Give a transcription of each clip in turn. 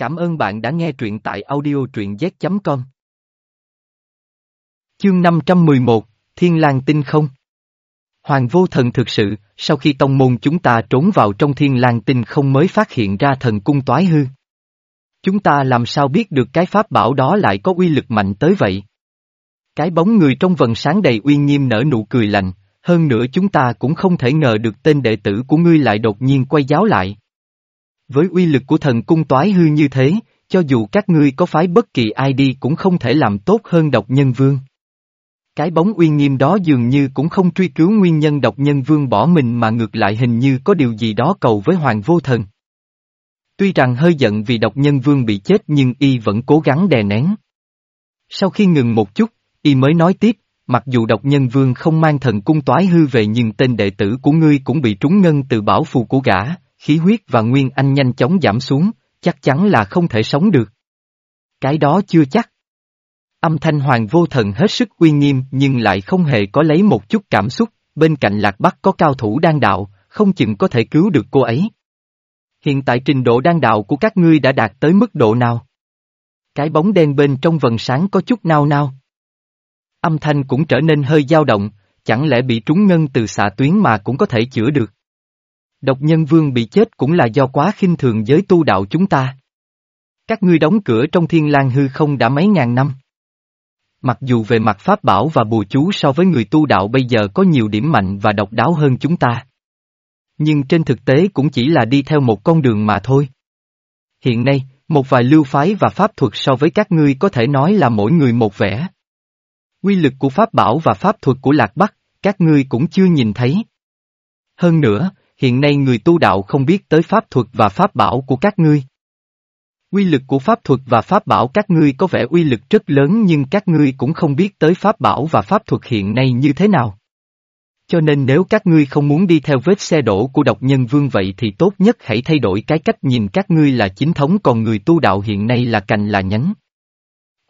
Cảm ơn bạn đã nghe truyện tại audio truyện z.com. Chương 511, Thiên lang tinh không Hoàng vô thần thực sự, sau khi tông môn chúng ta trốn vào trong thiên lang tinh không mới phát hiện ra thần cung toái hư. Chúng ta làm sao biết được cái pháp bảo đó lại có uy lực mạnh tới vậy? Cái bóng người trong vần sáng đầy uy nghiêm nở nụ cười lạnh, hơn nữa chúng ta cũng không thể ngờ được tên đệ tử của ngươi lại đột nhiên quay giáo lại. Với uy lực của thần cung toái hư như thế, cho dù các ngươi có phái bất kỳ ai đi cũng không thể làm tốt hơn độc nhân vương. Cái bóng uy nghiêm đó dường như cũng không truy cứu nguyên nhân độc nhân vương bỏ mình mà ngược lại hình như có điều gì đó cầu với hoàng vô thần. Tuy rằng hơi giận vì độc nhân vương bị chết nhưng y vẫn cố gắng đè nén. Sau khi ngừng một chút, y mới nói tiếp, mặc dù độc nhân vương không mang thần cung toái hư về nhưng tên đệ tử của ngươi cũng bị trúng ngân từ bảo phù của gã, khí huyết và nguyên anh nhanh chóng giảm xuống, chắc chắn là không thể sống được. Cái đó chưa chắc. Âm thanh hoàng vô thần hết sức uy nghiêm nhưng lại không hề có lấy một chút cảm xúc, bên cạnh lạc bắc có cao thủ đang đạo, không chừng có thể cứu được cô ấy. Hiện tại trình độ đan đạo của các ngươi đã đạt tới mức độ nào? Cái bóng đen bên trong vần sáng có chút nao nao. Âm thanh cũng trở nên hơi dao động, chẳng lẽ bị trúng ngân từ xạ tuyến mà cũng có thể chữa được. Độc nhân vương bị chết cũng là do quá khinh thường giới tu đạo chúng ta. Các ngươi đóng cửa trong thiên lang hư không đã mấy ngàn năm. Mặc dù về mặt pháp bảo và bùa chú so với người tu đạo bây giờ có nhiều điểm mạnh và độc đáo hơn chúng ta. Nhưng trên thực tế cũng chỉ là đi theo một con đường mà thôi. Hiện nay, một vài lưu phái và pháp thuật so với các ngươi có thể nói là mỗi người một vẻ. Quy lực của pháp bảo và pháp thuật của Lạc Bắc, các ngươi cũng chưa nhìn thấy. Hơn nữa, hiện nay người tu đạo không biết tới pháp thuật và pháp bảo của các ngươi. Quy lực của pháp thuật và pháp bảo các ngươi có vẻ uy lực rất lớn nhưng các ngươi cũng không biết tới pháp bảo và pháp thuật hiện nay như thế nào. Cho nên nếu các ngươi không muốn đi theo vết xe đổ của độc nhân vương vậy thì tốt nhất hãy thay đổi cái cách nhìn các ngươi là chính thống còn người tu đạo hiện nay là cành là nhánh.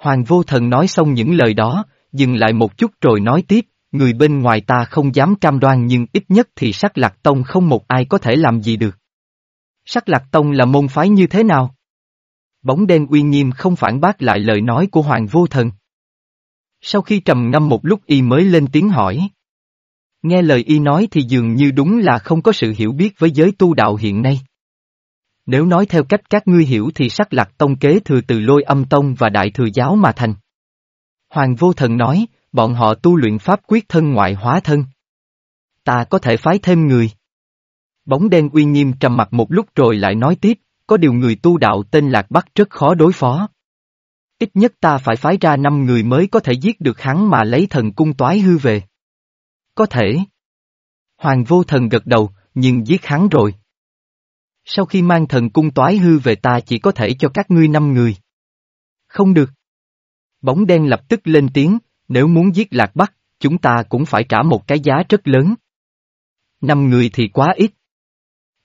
Hoàng vô thần nói xong những lời đó, dừng lại một chút rồi nói tiếp, người bên ngoài ta không dám cam đoan nhưng ít nhất thì sắc lạc tông không một ai có thể làm gì được. Sắc lạc tông là môn phái như thế nào? Bóng đen uy nghiêm không phản bác lại lời nói của Hoàng vô thần. Sau khi trầm ngâm một lúc y mới lên tiếng hỏi. Nghe lời y nói thì dường như đúng là không có sự hiểu biết với giới tu đạo hiện nay. Nếu nói theo cách các ngươi hiểu thì sắc lạc tông kế thừa từ lôi âm tông và đại thừa giáo mà thành. Hoàng vô thần nói, bọn họ tu luyện pháp quyết thân ngoại hóa thân. Ta có thể phái thêm người. Bóng đen uy nghiêm trầm mặt một lúc rồi lại nói tiếp, có điều người tu đạo tên Lạc Bắc rất khó đối phó. Ít nhất ta phải phái ra năm người mới có thể giết được hắn mà lấy thần cung toái hư về. Có thể. Hoàng vô thần gật đầu, nhưng giết hắn rồi. Sau khi mang thần cung toái hư về ta chỉ có thể cho các ngươi năm người. Không được. Bóng đen lập tức lên tiếng, nếu muốn giết Lạc Bắc, chúng ta cũng phải trả một cái giá rất lớn. Năm người thì quá ít.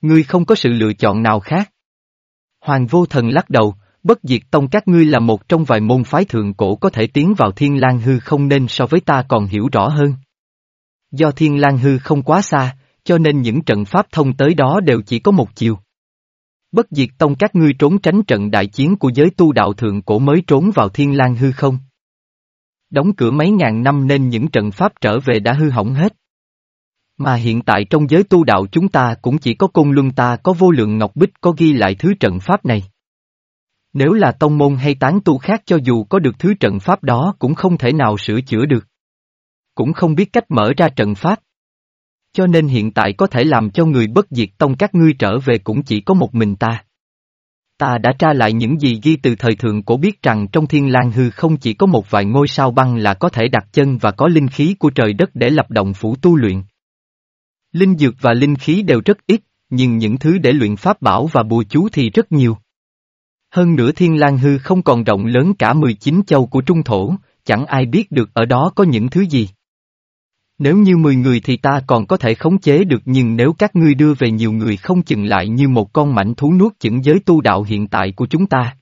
Ngươi không có sự lựa chọn nào khác. Hoàng vô thần lắc đầu, bất diệt tông các ngươi là một trong vài môn phái thượng cổ có thể tiến vào thiên lang hư không nên so với ta còn hiểu rõ hơn. Do thiên lang hư không quá xa, cho nên những trận pháp thông tới đó đều chỉ có một chiều. Bất diệt tông các ngươi trốn tránh trận đại chiến của giới tu đạo thượng cổ mới trốn vào thiên lang hư không. Đóng cửa mấy ngàn năm nên những trận pháp trở về đã hư hỏng hết. Mà hiện tại trong giới tu đạo chúng ta cũng chỉ có cung luân ta, có vô lượng ngọc bích, có ghi lại thứ trận pháp này. Nếu là tông môn hay tán tu khác cho dù có được thứ trận pháp đó cũng không thể nào sửa chữa được. Cũng không biết cách mở ra trận pháp. Cho nên hiện tại có thể làm cho người bất diệt tông các ngươi trở về cũng chỉ có một mình ta. Ta đã tra lại những gì ghi từ thời thượng cổ biết rằng trong thiên lang hư không chỉ có một vài ngôi sao băng là có thể đặt chân và có linh khí của trời đất để lập động phủ tu luyện. Linh dược và linh khí đều rất ít, nhưng những thứ để luyện pháp bảo và bùa chú thì rất nhiều. Hơn nữa thiên lang hư không còn rộng lớn cả 19 châu của trung thổ, chẳng ai biết được ở đó có những thứ gì. Nếu như 10 người thì ta còn có thể khống chế được nhưng nếu các ngươi đưa về nhiều người không chừng lại như một con mảnh thú nuốt chửng giới tu đạo hiện tại của chúng ta.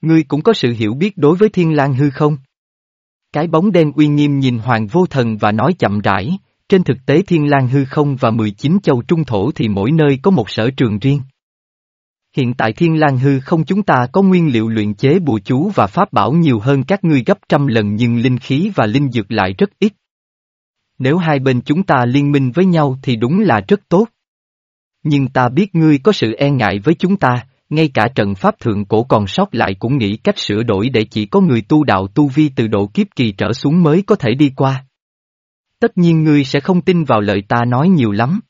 Ngươi cũng có sự hiểu biết đối với thiên lang hư không? Cái bóng đen uy nghiêm nhìn hoàng vô thần và nói chậm rãi, trên thực tế thiên lang hư không và 19 châu trung thổ thì mỗi nơi có một sở trường riêng. Hiện tại thiên lang hư không chúng ta có nguyên liệu luyện chế bùa chú và pháp bảo nhiều hơn các ngươi gấp trăm lần nhưng linh khí và linh dược lại rất ít. Nếu hai bên chúng ta liên minh với nhau thì đúng là rất tốt. Nhưng ta biết ngươi có sự e ngại với chúng ta, ngay cả trận pháp thượng cổ còn sót lại cũng nghĩ cách sửa đổi để chỉ có người tu đạo tu vi từ độ kiếp kỳ trở xuống mới có thể đi qua. Tất nhiên ngươi sẽ không tin vào lời ta nói nhiều lắm.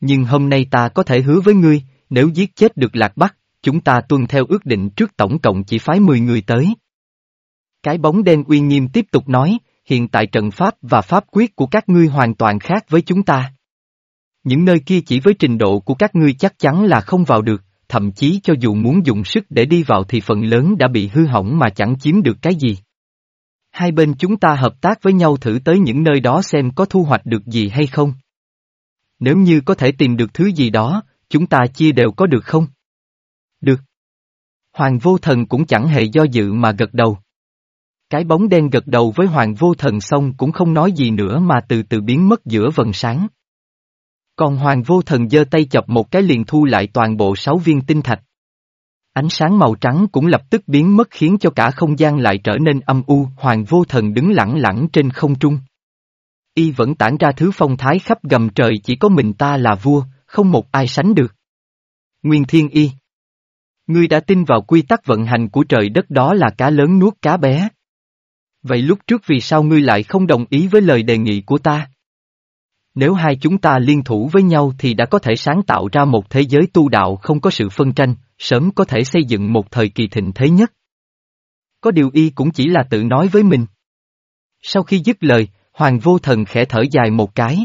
Nhưng hôm nay ta có thể hứa với ngươi, nếu giết chết được Lạc Bắc, chúng ta tuân theo ước định trước tổng cộng chỉ phái 10 người tới. Cái bóng đen uy nghiêm tiếp tục nói, hiện tại trận pháp và pháp quyết của các ngươi hoàn toàn khác với chúng ta. Những nơi kia chỉ với trình độ của các ngươi chắc chắn là không vào được, thậm chí cho dù muốn dùng sức để đi vào thì phần lớn đã bị hư hỏng mà chẳng chiếm được cái gì. Hai bên chúng ta hợp tác với nhau thử tới những nơi đó xem có thu hoạch được gì hay không. Nếu như có thể tìm được thứ gì đó, chúng ta chia đều có được không? Được. Hoàng vô thần cũng chẳng hề do dự mà gật đầu. Cái bóng đen gật đầu với hoàng vô thần xong cũng không nói gì nữa mà từ từ biến mất giữa vần sáng. Còn hoàng vô thần giơ tay chập một cái liền thu lại toàn bộ sáu viên tinh thạch. Ánh sáng màu trắng cũng lập tức biến mất khiến cho cả không gian lại trở nên âm u, hoàng vô thần đứng lẳng lẳng trên không trung. Y vẫn tản ra thứ phong thái khắp gầm trời chỉ có mình ta là vua, không một ai sánh được. Nguyên Thiên Y Ngươi đã tin vào quy tắc vận hành của trời đất đó là cá lớn nuốt cá bé. Vậy lúc trước vì sao ngươi lại không đồng ý với lời đề nghị của ta? Nếu hai chúng ta liên thủ với nhau thì đã có thể sáng tạo ra một thế giới tu đạo không có sự phân tranh, sớm có thể xây dựng một thời kỳ thịnh thế nhất. Có điều y cũng chỉ là tự nói với mình. Sau khi dứt lời, Hoàng vô thần khẽ thở dài một cái.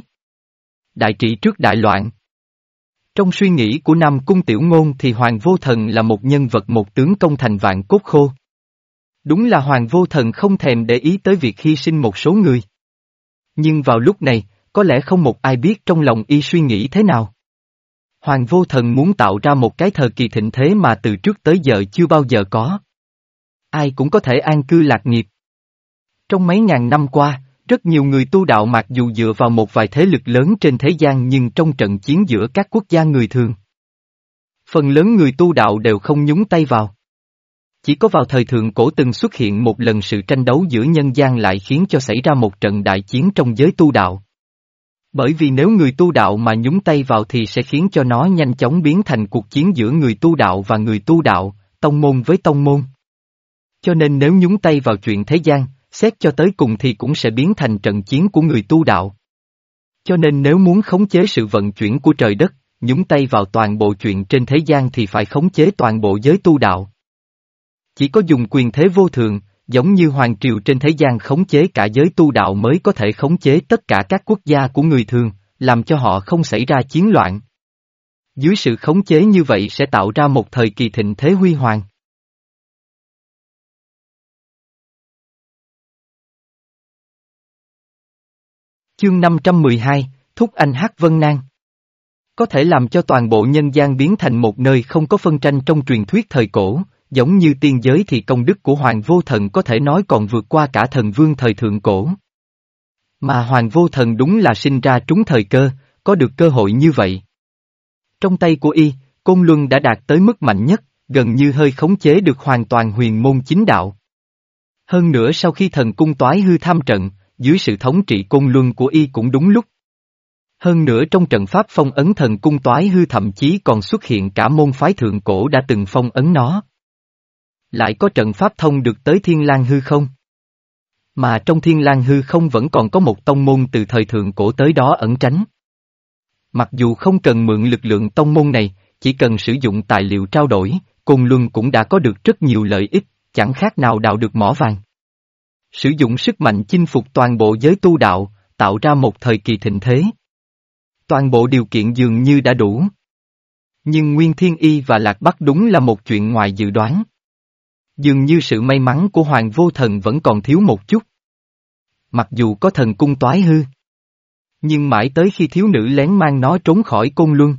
Đại trị trước đại loạn. Trong suy nghĩ của Nam Cung Tiểu Ngôn thì Hoàng vô thần là một nhân vật một tướng công thành vạn cốt khô. Đúng là Hoàng vô thần không thèm để ý tới việc hy sinh một số người. Nhưng vào lúc này, có lẽ không một ai biết trong lòng y suy nghĩ thế nào. Hoàng vô thần muốn tạo ra một cái thời kỳ thịnh thế mà từ trước tới giờ chưa bao giờ có. Ai cũng có thể an cư lạc nghiệp. Trong mấy ngàn năm qua, rất nhiều người tu đạo mặc dù dựa vào một vài thế lực lớn trên thế gian nhưng trong trận chiến giữa các quốc gia người thường. Phần lớn người tu đạo đều không nhúng tay vào. Chỉ có vào thời thượng cổ từng xuất hiện một lần sự tranh đấu giữa nhân gian lại khiến cho xảy ra một trận đại chiến trong giới tu đạo. Bởi vì nếu người tu đạo mà nhúng tay vào thì sẽ khiến cho nó nhanh chóng biến thành cuộc chiến giữa người tu đạo và người tu đạo, tông môn với tông môn. Cho nên nếu nhúng tay vào chuyện thế gian, xét cho tới cùng thì cũng sẽ biến thành trận chiến của người tu đạo. Cho nên nếu muốn khống chế sự vận chuyển của trời đất, nhúng tay vào toàn bộ chuyện trên thế gian thì phải khống chế toàn bộ giới tu đạo. Chỉ có dùng quyền thế vô thường, giống như hoàng triều trên thế gian khống chế cả giới tu đạo mới có thể khống chế tất cả các quốc gia của người thường, làm cho họ không xảy ra chiến loạn. Dưới sự khống chế như vậy sẽ tạo ra một thời kỳ thịnh thế huy hoàng. Chương 512, Thúc Anh Hát Vân Nang Có thể làm cho toàn bộ nhân gian biến thành một nơi không có phân tranh trong truyền thuyết thời cổ, giống như tiên giới thì công đức của Hoàng Vô Thần có thể nói còn vượt qua cả thần vương thời thượng cổ. Mà Hoàng Vô Thần đúng là sinh ra trúng thời cơ, có được cơ hội như vậy. Trong tay của y, Côn Luân đã đạt tới mức mạnh nhất, gần như hơi khống chế được hoàn toàn huyền môn chính đạo. Hơn nữa sau khi thần cung toái hư tham trận, dưới sự thống trị côn luân của y cũng đúng lúc. Hơn nữa trong trận pháp phong ấn thần cung toái hư thậm chí còn xuất hiện cả môn phái thượng cổ đã từng phong ấn nó. Lại có trận pháp thông được tới thiên lang hư không? Mà trong thiên lang hư không vẫn còn có một tông môn từ thời thượng cổ tới đó ẩn tránh. Mặc dù không cần mượn lực lượng tông môn này, chỉ cần sử dụng tài liệu trao đổi, Côn Luân cũng đã có được rất nhiều lợi ích, chẳng khác nào đào được mỏ vàng. Sử dụng sức mạnh chinh phục toàn bộ giới tu đạo, tạo ra một thời kỳ thịnh thế. Toàn bộ điều kiện dường như đã đủ. Nhưng Nguyên Thiên Y và Lạc Bắc đúng là một chuyện ngoài dự đoán. Dường như sự may mắn của Hoàng Vô Thần vẫn còn thiếu một chút. Mặc dù có thần cung toái hư. Nhưng mãi tới khi thiếu nữ lén mang nó trốn khỏi côn luân.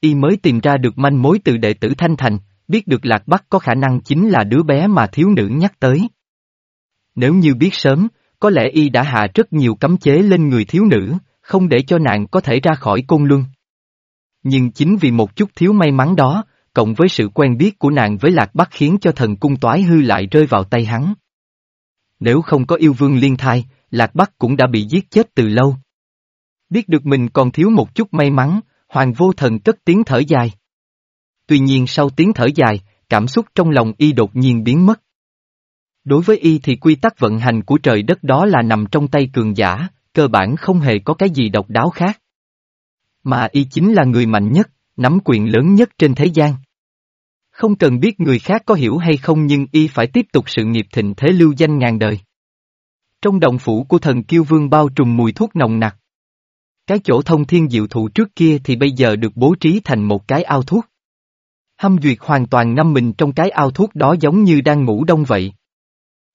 Y mới tìm ra được manh mối từ đệ tử Thanh Thành, biết được Lạc Bắc có khả năng chính là đứa bé mà thiếu nữ nhắc tới. Nếu như biết sớm, có lẽ y đã hạ rất nhiều cấm chế lên người thiếu nữ, không để cho nạn có thể ra khỏi côn luân. Nhưng chính vì một chút thiếu may mắn đó, cộng với sự quen biết của nàng với Lạc Bắc khiến cho thần cung toái hư lại rơi vào tay hắn. Nếu không có yêu vương liên thai, Lạc Bắc cũng đã bị giết chết từ lâu. Biết được mình còn thiếu một chút may mắn, Hoàng vô thần cất tiếng thở dài. Tuy nhiên sau tiếng thở dài, cảm xúc trong lòng y đột nhiên biến mất. Đối với y thì quy tắc vận hành của trời đất đó là nằm trong tay cường giả, cơ bản không hề có cái gì độc đáo khác. Mà y chính là người mạnh nhất, nắm quyền lớn nhất trên thế gian. Không cần biết người khác có hiểu hay không nhưng y phải tiếp tục sự nghiệp thịnh thế lưu danh ngàn đời. Trong động phủ của thần kiêu vương bao trùm mùi thuốc nồng nặc. Cái chỗ thông thiên diệu thụ trước kia thì bây giờ được bố trí thành một cái ao thuốc. Hâm duyệt hoàn toàn ngâm mình trong cái ao thuốc đó giống như đang ngủ đông vậy.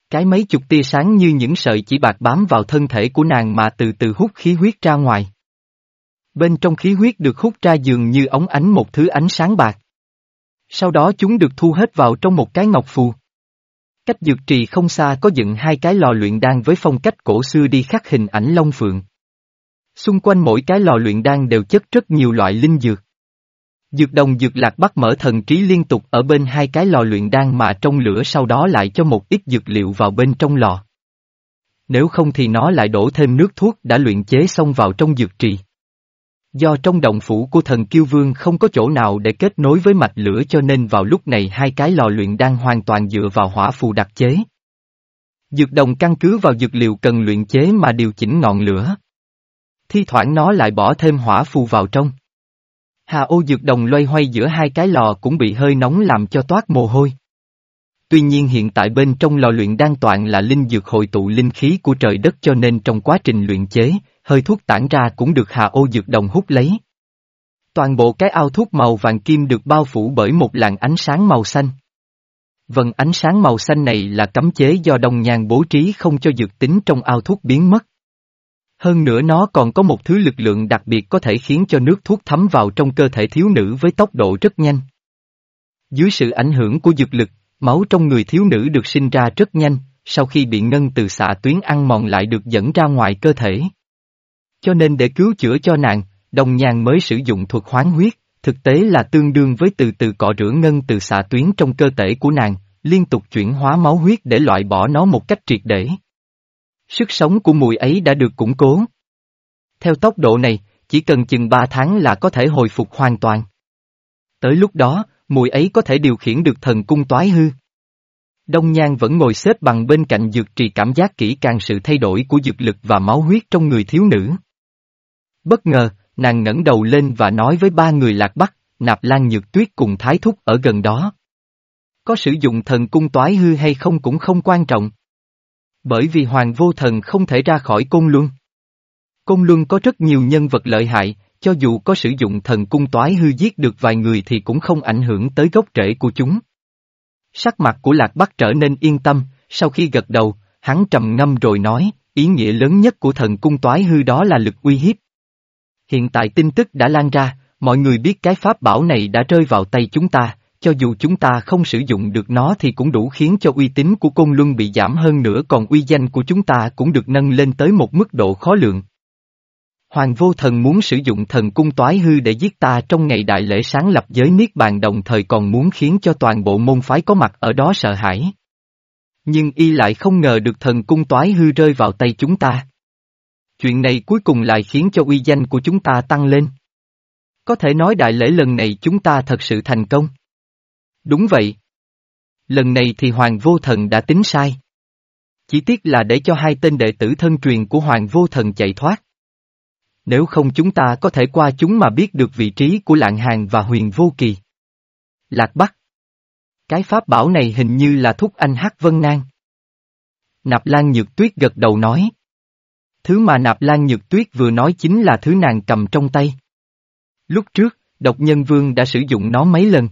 Cái mấy chục tia sáng như những sợi chỉ bạc bám vào thân thể của nàng mà từ từ hút khí huyết ra ngoài. Bên trong khí huyết được hút ra dường như ống ánh một thứ ánh sáng bạc. Sau đó chúng được thu hết vào trong một cái ngọc phù. Cách dược trì không xa có dựng hai cái lò luyện đan với phong cách cổ xưa đi khắc hình ảnh long phượng. Xung quanh mỗi cái lò luyện đan đều chất rất nhiều loại linh dược. Dược đồng dược lạc bắt mở thần trí liên tục ở bên hai cái lò luyện đan mà trong lửa sau đó lại cho một ít dược liệu vào bên trong lò. Nếu không thì nó lại đổ thêm nước thuốc đã luyện chế xong vào trong dược trì. Do trong động phủ của thần kiêu vương không có chỗ nào để kết nối với mạch lửa cho nên vào lúc này hai cái lò luyện đang hoàn toàn dựa vào hỏa phù đặc chế. Dược đồng căn cứ vào dược liệu cần luyện chế mà điều chỉnh ngọn lửa. Thi thoảng nó lại bỏ thêm hỏa phù vào trong. Hà ô dược đồng loay hoay giữa hai cái lò cũng bị hơi nóng làm cho toát mồ hôi. Tuy nhiên hiện tại bên trong lò luyện đan toàn là linh dược hội tụ linh khí của trời đất cho nên trong quá trình luyện chế, hơi thuốc tản ra cũng được hà ô dược đồng hút lấy. Toàn bộ cái ao thuốc màu vàng kim được bao phủ bởi một làn ánh sáng màu xanh. Vần ánh sáng màu xanh này là cấm chế do đồng nhàn bố trí không cho dược tính trong ao thuốc biến mất. Hơn nữa nó còn có một thứ lực lượng đặc biệt có thể khiến cho nước thuốc thấm vào trong cơ thể thiếu nữ với tốc độ rất nhanh. Dưới sự ảnh hưởng của dược lực, máu trong người thiếu nữ được sinh ra rất nhanh, sau khi bị ngân từ xạ tuyến ăn mòn lại được dẫn ra ngoài cơ thể. Cho nên để cứu chữa cho nàng, đồng nhàn mới sử dụng thuật hoán huyết, thực tế là tương đương với từ từ cọ rửa ngân từ xạ tuyến trong cơ thể của nàng, liên tục chuyển hóa máu huyết để loại bỏ nó một cách triệt để. Sức sống của mùi ấy đã được củng cố. Theo tốc độ này, chỉ cần chừng 3 tháng là có thể hồi phục hoàn toàn. Tới lúc đó, mùi ấy có thể điều khiển được thần cung toái hư. Đông Nhan vẫn ngồi xếp bằng bên cạnh dược trì cảm giác kỹ càng sự thay đổi của dược lực và máu huyết trong người thiếu nữ. Bất ngờ, nàng ngẩng đầu lên và nói với ba người lạc bắc, nạp lan nhược tuyết cùng thái thúc ở gần đó. Có sử dụng thần cung toái hư hay không cũng không quan trọng. Bởi vì hoàng vô thần không thể ra khỏi côn luân. Côn luân có rất nhiều nhân vật lợi hại, cho dù có sử dụng thần cung toái hư giết được vài người thì cũng không ảnh hưởng tới gốc rễ của chúng. Sắc mặt của Lạc Bắc trở nên yên tâm, sau khi gật đầu, hắn trầm ngâm rồi nói, ý nghĩa lớn nhất của thần cung toái hư đó là lực uy hiếp. Hiện tại tin tức đã lan ra, mọi người biết cái pháp bảo này đã rơi vào tay chúng ta, cho dù chúng ta không sử dụng được nó thì cũng đủ khiến cho uy tín của Côn Luân bị giảm hơn nữa còn uy danh của chúng ta cũng được nâng lên tới một mức độ khó lượng. Hoàng vô thần muốn sử dụng thần cung toái hư để giết ta trong ngày đại lễ sáng lập giới Niết Bàn đồng thời còn muốn khiến cho toàn bộ môn phái có mặt ở đó sợ hãi. Nhưng y lại không ngờ được thần cung toái hư rơi vào tay chúng ta. Chuyện này cuối cùng lại khiến cho uy danh của chúng ta tăng lên. Có thể nói đại lễ lần này chúng ta thật sự thành công. Đúng vậy. Lần này thì Hoàng Vô Thần đã tính sai. Chỉ tiếc là để cho hai tên đệ tử thân truyền của Hoàng Vô Thần chạy thoát. Nếu không chúng ta có thể qua chúng mà biết được vị trí của Lạng Hàng và Huyền Vô Kỳ. Lạc Bắc. Cái pháp bảo này hình như là thúc anh hát Vân Nang. Nạp Lan Nhược Tuyết gật đầu nói. Thứ mà Nạp Lan Nhược Tuyết vừa nói chính là thứ nàng cầm trong tay. Lúc trước, độc nhân vương đã sử dụng nó mấy lần.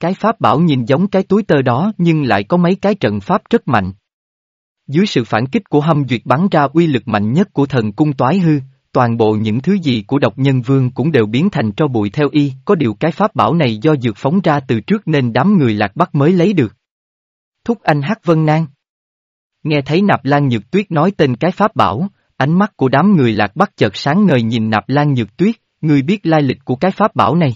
Cái pháp bảo nhìn giống cái túi tơ đó nhưng lại có mấy cái trận pháp rất mạnh. Dưới sự phản kích của hâm duyệt bắn ra uy lực mạnh nhất của thần cung toái hư, toàn bộ những thứ gì của độc nhân vương cũng đều biến thành tro bụi theo y, có điều cái pháp bảo này do dược phóng ra từ trước nên đám người lạc bắc mới lấy được. Thúc anh hát Vân Nang Nghe thấy Nạp Lan Nhược Tuyết nói tên cái pháp bảo, ánh mắt của đám người lạc bắc chợt sáng ngời nhìn Nạp Lan Nhược Tuyết, người biết lai lịch của cái pháp bảo này.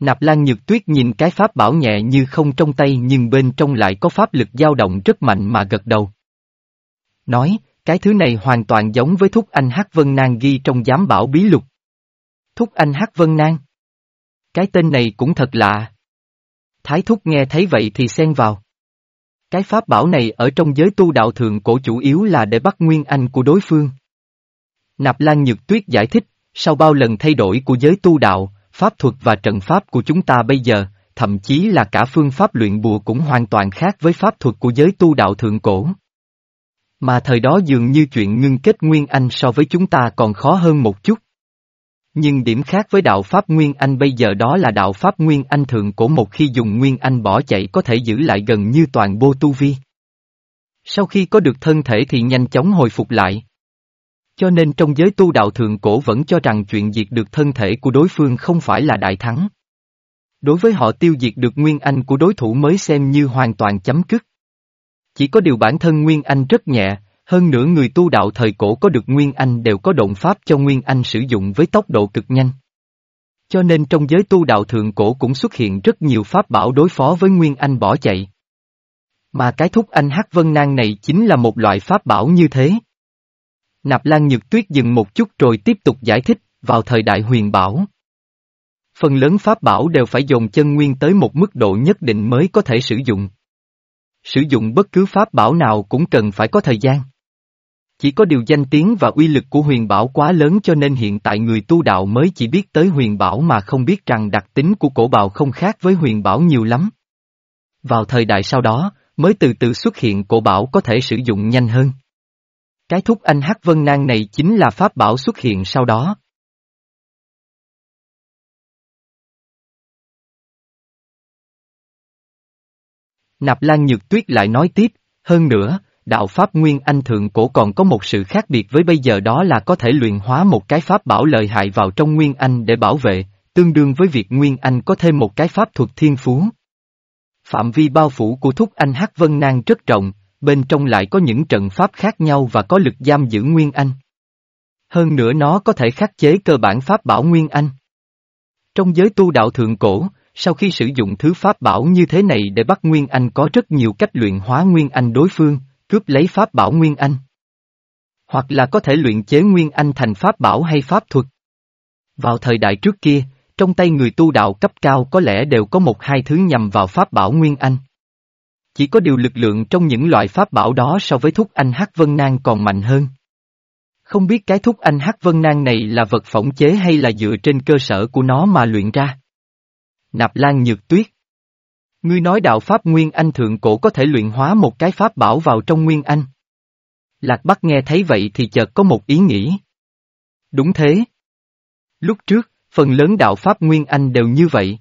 Nạp Lan Nhược Tuyết nhìn cái pháp bảo nhẹ như không trong tay nhưng bên trong lại có pháp lực dao động rất mạnh mà gật đầu. Nói, cái thứ này hoàn toàn giống với thúc anh Hắc Vân Nang ghi trong giám bảo bí lục. Thúc anh Hắc Vân Nang. Cái tên này cũng thật lạ. Thái thúc nghe thấy vậy thì xen vào. Cái pháp bảo này ở trong giới tu đạo thường cổ chủ yếu là để bắt nguyên anh của đối phương. Nạp Lan Nhược Tuyết giải thích, sau bao lần thay đổi của giới tu đạo, pháp thuật và trận pháp của chúng ta bây giờ, thậm chí là cả phương pháp luyện bùa cũng hoàn toàn khác với pháp thuật của giới tu đạo thượng cổ. Mà thời đó dường như chuyện ngưng kết Nguyên Anh so với chúng ta còn khó hơn một chút. Nhưng điểm khác với đạo Pháp Nguyên Anh bây giờ đó là đạo Pháp Nguyên Anh thượng cổ một khi dùng Nguyên Anh bỏ chạy có thể giữ lại gần như toàn bộ tu vi. Sau khi có được thân thể thì nhanh chóng hồi phục lại. Cho nên trong giới tu đạo thượng cổ vẫn cho rằng chuyện diệt được thân thể của đối phương không phải là đại thắng. Đối với họ tiêu diệt được Nguyên Anh của đối thủ mới xem như hoàn toàn chấm cứt. Chỉ có điều bản thân Nguyên Anh rất nhẹ, hơn nữa người tu đạo thời cổ có được Nguyên Anh đều có động pháp cho Nguyên Anh sử dụng với tốc độ cực nhanh. Cho nên trong giới tu đạo thượng cổ cũng xuất hiện rất nhiều pháp bảo đối phó với Nguyên Anh bỏ chạy. Mà cái thúc anh Hắc Vân Nang này chính là một loại pháp bảo như thế. Nạp Lan Nhược Tuyết dừng một chút rồi tiếp tục giải thích, vào thời đại huyền bảo. Phần lớn pháp bảo đều phải dồn chân nguyên tới một mức độ nhất định mới có thể sử dụng. Sử dụng bất cứ pháp bảo nào cũng cần phải có thời gian. Chỉ có điều danh tiếng và uy lực của huyền bảo quá lớn cho nên hiện tại người tu đạo mới chỉ biết tới huyền bảo mà không biết rằng đặc tính của cổ bào không khác với huyền bảo nhiều lắm. Vào thời đại sau đó, mới từ từ xuất hiện cổ bảo có thể sử dụng nhanh hơn. Cái thúc anh Hắc Vân Nang này chính là pháp bảo xuất hiện sau đó. Nạp Lan Nhược Tuyết lại nói tiếp, hơn nữa, đạo Pháp Nguyên Anh Thượng Cổ còn có một sự khác biệt với bây giờ đó là có thể luyện hóa một cái Pháp bảo lợi hại vào trong Nguyên Anh để bảo vệ, tương đương với việc Nguyên Anh có thêm một cái Pháp thuật thiên phú. Phạm vi bao phủ của Thúc Anh Hắc Vân Nang rất rộng, bên trong lại có những trận pháp khác nhau và có lực giam giữ Nguyên Anh. Hơn nữa nó có thể khắc chế cơ bản Pháp bảo Nguyên Anh. Trong giới tu đạo thượng cổ, sau khi sử dụng thứ pháp bảo như thế này để bắt Nguyên Anh có rất nhiều cách luyện hóa Nguyên Anh đối phương, cướp lấy pháp bảo Nguyên Anh. Hoặc là có thể luyện chế Nguyên Anh thành pháp bảo hay pháp thuật. Vào thời đại trước kia, trong tay người tu đạo cấp cao có lẽ đều có một hai thứ nhằm vào pháp bảo Nguyên Anh. Chỉ có điều lực lượng trong những loại pháp bảo đó so với thúc anh Hắc Vân Nang còn mạnh hơn. Không biết cái thúc anh Hắc Vân Nang này là vật phỏng chế hay là dựa trên cơ sở của nó mà luyện ra. Nạp Lan Nhược Tuyết Ngươi nói đạo Pháp Nguyên Anh thượng cổ có thể luyện hóa một cái Pháp bảo vào trong Nguyên Anh. Lạc Bắc nghe thấy vậy thì chợt có một ý nghĩ. Đúng thế. Lúc trước, phần lớn đạo Pháp Nguyên Anh đều như vậy.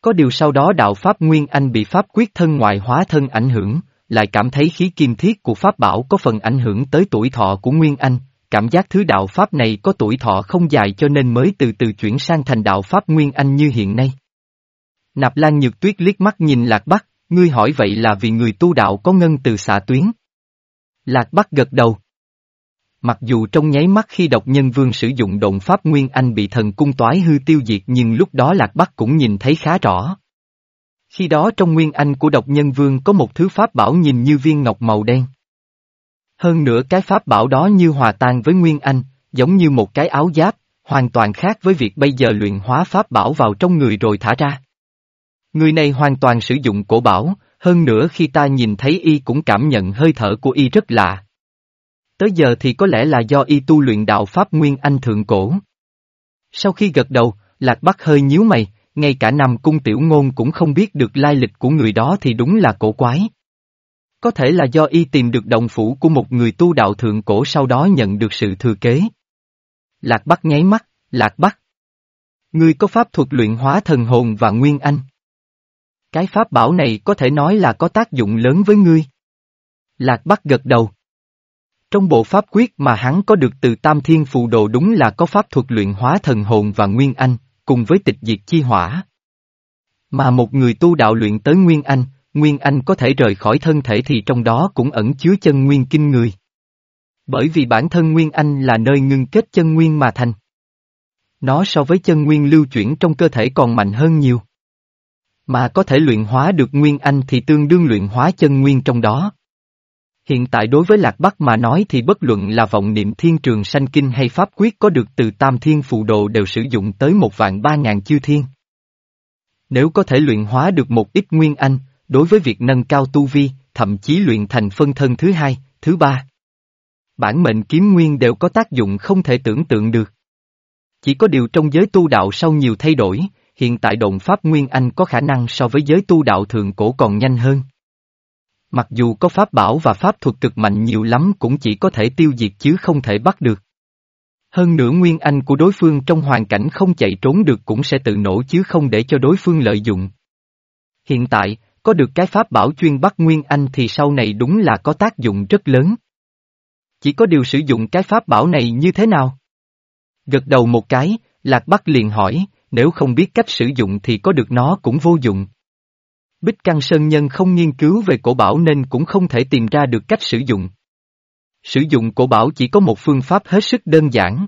Có điều sau đó đạo Pháp Nguyên Anh bị Pháp quyết thân ngoại hóa thân ảnh hưởng, lại cảm thấy khí kim thiết của Pháp bảo có phần ảnh hưởng tới tuổi thọ của Nguyên Anh, cảm giác thứ đạo Pháp này có tuổi thọ không dài cho nên mới từ từ chuyển sang thành đạo Pháp Nguyên Anh như hiện nay. Nạp Lan Nhược Tuyết liếc mắt nhìn Lạc Bắc, ngươi hỏi vậy là vì người tu đạo có ngân từ xạ tuyến. Lạc Bắc gật đầu. Mặc dù trong nháy mắt khi độc nhân vương sử dụng động pháp Nguyên Anh bị thần cung toái hư tiêu diệt nhưng lúc đó Lạc Bắc cũng nhìn thấy khá rõ. Khi đó trong Nguyên Anh của độc nhân vương có một thứ pháp bảo nhìn như viên ngọc màu đen. Hơn nữa cái pháp bảo đó như hòa tan với Nguyên Anh, giống như một cái áo giáp, hoàn toàn khác với việc bây giờ luyện hóa pháp bảo vào trong người rồi thả ra. Người này hoàn toàn sử dụng cổ bảo, hơn nữa khi ta nhìn thấy y cũng cảm nhận hơi thở của y rất lạ. Tới giờ thì có lẽ là do y tu luyện đạo Pháp Nguyên Anh thượng cổ. Sau khi gật đầu, Lạc Bắc hơi nhíu mày, ngay cả nằm cung tiểu ngôn cũng không biết được lai lịch của người đó thì đúng là cổ quái. Có thể là do y tìm được đồng phủ của một người tu đạo thượng cổ sau đó nhận được sự thừa kế. Lạc Bắc nháy mắt, Lạc Bắc. Ngươi có pháp thuật luyện hóa thần hồn và nguyên anh. Cái pháp bảo này có thể nói là có tác dụng lớn với ngươi. Lạc Bắc gật đầu. Trong bộ pháp quyết mà hắn có được từ Tam Thiên Phù Đồ đúng là có pháp thuật luyện hóa thần hồn và Nguyên Anh, cùng với tịch diệt chi hỏa. Mà một người tu đạo luyện tới Nguyên Anh, Nguyên Anh có thể rời khỏi thân thể thì trong đó cũng ẩn chứa chân Nguyên kinh người. Bởi vì bản thân Nguyên Anh là nơi ngưng kết chân Nguyên mà thành. Nó so với chân nguyên lưu chuyển trong cơ thể còn mạnh hơn nhiều. Mà có thể luyện hóa được nguyên anh thì tương đương luyện hóa chân nguyên trong đó. Hiện tại đối với Lạc Bắc mà nói thì bất luận là vọng niệm thiên trường sanh kinh hay pháp quyết có được từ tam thiên phụ độ đều sử dụng tới một vạn ba ngàn chư thiên. Nếu có thể luyện hóa được một ít nguyên anh, đối với việc nâng cao tu vi, thậm chí luyện thành phân thân thứ hai, thứ ba. Bản mệnh kiếm nguyên đều có tác dụng không thể tưởng tượng được. Chỉ có điều trong giới tu đạo sau nhiều thay đổi, hiện tại động pháp nguyên anh có khả năng so với giới tu đạo thường cổ còn nhanh hơn. Mặc dù có pháp bảo và pháp thuật cực mạnh nhiều lắm cũng chỉ có thể tiêu diệt chứ không thể bắt được. Hơn nữa nguyên anh của đối phương trong hoàn cảnh không chạy trốn được cũng sẽ tự nổ chứ không để cho đối phương lợi dụng. Hiện tại, có được cái pháp bảo chuyên bắt nguyên anh thì sau này đúng là có tác dụng rất lớn. Chỉ có điều sử dụng cái pháp bảo này như thế nào? Gật đầu một cái, Lạc Bắc liền hỏi, nếu không biết cách sử dụng thì có được nó cũng vô dụng. Bích Căng Sơn Nhân không nghiên cứu về cổ bảo nên cũng không thể tìm ra được cách sử dụng. Sử dụng cổ bảo chỉ có một phương pháp hết sức đơn giản.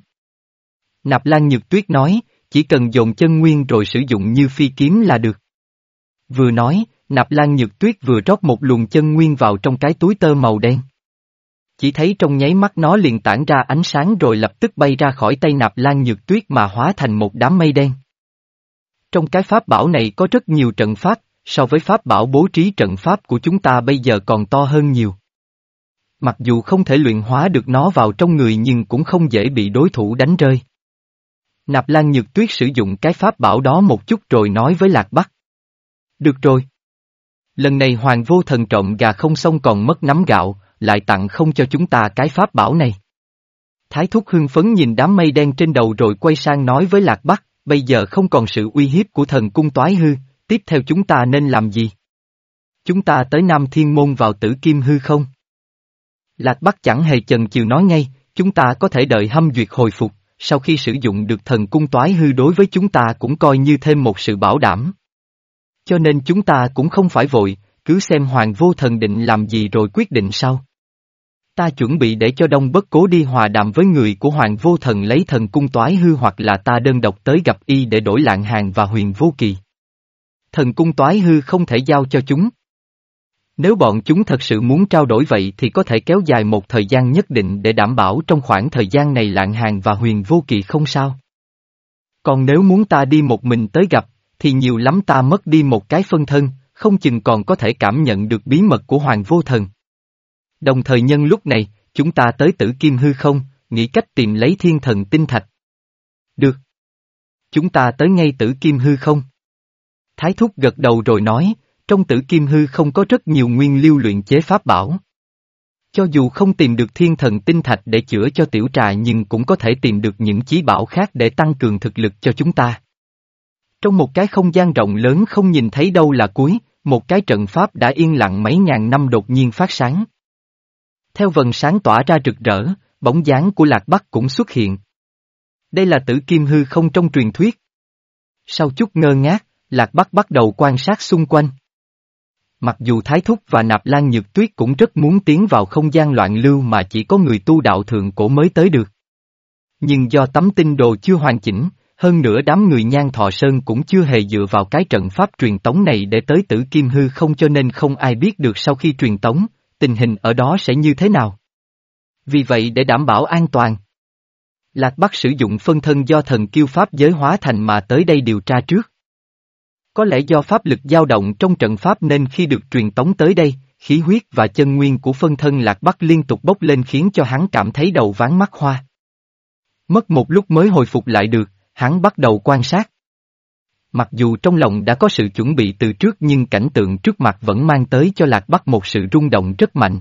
Nạp Lan Nhược Tuyết nói, chỉ cần dồn chân nguyên rồi sử dụng như phi kiếm là được. Vừa nói, Nạp Lan Nhược Tuyết vừa rót một luồng chân nguyên vào trong cái túi tơ màu đen. Chỉ thấy trong nháy mắt nó liền tản ra ánh sáng rồi lập tức bay ra khỏi tay Nạp Lan Nhược Tuyết mà hóa thành một đám mây đen. Trong cái pháp bảo này có rất nhiều trận pháp, so với pháp bảo bố trí trận pháp của chúng ta bây giờ còn to hơn nhiều. Mặc dù không thể luyện hóa được nó vào trong người nhưng cũng không dễ bị đối thủ đánh rơi. Nạp Lan Nhược Tuyết sử dụng cái pháp bảo đó một chút rồi nói với Lạc Bắc. Được rồi. Lần này Hoàng vô thần trộm gà không xong còn mất nắm gạo, lại tặng không cho chúng ta cái pháp bảo này. Thái thúc hưng phấn nhìn đám mây đen trên đầu rồi quay sang nói với Lạc Bắc, bây giờ không còn sự uy hiếp của thần cung toái hư, tiếp theo chúng ta nên làm gì? Chúng ta tới Nam Thiên Môn vào tử kim hư không? Lạc Bắc chẳng hề chần chừ nói ngay, chúng ta có thể đợi hâm duyệt hồi phục, sau khi sử dụng được thần cung toái hư đối với chúng ta cũng coi như thêm một sự bảo đảm. Cho nên chúng ta cũng không phải vội, cứ xem hoàng vô thần định làm gì rồi quyết định sau. Ta chuẩn bị để cho đông bất cố đi hòa đàm với người của hoàng vô thần lấy thần cung toái hư hoặc là ta đơn độc tới gặp y để đổi lạng hàng và huyền vô kỳ. Thần cung toái hư không thể giao cho chúng. Nếu bọn chúng thật sự muốn trao đổi vậy thì có thể kéo dài một thời gian nhất định để đảm bảo trong khoảng thời gian này lạng hàng và huyền vô kỳ không sao. Còn nếu muốn ta đi một mình tới gặp, thì nhiều lắm ta mất đi một cái phân thân, không chừng còn có thể cảm nhận được bí mật của Hoàng Vô Thần. Đồng thời nhân lúc này, chúng ta tới tử kim hư không, nghĩ cách tìm lấy thiên thần tinh thạch. Được. Chúng ta tới ngay tử kim hư không? Thái thúc gật đầu rồi nói, trong tử kim hư không có rất nhiều nguyên lưu luyện chế pháp bảo. Cho dù không tìm được thiên thần tinh thạch để chữa cho tiểu trà nhưng cũng có thể tìm được những chí bảo khác để tăng cường thực lực cho chúng ta. Trong một cái không gian rộng lớn không nhìn thấy đâu là cuối, một cái trận pháp đã yên lặng mấy ngàn năm đột nhiên phát sáng. Theo vần sáng tỏa ra rực rỡ, bóng dáng của Lạc Bắc cũng xuất hiện. Đây là tử kim hư không trong truyền thuyết. Sau chút ngơ ngác, Lạc Bắc bắt đầu quan sát xung quanh. Mặc dù Thái Thúc và Nạp Lan Nhược Tuyết cũng rất muốn tiến vào không gian loạn lưu mà chỉ có người tu đạo thượng cổ mới tới được. Nhưng do tấm tinh đồ chưa hoàn chỉnh, hơn nữa đám người nhan thọ sơn cũng chưa hề dựa vào cái trận pháp truyền tống này để tới tử kim hư không cho nên không ai biết được sau khi truyền tống, tình hình ở đó sẽ như thế nào. Vì vậy để đảm bảo an toàn, Lạc Bắc sử dụng phân thân do thần kiêu pháp giới hóa thành mà tới đây điều tra trước. Có lẽ do pháp lực dao động trong trận pháp nên khi được truyền tống tới đây, khí huyết và chân nguyên của phân thân Lạc Bắc liên tục bốc lên khiến cho hắn cảm thấy đầu ván mắt hoa. Mất một lúc mới hồi phục lại được, hắn bắt đầu quan sát. Mặc dù trong lòng đã có sự chuẩn bị từ trước nhưng cảnh tượng trước mặt vẫn mang tới cho Lạc Bắc một sự rung động rất mạnh.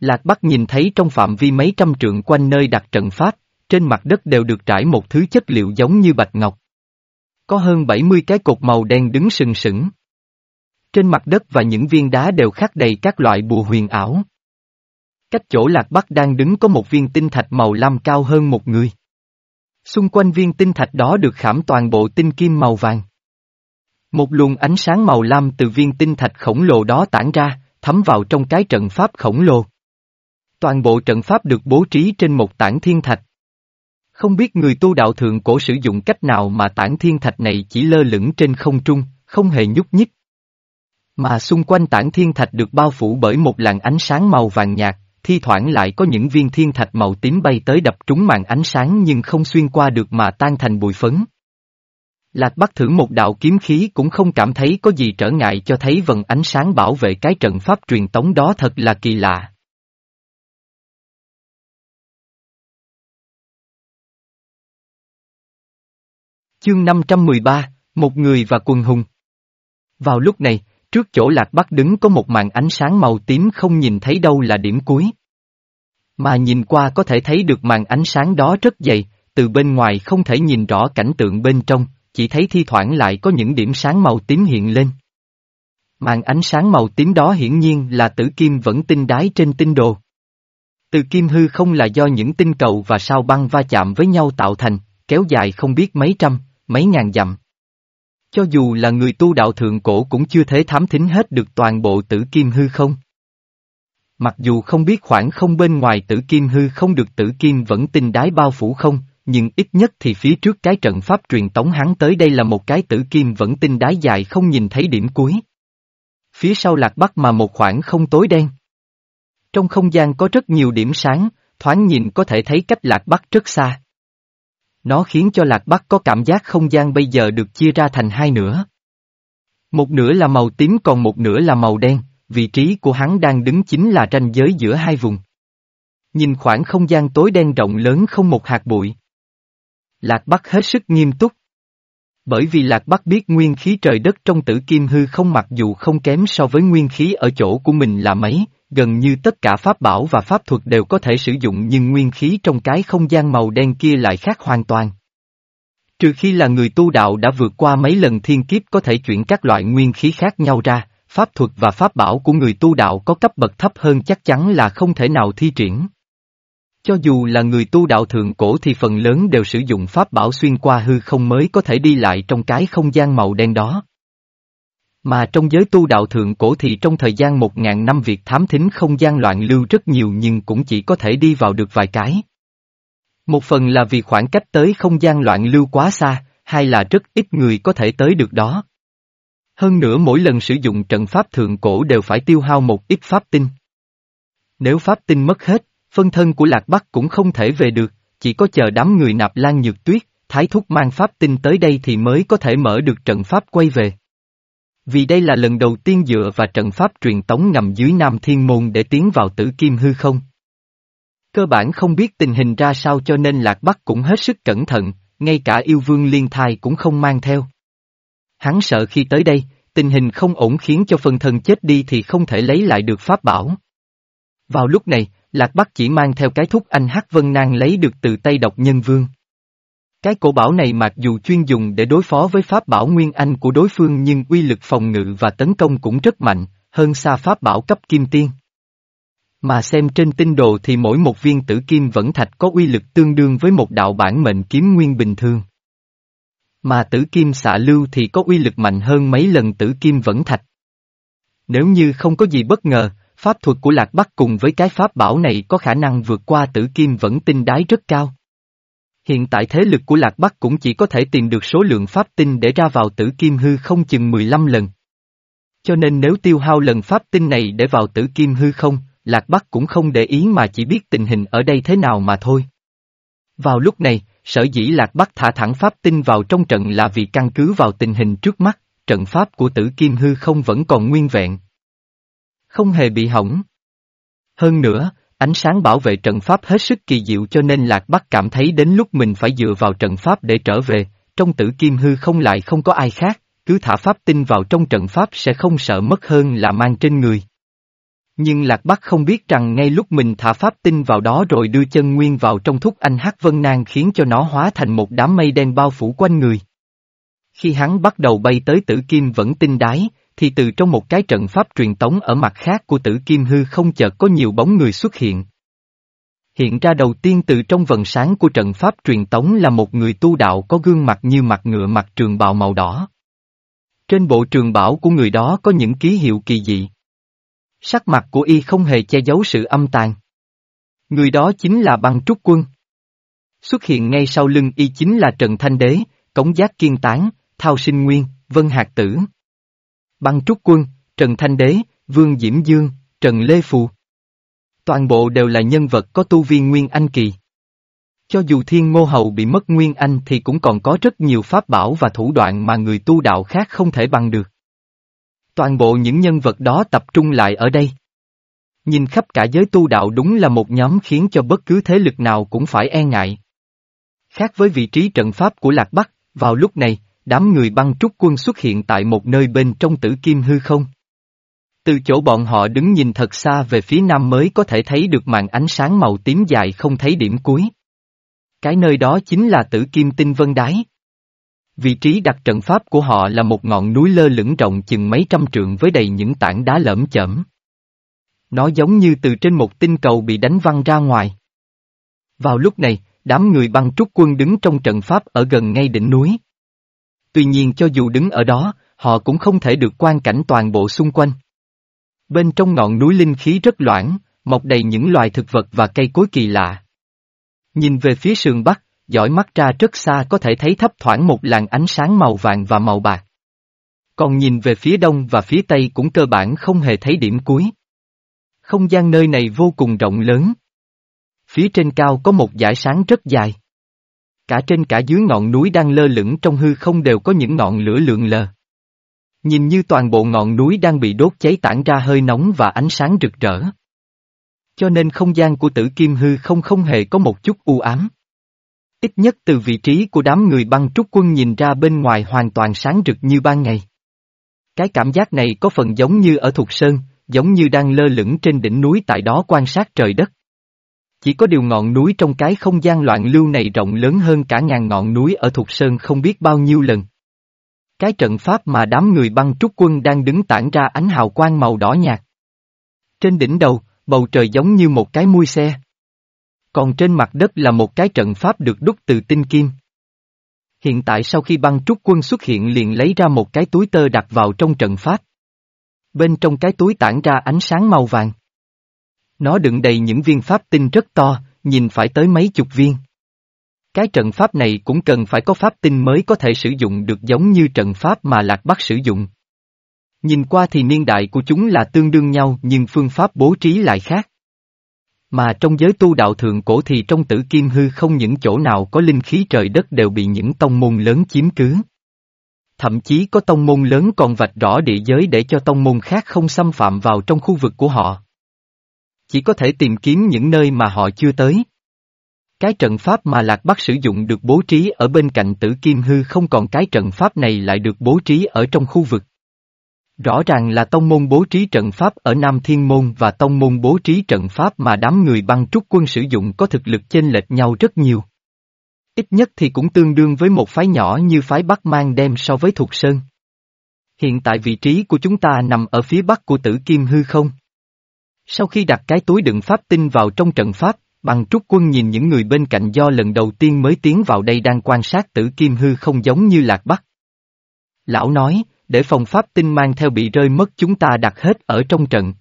Lạc Bắc nhìn thấy trong phạm vi mấy trăm trượng quanh nơi đặt trận pháp, trên mặt đất đều được trải một thứ chất liệu giống như bạch ngọc. Có hơn 70 cái cột màu đen đứng sừng sững. Trên mặt đất và những viên đá đều khắc đầy các loại bùa huyền ảo. Cách chỗ Lạc Bắc đang đứng có một viên tinh thạch màu lam cao hơn một người. Xung quanh viên tinh thạch đó được khảm toàn bộ tinh kim màu vàng. Một luồng ánh sáng màu lam từ viên tinh thạch khổng lồ đó tản ra, thấm vào trong cái trận pháp khổng lồ. Toàn bộ trận pháp được bố trí trên một tảng thiên thạch. Không biết người tu đạo thượng cổ sử dụng cách nào mà tảng thiên thạch này chỉ lơ lửng trên không trung, không hề nhúc nhích. Mà xung quanh tảng thiên thạch được bao phủ bởi một làn ánh sáng màu vàng nhạt, thi thoảng lại có những viên thiên thạch màu tím bay tới đập trúng màn ánh sáng nhưng không xuyên qua được mà tan thành bụi phấn. Lạc Bắc thử một đạo kiếm khí cũng không cảm thấy có gì trở ngại cho thấy vần ánh sáng bảo vệ cái trận pháp truyền tống đó thật là kỳ lạ. Chương 513, Một người và quần hùng. Vào lúc này, trước chỗ Lạc Bắc đứng có một màn ánh sáng màu tím không nhìn thấy đâu là điểm cuối. Mà nhìn qua có thể thấy được màn ánh sáng đó rất dày, từ bên ngoài không thể nhìn rõ cảnh tượng bên trong, chỉ thấy thi thoảng lại có những điểm sáng màu tím hiện lên. Màn ánh sáng màu tím đó hiển nhiên là tử kim vẫn tinh đái trên tinh đồ. Từ kim hư không là do những tinh cầu và sao băng va chạm với nhau tạo thành, kéo dài không biết mấy trăm, mấy ngàn dặm. Cho dù là người tu đạo thượng cổ cũng chưa thể thám thính hết được toàn bộ tử kim hư không. Mặc dù không biết khoảng không bên ngoài tử kim hư không được tử kim vẫn tinh đái bao phủ không, nhưng ít nhất thì phía trước cái trận pháp truyền tống hắn tới đây là một cái tử kim vẫn tinh đái dài không nhìn thấy điểm cuối. Phía sau lạc bắc mà một khoảng không tối đen. Trong không gian có rất nhiều điểm sáng, thoáng nhìn có thể thấy cách lạc bắc rất xa. Nó khiến cho lạc bắc có cảm giác không gian bây giờ được chia ra thành hai nửa. Một nửa là màu tím còn một nửa là màu đen, vị trí của hắn đang đứng chính là ranh giới giữa hai vùng. Nhìn khoảng không gian tối đen rộng lớn không một hạt bụi. Lạc Bắc hết sức nghiêm túc. Bởi vì Lạc Bắc biết nguyên khí trời đất trong tử kim hư không mặc dù không kém so với nguyên khí ở chỗ của mình là mấy, gần như tất cả pháp bảo và pháp thuật đều có thể sử dụng nhưng nguyên khí trong cái không gian màu đen kia lại khác hoàn toàn. Trừ khi là người tu đạo đã vượt qua mấy lần thiên kiếp có thể chuyển các loại nguyên khí khác nhau ra, pháp thuật và pháp bảo của người tu đạo có cấp bậc thấp hơn chắc chắn là không thể nào thi triển. Cho dù là người tu đạo thượng cổ thì phần lớn đều sử dụng pháp bảo xuyên qua hư không mới có thể đi lại trong cái không gian màu đen đó. Mà trong giới tu đạo thượng cổ thì trong thời gian một ngàn năm việc thám thính không gian loạn lưu rất nhiều nhưng cũng chỉ có thể đi vào được vài cái. Một phần là vì khoảng cách tới không gian loạn lưu quá xa, hai là rất ít người có thể tới được đó. Hơn nữa mỗi lần sử dụng trận pháp thượng cổ đều phải tiêu hao một ít pháp tinh. Nếu pháp tinh mất hết, phân thân của Lạc Bắc cũng không thể về được, chỉ có chờ đám người nạp lan nhược tuyết, thái thúc mang pháp tinh tới đây thì mới có thể mở được trận pháp quay về. Vì đây là lần đầu tiên dựa và trận pháp truyền tống ngầm dưới Nam Thiên Môn để tiến vào tử kim hư không. Cơ bản không biết tình hình ra sao cho nên Lạc Bắc cũng hết sức cẩn thận, ngay cả yêu vương liên thai cũng không mang theo. Hắn sợ khi tới đây, tình hình không ổn khiến cho phần thân chết đi thì không thể lấy lại được pháp bảo. Vào lúc này, Lạc Bắc chỉ mang theo cái thúc anh Hắc Vân Nang lấy được từ tay độc nhân vương. Cái cổ bảo này mặc dù chuyên dùng để đối phó với pháp bảo nguyên anh của đối phương nhưng uy lực phòng ngự và tấn công cũng rất mạnh, hơn xa pháp bảo cấp kim tiên. Mà xem trên tinh đồ thì mỗi một viên tử kim vẫn thạch có uy lực tương đương với một đạo bản mệnh kiếm nguyên bình thường. Mà tử kim xạ lưu thì có uy lực mạnh hơn mấy lần tử kim vẫn thạch. Nếu như không có gì bất ngờ, pháp thuật của Lạc Bắc cùng với cái pháp bảo này có khả năng vượt qua tử kim vẫn tinh đái rất cao. Hiện tại thế lực của Lạc Bắc cũng chỉ có thể tìm được số lượng pháp tinh để ra vào tử kim hư không chừng 15 lần. Cho nên nếu tiêu hao lần pháp tinh này để vào tử kim hư không, Lạc Bắc cũng không để ý mà chỉ biết tình hình ở đây thế nào mà thôi. Vào lúc này, sở dĩ Lạc Bắc thả thẳng pháp tinh vào trong trận là vì căn cứ vào tình hình trước mắt, trận pháp của tử kim hư không vẫn còn nguyên vẹn. Không hề bị hỏng. Hơn nữa, ánh sáng bảo vệ trận pháp hết sức kỳ diệu cho nên Lạc Bắc cảm thấy đến lúc mình phải dựa vào trận pháp để trở về, trong tử kim hư không lại không có ai khác, cứ thả pháp tinh vào trong trận pháp sẽ không sợ mất hơn là mang trên người. Nhưng Lạc Bắc không biết rằng ngay lúc mình thả pháp tinh vào đó rồi đưa chân nguyên vào trong thúc anh hát vân nang khiến cho nó hóa thành một đám mây đen bao phủ quanh người. Khi hắn bắt đầu bay tới tử kim vẫn tinh đái, thì từ trong một cái trận pháp truyền tống ở mặt khác của tử kim hư không chợt có nhiều bóng người xuất hiện. Hiện ra đầu tiên từ trong vần sáng của trận pháp truyền tống là một người tu đạo có gương mặt như mặt ngựa mặt trường bào màu đỏ. Trên bộ trường bảo của người đó có những ký hiệu kỳ dị. Sắc mặt của y không hề che giấu sự âm tàn. Người đó chính là băng trúc quân. Xuất hiện ngay sau lưng y chính là Trần Thanh Đế, Cống Giác Kiên Tán, Thao Sinh Nguyên, Vân Hạc Tử. Băng Trúc Quân, Trần Thanh Đế, Vương Diễm Dương, Trần Lê Phù. Toàn bộ đều là nhân vật có tu viên Nguyên Anh Kỳ. Cho dù Thiên Ngô Hầu bị mất Nguyên Anh thì cũng còn có rất nhiều pháp bảo và thủ đoạn mà người tu đạo khác không thể bằng được. Toàn bộ những nhân vật đó tập trung lại ở đây. Nhìn khắp cả giới tu đạo đúng là một nhóm khiến cho bất cứ thế lực nào cũng phải e ngại. Khác với vị trí trận pháp của Lạc Bắc, vào lúc này, đám người băng trúc quân xuất hiện tại một nơi bên trong tử kim hư không. Từ chỗ bọn họ đứng nhìn thật xa về phía nam mới có thể thấy được màn ánh sáng màu tím dài không thấy điểm cuối. Cái nơi đó chính là tử kim tinh vân đái. Vị trí đặt trận pháp của họ là một ngọn núi lơ lửng rộng chừng mấy trăm trượng với đầy những tảng đá lởm chởm. Nó giống như từ trên một tinh cầu bị đánh văng ra ngoài. Vào lúc này, đám người băng trúc quân đứng trong trận pháp ở gần ngay đỉnh núi. Tuy nhiên cho dù đứng ở đó, họ cũng không thể được quan cảnh toàn bộ xung quanh. Bên trong ngọn núi linh khí rất loãng, mọc đầy những loài thực vật và cây cối kỳ lạ. Nhìn về phía sườn bắc, dõi mắt ra rất xa có thể thấy thấp thoảng một làn ánh sáng màu vàng và màu bạc. Còn nhìn về phía đông và phía tây cũng cơ bản không hề thấy điểm cuối. Không gian nơi này vô cùng rộng lớn. Phía trên cao có một dải sáng rất dài. Cả trên cả dưới ngọn núi đang lơ lửng trong hư không đều có những ngọn lửa lượn lờ. Nhìn như toàn bộ ngọn núi đang bị đốt cháy tản ra hơi nóng và ánh sáng rực rỡ. Cho nên không gian của tử kim hư không không hề có một chút u ám. Ít nhất từ vị trí của đám người băng trúc quân nhìn ra bên ngoài hoàn toàn sáng rực như ban ngày. Cái cảm giác này có phần giống như ở Thục Sơn, giống như đang lơ lửng trên đỉnh núi tại đó quan sát trời đất. Chỉ có điều ngọn núi trong cái không gian loạn lưu này rộng lớn hơn cả ngàn ngọn núi ở Thục Sơn không biết bao nhiêu lần. Cái trận pháp mà đám người băng trúc quân đang đứng tản ra ánh hào quang màu đỏ nhạt. Trên đỉnh đầu, bầu trời giống như một cái mui xe. Còn trên mặt đất là một cái trận pháp được đúc từ tinh kim. Hiện tại sau khi băng trúc quân xuất hiện liền lấy ra một cái túi tơ đặt vào trong trận pháp. Bên trong cái túi tản ra ánh sáng màu vàng. Nó đựng đầy những viên pháp tinh rất to, nhìn phải tới mấy chục viên. Cái trận pháp này cũng cần phải có pháp tinh mới có thể sử dụng được giống như trận pháp mà Lạc Bắc sử dụng. Nhìn qua thì niên đại của chúng là tương đương nhau nhưng phương pháp bố trí lại khác. Mà trong giới tu đạo thượng cổ thì trong tử kim hư không những chỗ nào có linh khí trời đất đều bị những tông môn lớn chiếm cứ. Thậm chí có tông môn lớn còn vạch rõ địa giới để cho tông môn khác không xâm phạm vào trong khu vực của họ. Chỉ có thể tìm kiếm những nơi mà họ chưa tới. Cái trận pháp mà Lạc Bắc sử dụng được bố trí ở bên cạnh tử kim hư không còn cái trận pháp này lại được bố trí ở trong khu vực. Rõ ràng là tông môn bố trí trận pháp ở Nam Thiên Môn và tông môn bố trí trận pháp mà đám người băng trúc quân sử dụng có thực lực chênh lệch nhau rất nhiều. Ít nhất thì cũng tương đương với một phái nhỏ như phái Bắc Mang đem so với Thục Sơn. Hiện tại vị trí của chúng ta nằm ở phía bắc của tử kim hư không. Sau khi đặt cái túi đựng pháp tinh vào trong trận pháp, bằng trúc quân nhìn những người bên cạnh do lần đầu tiên mới tiến vào đây đang quan sát tử kim hư không giống như lạc bắc. Lão nói, để phòng pháp tinh mang theo bị rơi mất chúng ta đặt hết ở trong trận.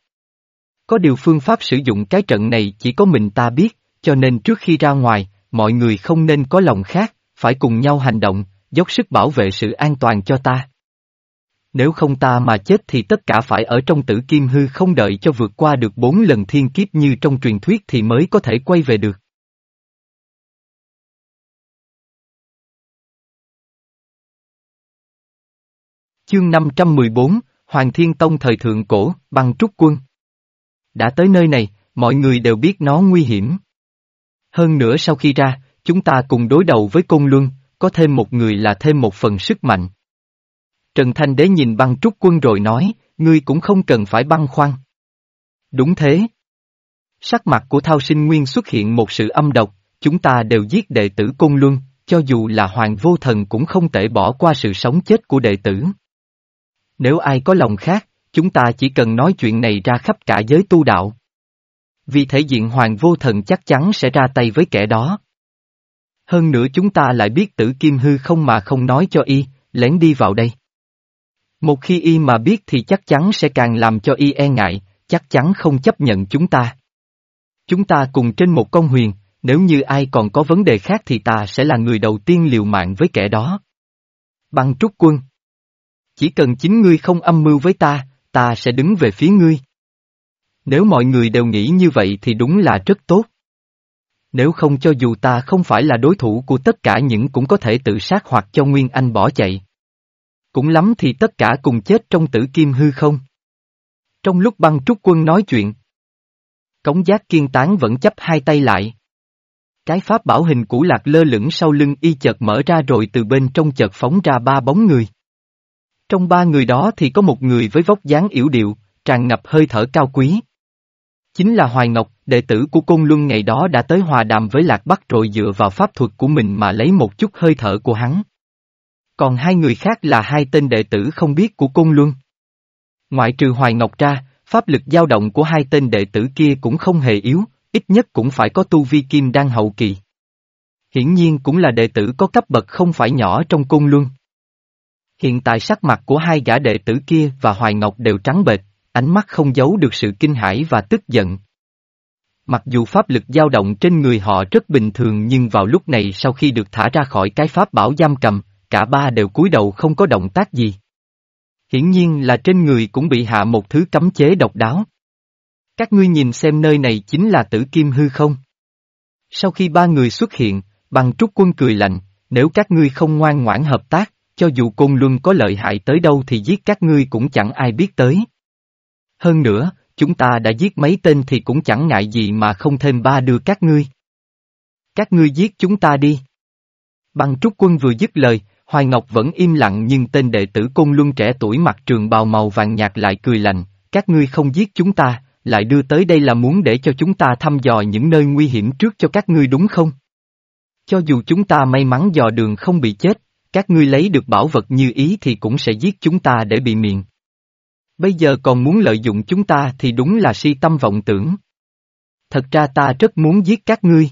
Có điều phương pháp sử dụng cái trận này chỉ có mình ta biết, cho nên trước khi ra ngoài, mọi người không nên có lòng khác, phải cùng nhau hành động, dốc sức bảo vệ sự an toàn cho ta. Nếu không ta mà chết thì tất cả phải ở trong tử kim hư không đợi cho vượt qua được bốn lần thiên kiếp như trong truyền thuyết thì mới có thể quay về được. Chương 514, Hoàng Thiên Tông thời thượng cổ, băng trúc quân. Đã tới nơi này, mọi người đều biết nó nguy hiểm. Hơn nữa sau khi ra, chúng ta cùng đối đầu với Côn Luân, có thêm một người là thêm một phần sức mạnh. Trần Thanh Đế nhìn băng trúc quân rồi nói, ngươi cũng không cần phải băng khoăn. Đúng thế. Sắc mặt của Thao Sinh Nguyên xuất hiện một sự âm độc, chúng ta đều giết đệ tử Côn Luân, cho dù là Hoàng Vô Thần cũng không thể bỏ qua sự sống chết của đệ tử. Nếu ai có lòng khác, chúng ta chỉ cần nói chuyện này ra khắp cả giới tu đạo. Vì thể diện Hoàng Vô Thần chắc chắn sẽ ra tay với kẻ đó. Hơn nữa chúng ta lại biết tử kim hư không mà không nói cho y, lén đi vào đây. Một khi y mà biết thì chắc chắn sẽ càng làm cho y e ngại, chắc chắn không chấp nhận chúng ta. Chúng ta cùng trên một con huyền, Nếu như ai còn có vấn đề khác thì ta sẽ là người đầu tiên liều mạng với kẻ đó. Băng trúc quân. Chỉ cần chính ngươi không âm mưu với ta, ta sẽ đứng về phía ngươi. Nếu mọi người đều nghĩ như vậy thì đúng là rất tốt. Nếu không cho dù ta không phải là đối thủ của tất cả những cũng có thể tự sát hoặc cho Nguyên Anh bỏ chạy. Cũng lắm thì tất cả cùng chết trong tử kim hư không. Trong lúc băng trúc quân nói chuyện, Cống giác kiên tán vẫn chấp hai tay lại. Cái pháp bảo hình cũ lạc lơ lửng sau lưng y chợt mở ra rồi từ bên trong chợt phóng ra ba bóng người. Trong ba người đó thì có một người với vóc dáng yểu điệu, tràn ngập hơi thở cao quý. Chính là Hoài Ngọc, đệ tử của Côn Luân ngày đó đã tới hòa đàm với Lạc Bắc rồi dựa vào pháp thuật của mình mà lấy một chút hơi thở của hắn. Còn hai người khác là hai tên đệ tử không biết của Côn Luân. Ngoại trừ Hoài Ngọc ra, pháp lực dao động của hai tên đệ tử kia cũng không hề yếu, ít nhất cũng phải có tu vi kim đan hậu kỳ. Hiển nhiên cũng là đệ tử có cấp bậc không phải nhỏ trong Côn Luân. Hiện tại sắc mặt của hai gã đệ tử kia và Hoài Ngọc đều trắng bệch, ánh mắt không giấu được sự kinh hãi và tức giận. Mặc dù pháp lực dao động trên người họ rất bình thường nhưng vào lúc này sau khi được thả ra khỏi cái pháp bảo giam cầm, cả ba đều cúi đầu không có động tác gì. Hiển nhiên là trên người cũng bị hạ một thứ cấm chế độc đáo. Các ngươi nhìn xem nơi này chính là tử kim hư không? Sau khi ba người xuất hiện, bằng trúc quân cười lạnh, nếu các ngươi không ngoan ngoãn hợp tác, cho dù côn luân có lợi hại tới đâu thì giết các ngươi cũng chẳng ai biết tới. Hơn nữa, chúng ta đã giết mấy tên thì cũng chẳng ngại gì mà không thêm ba đưa các ngươi. Các ngươi giết chúng ta đi. Bằng trúc quân vừa dứt lời, Hoài Ngọc vẫn im lặng nhưng tên đệ tử côn luân trẻ tuổi mặc trường bào màu vàng nhạt lại cười lạnh, các ngươi không giết chúng ta, lại đưa tới đây là muốn để cho chúng ta thăm dò những nơi nguy hiểm trước cho các ngươi đúng không? Cho dù chúng ta may mắn dò đường không bị chết, các ngươi lấy được bảo vật như ý thì cũng sẽ giết chúng ta để bị miệng. Bây giờ còn muốn lợi dụng chúng ta thì đúng là si tâm vọng tưởng. Thật ra ta rất muốn giết các ngươi.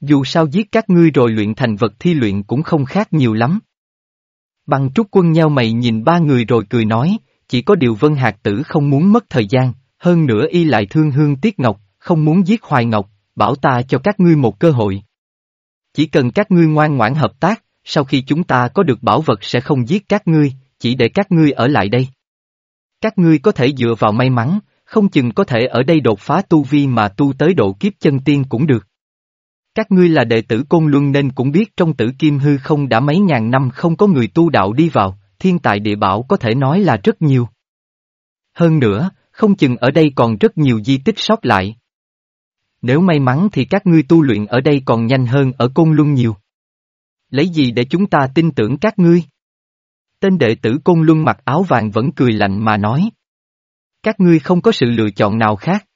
Dù sao giết các ngươi rồi luyện thành vật thi luyện cũng không khác nhiều lắm. Bằng trúc quân nheo mày nhìn ba người rồi cười nói, chỉ có điều Vân Hạc Tử không muốn mất thời gian, hơn nữa y lại thương hương tiếc ngọc, không muốn giết Hoài Ngọc, bảo ta cho các ngươi một cơ hội. Chỉ cần các ngươi ngoan ngoãn hợp tác, sau khi chúng ta có được bảo vật sẽ không giết các ngươi, chỉ để các ngươi ở lại đây. Các ngươi có thể dựa vào may mắn, không chừng có thể ở đây đột phá tu vi mà tu tới độ kiếp chân tiên cũng được. Các ngươi là đệ tử Côn Luân nên cũng biết trong tử kim hư không đã mấy ngàn năm không có người tu đạo đi vào, thiên tài địa bảo có thể nói là rất nhiều. Hơn nữa, không chừng ở đây còn rất nhiều di tích sót lại. Nếu may mắn thì các ngươi tu luyện ở đây còn nhanh hơn ở Côn Luân nhiều. Lấy gì để chúng ta tin tưởng các ngươi? Tên đệ tử Côn Luân mặc áo vàng vẫn cười lạnh mà nói. Các ngươi không có sự lựa chọn nào khác.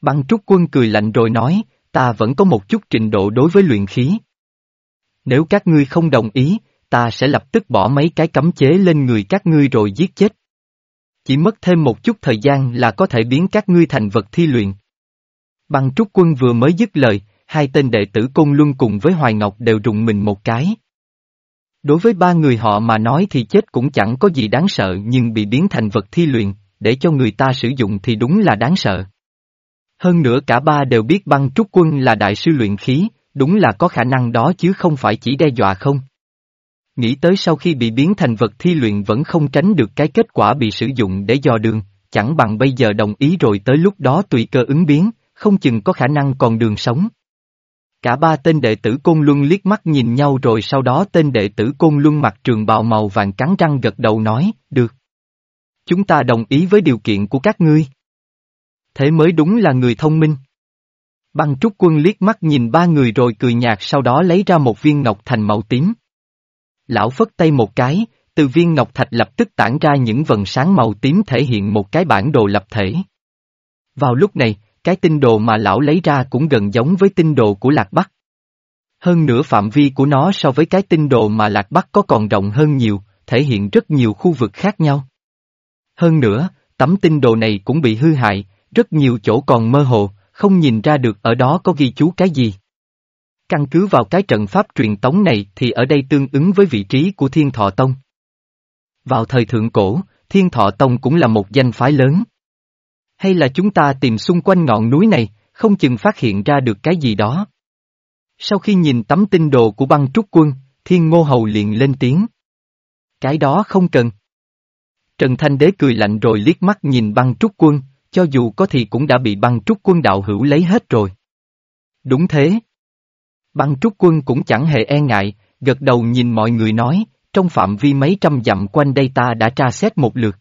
Băng trúc quân cười lạnh rồi nói, ta vẫn có một chút trình độ đối với luyện khí. Nếu các ngươi không đồng ý, ta sẽ lập tức bỏ mấy cái cấm chế lên người các ngươi rồi giết chết. Chỉ mất thêm một chút thời gian là có thể biến các ngươi thành vật thi luyện. Băng trúc quân vừa mới dứt lời, hai tên đệ tử Côn Luân cùng với Hoài Ngọc đều rùng mình một cái. Đối với ba người họ mà nói thì chết cũng chẳng có gì đáng sợ nhưng bị biến thành vật thi luyện, để cho người ta sử dụng thì đúng là đáng sợ. Hơn nữa cả ba đều biết băng trúc quân là đại sư luyện khí, đúng là có khả năng đó chứ không phải chỉ đe dọa không. Nghĩ tới sau khi bị biến thành vật thi luyện vẫn không tránh được cái kết quả bị sử dụng để dò đường, chẳng bằng bây giờ đồng ý rồi tới lúc đó tùy cơ ứng biến, không chừng có khả năng còn đường sống. Cả ba tên đệ tử Côn Luân liếc mắt nhìn nhau rồi sau đó tên đệ tử Côn Luân mặc trường bào màu vàng cắn răng gật đầu nói, được. Chúng ta đồng ý với điều kiện của các ngươi. Thế mới đúng là người thông minh. Băng trúc quân liếc mắt nhìn ba người rồi cười nhạt sau đó lấy ra một viên ngọc thành màu tím. Lão phất tay một cái, từ viên ngọc thạch lập tức tản ra những vần sáng màu tím thể hiện một cái bản đồ lập thể. Vào lúc này, cái tinh đồ mà lão lấy ra cũng gần giống với tinh đồ của Lạc Bắc. Hơn nữa phạm vi của nó so với cái tinh đồ mà Lạc Bắc có còn rộng hơn nhiều, thể hiện rất nhiều khu vực khác nhau. Hơn nữa, tấm tinh đồ này cũng bị hư hại, rất nhiều chỗ còn mơ hồ, không nhìn ra được ở đó có ghi chú cái gì. Căn cứ vào cái trận pháp truyền tống này thì ở đây tương ứng với vị trí của Thiên Thọ Tông. Vào thời thượng cổ, Thiên Thọ Tông cũng là một danh phái lớn. Hay là chúng ta tìm xung quanh ngọn núi này, không chừng phát hiện ra được cái gì đó. Sau khi nhìn tấm tinh đồ của băng trúc quân, thiên ngô hầu liền lên tiếng. Cái đó không cần. Trần Thanh Đế cười lạnh rồi liếc mắt nhìn băng trúc quân, cho dù có thì cũng đã bị băng trúc quân đạo hữu lấy hết rồi. Đúng thế. Băng trúc quân cũng chẳng hề e ngại, gật đầu nhìn mọi người nói, trong phạm vi mấy trăm dặm quanh đây ta đã tra xét một lượt.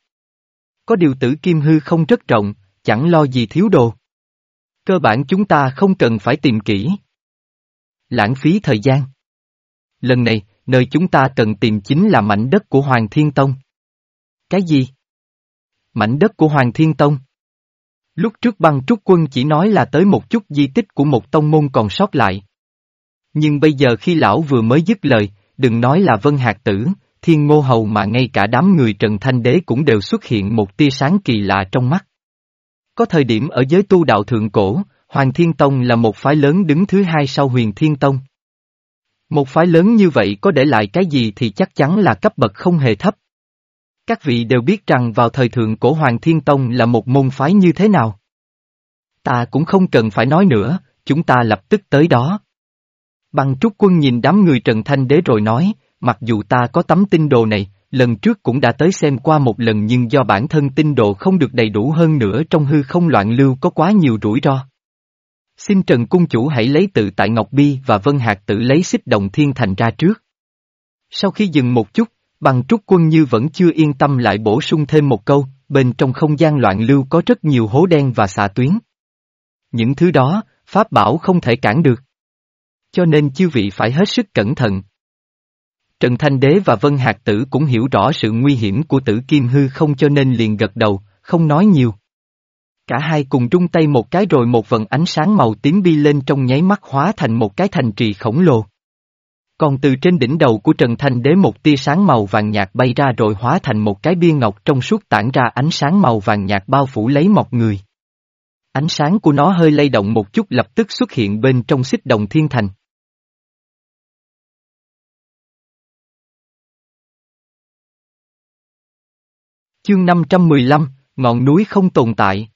Có điều tử kim hư không rất rộng, chẳng lo gì thiếu đồ. Cơ bản chúng ta không cần phải tìm kỹ. Lãng phí thời gian. Lần này, nơi chúng ta cần tìm chính là mảnh đất của Hoàng Thiên Tông. Cái gì? Mảnh đất của Hoàng Thiên Tông. Lúc trước băng trúc quân chỉ nói là tới một chút di tích của một tông môn còn sót lại. Nhưng bây giờ khi lão vừa mới dứt lời, đừng nói là Vân Hạc Tử, Thiên Ngô Hầu mà ngay cả đám người Trần Thanh Đế cũng đều xuất hiện một tia sáng kỳ lạ trong mắt. Có thời điểm ở giới tu đạo thượng cổ, Hoàng Thiên Tông là một phái lớn đứng thứ hai sau Huyền Thiên Tông. Một phái lớn như vậy có để lại cái gì thì chắc chắn là cấp bậc không hề thấp. Các vị đều biết rằng vào thời thượng cổ Hoàng Thiên Tông là một môn phái như thế nào. Ta cũng không cần phải nói nữa, chúng ta lập tức tới đó. Băng trúc quân nhìn đám người Trần Thanh Đế rồi nói, mặc dù ta có tấm tinh đồ này, lần trước cũng đã tới xem qua một lần nhưng do bản thân tinh độ không được đầy đủ hơn nữa trong hư không loạn lưu có quá nhiều rủi ro. Xin Trần Cung Chủ hãy lấy tự tại Ngọc Bi và Vân Hạc tự lấy xích đồng thiên thành ra trước. Sau khi dừng một chút, bằng trúc quân như vẫn chưa yên tâm lại bổ sung thêm một câu, bên trong không gian loạn lưu có rất nhiều hố đen và xạ tuyến. Những thứ đó, Pháp bảo không thể cản được. Cho nên chư vị phải hết sức cẩn thận. Trần Thanh Đế và Vân Hạc Tử cũng hiểu rõ sự nguy hiểm của tử kim hư không cho nên liền gật đầu, không nói nhiều. Cả hai cùng rung tay một cái rồi một vần ánh sáng màu tím bi lên trong nháy mắt hóa thành một cái thành trì khổng lồ. Còn từ trên đỉnh đầu của Trần Thanh Đế một tia sáng màu vàng nhạt bay ra rồi hóa thành một cái bia ngọc trong suốt tản ra ánh sáng màu vàng nhạt bao phủ lấy mọc người. Ánh sáng của nó hơi lay động một chút lập tức xuất hiện bên trong xích đồng thiên thành. Chương 515, ngọn núi không tồn tại.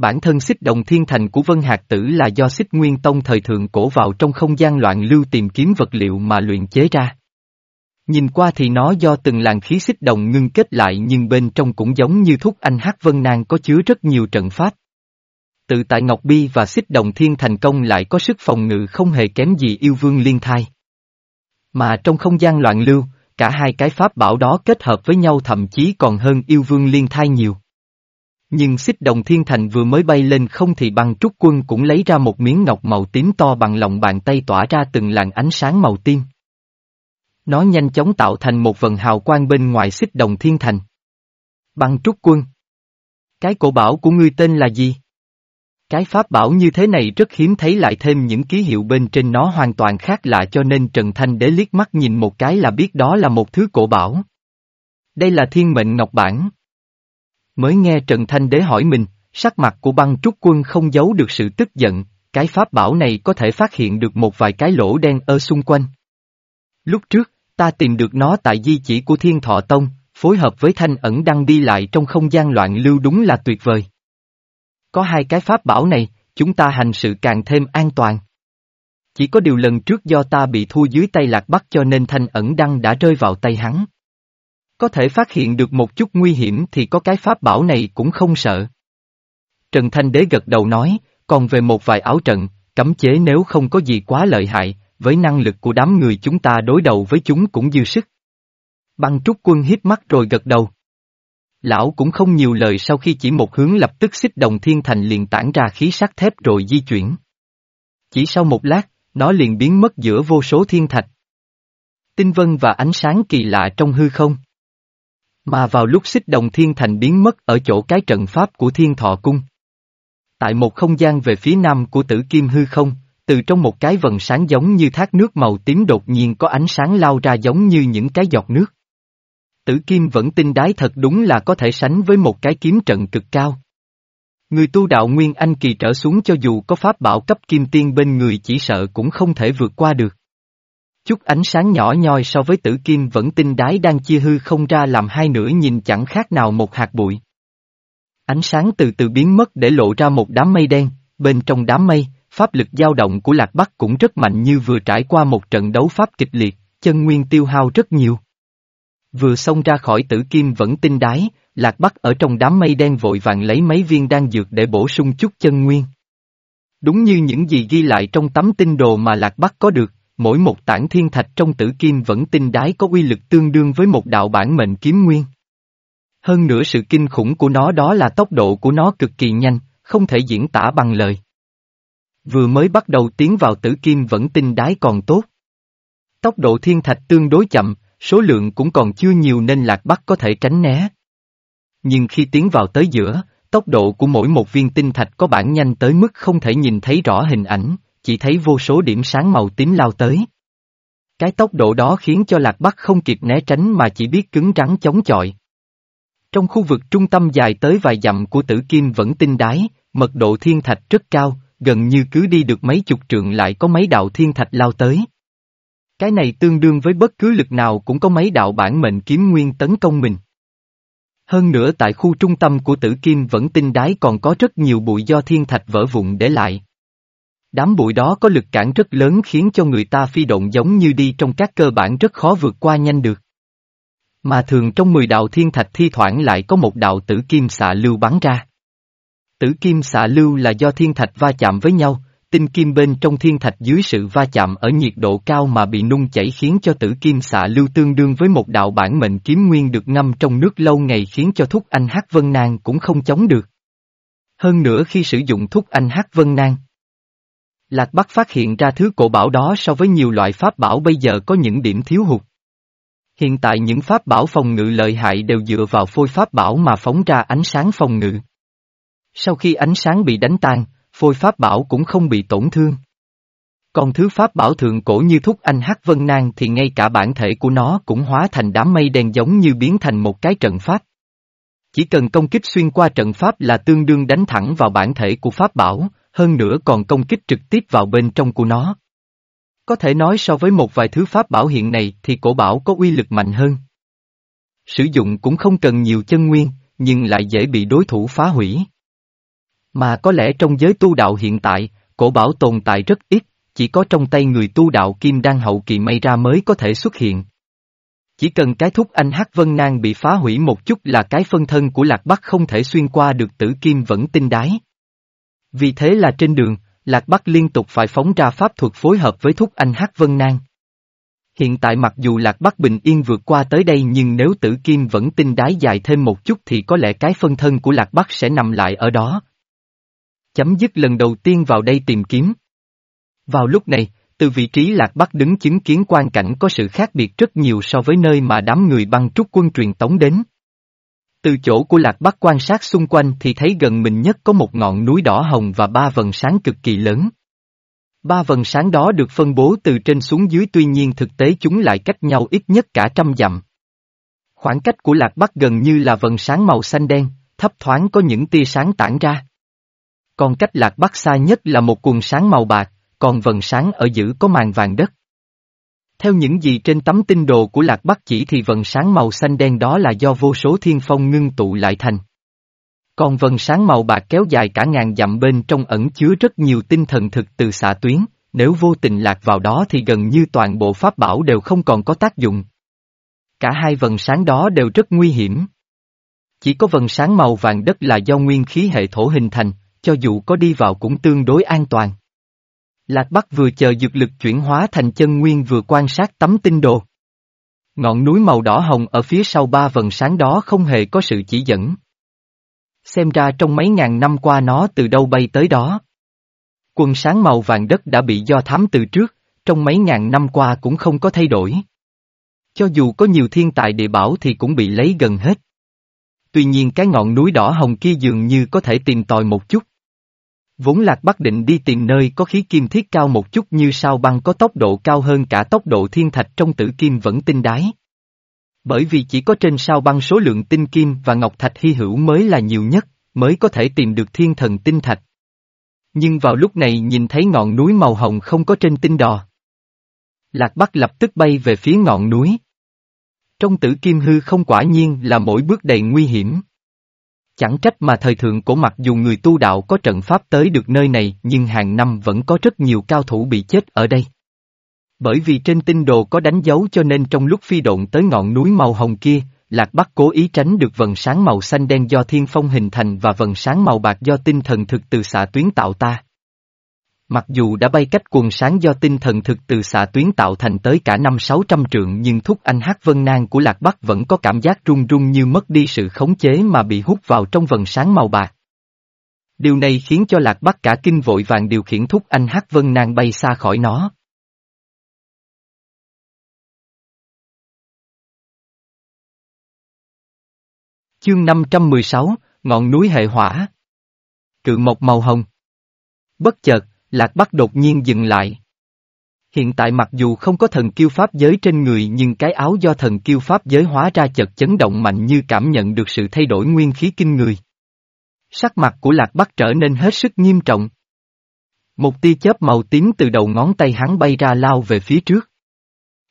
Bản thân xích đồng thiên thành của Vân Hạc Tử là do xích nguyên tông thời thượng cổ vào trong không gian loạn lưu tìm kiếm vật liệu mà luyện chế ra. Nhìn qua thì nó do từng làn khí xích đồng ngưng kết lại nhưng bên trong cũng giống như thuốc anh Hắc Vân Nang có chứa rất nhiều trận pháp. Tự tại Ngọc Bi và xích đồng thiên thành công lại có sức phòng ngự không hề kém gì yêu vương liên thai. Mà trong không gian loạn lưu, cả hai cái pháp bảo đó kết hợp với nhau thậm chí còn hơn yêu vương liên thai nhiều. Nhưng xích đồng thiên thành vừa mới bay lên không thì băng trúc quân cũng lấy ra một miếng ngọc màu tím to bằng lòng bàn tay tỏa ra từng làn ánh sáng màu tím. Nó nhanh chóng tạo thành một vần hào quang bên ngoài xích đồng thiên thành. Băng trúc quân. Cái cổ bảo của ngươi tên là gì? Cái pháp bảo như thế này rất hiếm thấy lại thêm những ký hiệu bên trên nó hoàn toàn khác lạ cho nên Trần Thanh Đế liếc mắt nhìn một cái là biết đó là một thứ cổ bảo. Đây là thiên mệnh ngọc bản. Mới nghe Trần Thanh Đế hỏi mình, sắc mặt của băng trúc quân không giấu được sự tức giận, cái pháp bảo này có thể phát hiện được một vài cái lỗ đen ở xung quanh. Lúc trước, ta tìm được nó tại di chỉ của Thiên Thọ Tông, phối hợp với thanh ẩn đăng đi lại trong không gian loạn lưu đúng là tuyệt vời. Có hai cái pháp bảo này, chúng ta hành sự càng thêm an toàn. Chỉ có điều lần trước do ta bị thua dưới tay lạc bắc cho nên thanh ẩn đăng đã rơi vào tay hắn. Có thể phát hiện được một chút nguy hiểm thì có cái pháp bảo này cũng không sợ. Trần Thanh Đế gật đầu nói, còn về một vài áo trận, cấm chế nếu không có gì quá lợi hại, với năng lực của đám người chúng ta đối đầu với chúng cũng dư sức. Băng trúc quân hít mắt rồi gật đầu. Lão cũng không nhiều lời sau khi chỉ một hướng lập tức xích đồng thiên thành liền tản ra khí sắt thép rồi di chuyển. Chỉ sau một lát, nó liền biến mất giữa vô số thiên thạch. Tinh vân và ánh sáng kỳ lạ trong hư không. Mà vào lúc xích đồng thiên thành biến mất ở chỗ cái trận pháp của thiên thọ cung. Tại một không gian về phía nam của tử kim hư không, từ trong một cái vần sáng giống như thác nước màu tím đột nhiên có ánh sáng lao ra giống như những cái giọt nước. Tử kim vẫn tin đái thật đúng là có thể sánh với một cái kiếm trận cực cao. Người tu đạo Nguyên Anh kỳ trở xuống cho dù có pháp bảo cấp kim tiên bên người chỉ sợ cũng không thể vượt qua được. Chút ánh sáng nhỏ nhoi so với tử kim vẫn tinh đái đang chia hư không ra làm hai nửa nhìn chẳng khác nào một hạt bụi. Ánh sáng từ từ biến mất để lộ ra một đám mây đen, bên trong đám mây, pháp lực dao động của Lạc Bắc cũng rất mạnh như vừa trải qua một trận đấu pháp kịch liệt, chân nguyên tiêu hao rất nhiều. Vừa xông ra khỏi tử kim vẫn tinh đái, Lạc Bắc ở trong đám mây đen vội vàng lấy mấy viên đan dược để bổ sung chút chân nguyên. Đúng như những gì ghi lại trong tấm tinh đồ mà Lạc Bắc có được, mỗi một tảng thiên thạch trong tử kim vẫn tinh đái có uy lực tương đương với một đạo bản mệnh kiếm nguyên. Hơn nữa sự kinh khủng của nó đó là tốc độ của nó cực kỳ nhanh, không thể diễn tả bằng lời. Vừa mới bắt đầu tiến vào tử kim vẫn tinh đái còn tốt. Tốc độ thiên thạch tương đối chậm, số lượng cũng còn chưa nhiều nên lạc bắc có thể tránh né. Nhưng khi tiến vào tới giữa, tốc độ của mỗi một viên tinh thạch có bản nhanh tới mức không thể nhìn thấy rõ hình ảnh, chỉ thấy vô số điểm sáng màu tím lao tới. Cái tốc độ đó khiến cho lạc bắc không kịp né tránh mà chỉ biết cứng rắn chống chọi. Trong khu vực trung tâm dài tới vài dặm của tử kim vẫn tinh đái, mật độ thiên thạch rất cao, gần như cứ đi được mấy chục trượng lại có mấy đạo thiên thạch lao tới. Cái này tương đương với bất cứ lực nào cũng có mấy đạo bản mệnh kiếm nguyên tấn công mình. Hơn nữa tại khu trung tâm của tử kim vẫn tinh đái còn có rất nhiều bụi do thiên thạch vỡ vụn để lại. Đám bụi đó có lực cản rất lớn khiến cho người ta phi động giống như đi trong các cơ bản rất khó vượt qua nhanh được. Mà thường trong 10 đạo thiên thạch thi thoảng lại có một đạo tử kim xạ lưu bắn ra. Tử kim xạ lưu là do thiên thạch va chạm với nhau, tinh kim bên trong thiên thạch dưới sự va chạm ở nhiệt độ cao mà bị nung chảy khiến cho tử kim xạ lưu tương đương với một đạo bản mệnh kiếm nguyên được ngâm trong nước lâu ngày khiến cho thúc anh hắc vân nang cũng không chống được. Hơn nữa khi sử dụng thúc anh hắc vân nang, Lạc Bắc phát hiện ra thứ cổ bảo đó so với nhiều loại pháp bảo bây giờ có những điểm thiếu hụt. Hiện tại những pháp bảo phòng ngự lợi hại đều dựa vào phôi pháp bảo mà phóng ra ánh sáng phòng ngự. Sau khi ánh sáng bị đánh tan, phôi pháp bảo cũng không bị tổn thương. Còn thứ pháp bảo thượng cổ như thúc anh hắc vân nang thì ngay cả bản thể của nó cũng hóa thành đám mây đen giống như biến thành một cái trận pháp. Chỉ cần công kích xuyên qua trận pháp là tương đương đánh thẳng vào bản thể của pháp bảo, hơn nữa còn công kích trực tiếp vào bên trong của nó. Có thể nói so với một vài thứ pháp bảo hiện này thì cổ bảo có uy lực mạnh hơn. Sử dụng cũng không cần nhiều chân nguyên, nhưng lại dễ bị đối thủ phá hủy. Mà có lẽ trong giới tu đạo hiện tại, cổ bảo tồn tại rất ít, chỉ có trong tay người tu đạo kim đan hậu kỳ may ra mới có thể xuất hiện. Chỉ cần cái thúc anh Hắc Vân Nang bị phá hủy một chút là cái phân thân của Lạc Bắc không thể xuyên qua được tử kim vẫn tinh đái. Vì thế là trên đường, Lạc Bắc liên tục phải phóng ra pháp thuật phối hợp với thúc anh Hắc Vân Nang. Hiện tại mặc dù Lạc Bắc bình yên vượt qua tới đây nhưng nếu tử kim vẫn tinh đái dài thêm một chút thì có lẽ cái phân thân của Lạc Bắc sẽ nằm lại ở đó. Chấm dứt lần đầu tiên vào đây tìm kiếm. Vào lúc này, từ vị trí Lạc Bắc đứng chứng kiến quan cảnh có sự khác biệt rất nhiều so với nơi mà đám người băng trúc quân truyền tống đến. Từ chỗ của Lạc Bắc quan sát xung quanh thì thấy gần mình nhất có một ngọn núi đỏ hồng và ba vần sáng cực kỳ lớn. Ba vần sáng đó được phân bố từ trên xuống dưới tuy nhiên thực tế chúng lại cách nhau ít nhất cả trăm dặm. Khoảng cách của Lạc Bắc gần như là vần sáng màu xanh đen, thấp thoáng có những tia sáng tản ra. Còn cách Lạc Bắc xa nhất là một cuồng sáng màu bạc, còn vần sáng ở giữa có màn vàng đất. Theo những gì trên tấm tinh đồ của Lạc Bắc chỉ thì vần sáng màu xanh đen đó là do vô số thiên phong ngưng tụ lại thành. Còn vần sáng màu bạc kéo dài cả ngàn dặm bên trong ẩn chứa rất nhiều tinh thần thực từ xạ tuyến, nếu vô tình lạc vào đó thì gần như toàn bộ pháp bảo đều không còn có tác dụng. Cả hai vần sáng đó đều rất nguy hiểm. Chỉ có vần sáng màu vàng đất là do nguyên khí hệ thổ hình thành, cho dù có đi vào cũng tương đối an toàn. Lạc Bắc vừa chờ dược lực chuyển hóa thành chân nguyên vừa quan sát tấm tinh đồ. Ngọn núi màu đỏ hồng ở phía sau ba vần sáng đó không hề có sự chỉ dẫn. Xem ra trong mấy ngàn năm qua nó từ đâu bay tới đó. Quần sáng màu vàng đất đã bị do thám từ trước, trong mấy ngàn năm qua cũng không có thay đổi. Cho dù có nhiều thiên tài địa bảo thì cũng bị lấy gần hết. Tuy nhiên cái ngọn núi đỏ hồng kia dường như có thể tìm tòi một chút. Vốn Lạc Bắc định đi tìm nơi có khí kim thiết cao một chút như sao băng có tốc độ cao hơn cả tốc độ thiên thạch trong tử kim vẫn tinh đái. Bởi vì chỉ có trên sao băng số lượng tinh kim và ngọc thạch hy hữu mới là nhiều nhất, mới có thể tìm được thiên thần tinh thạch. Nhưng vào lúc này nhìn thấy ngọn núi màu hồng không có trên tinh đò. Lạc Bắc lập tức bay về phía ngọn núi. Trong tử kim hư không quả nhiên là mỗi bước đầy nguy hiểm. Chẳng trách mà thời thượng cổ mặc dù người tu đạo có trận pháp tới được nơi này nhưng hàng năm vẫn có rất nhiều cao thủ bị chết ở đây. Bởi vì trên tinh đồ có đánh dấu cho nên trong lúc phi độn tới ngọn núi màu hồng kia, Lạc Bắc cố ý tránh được vần sáng màu xanh đen do thiên phong hình thành và vần sáng màu bạc do tinh thần thực từ xạ tuyến tạo ta. Mặc dù đã bay cách quần sáng do tinh thần thực từ xạ tuyến tạo thành tới cả năm sáu trăm trượng nhưng thúc anh hát vân nang của Lạc Bắc vẫn có cảm giác run run như mất đi sự khống chế mà bị hút vào trong vần sáng màu bạc. Điều này khiến cho Lạc Bắc cả kinh vội vàng điều khiển thúc anh hát vân nang bay xa khỏi nó. Chương 516, Ngọn núi hệ hỏa Cự mộc màu hồng Bất chợt, Lạc Bắc đột nhiên dừng lại. Hiện tại mặc dù không có thần kiêu pháp giới trên người nhưng cái áo do thần kiêu pháp giới hóa ra chợt chấn động mạnh như cảm nhận được sự thay đổi nguyên khí kinh người. Sắc mặt của Lạc Bắc trở nên hết sức nghiêm trọng. Một tia chớp màu tím từ đầu ngón tay hắn bay ra lao về phía trước.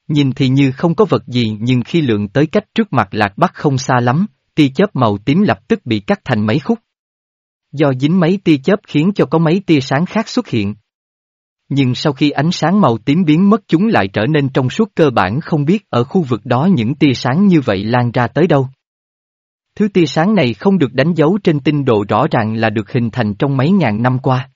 Nhìn thì như không có vật gì nhưng khi lượng tới cách trước mặt Lạc Bắc không xa lắm, tia chớp màu tím lập tức bị cắt thành mấy khúc. Do dính mấy tia chớp khiến cho có mấy tia sáng khác xuất hiện. Nhưng sau khi ánh sáng màu tím biến mất chúng lại trở nên trong suốt cơ bản không biết ở khu vực đó những tia sáng như vậy lan ra tới đâu. Thứ tia sáng này không được đánh dấu trên tinh độ rõ ràng là được hình thành trong mấy ngàn năm qua.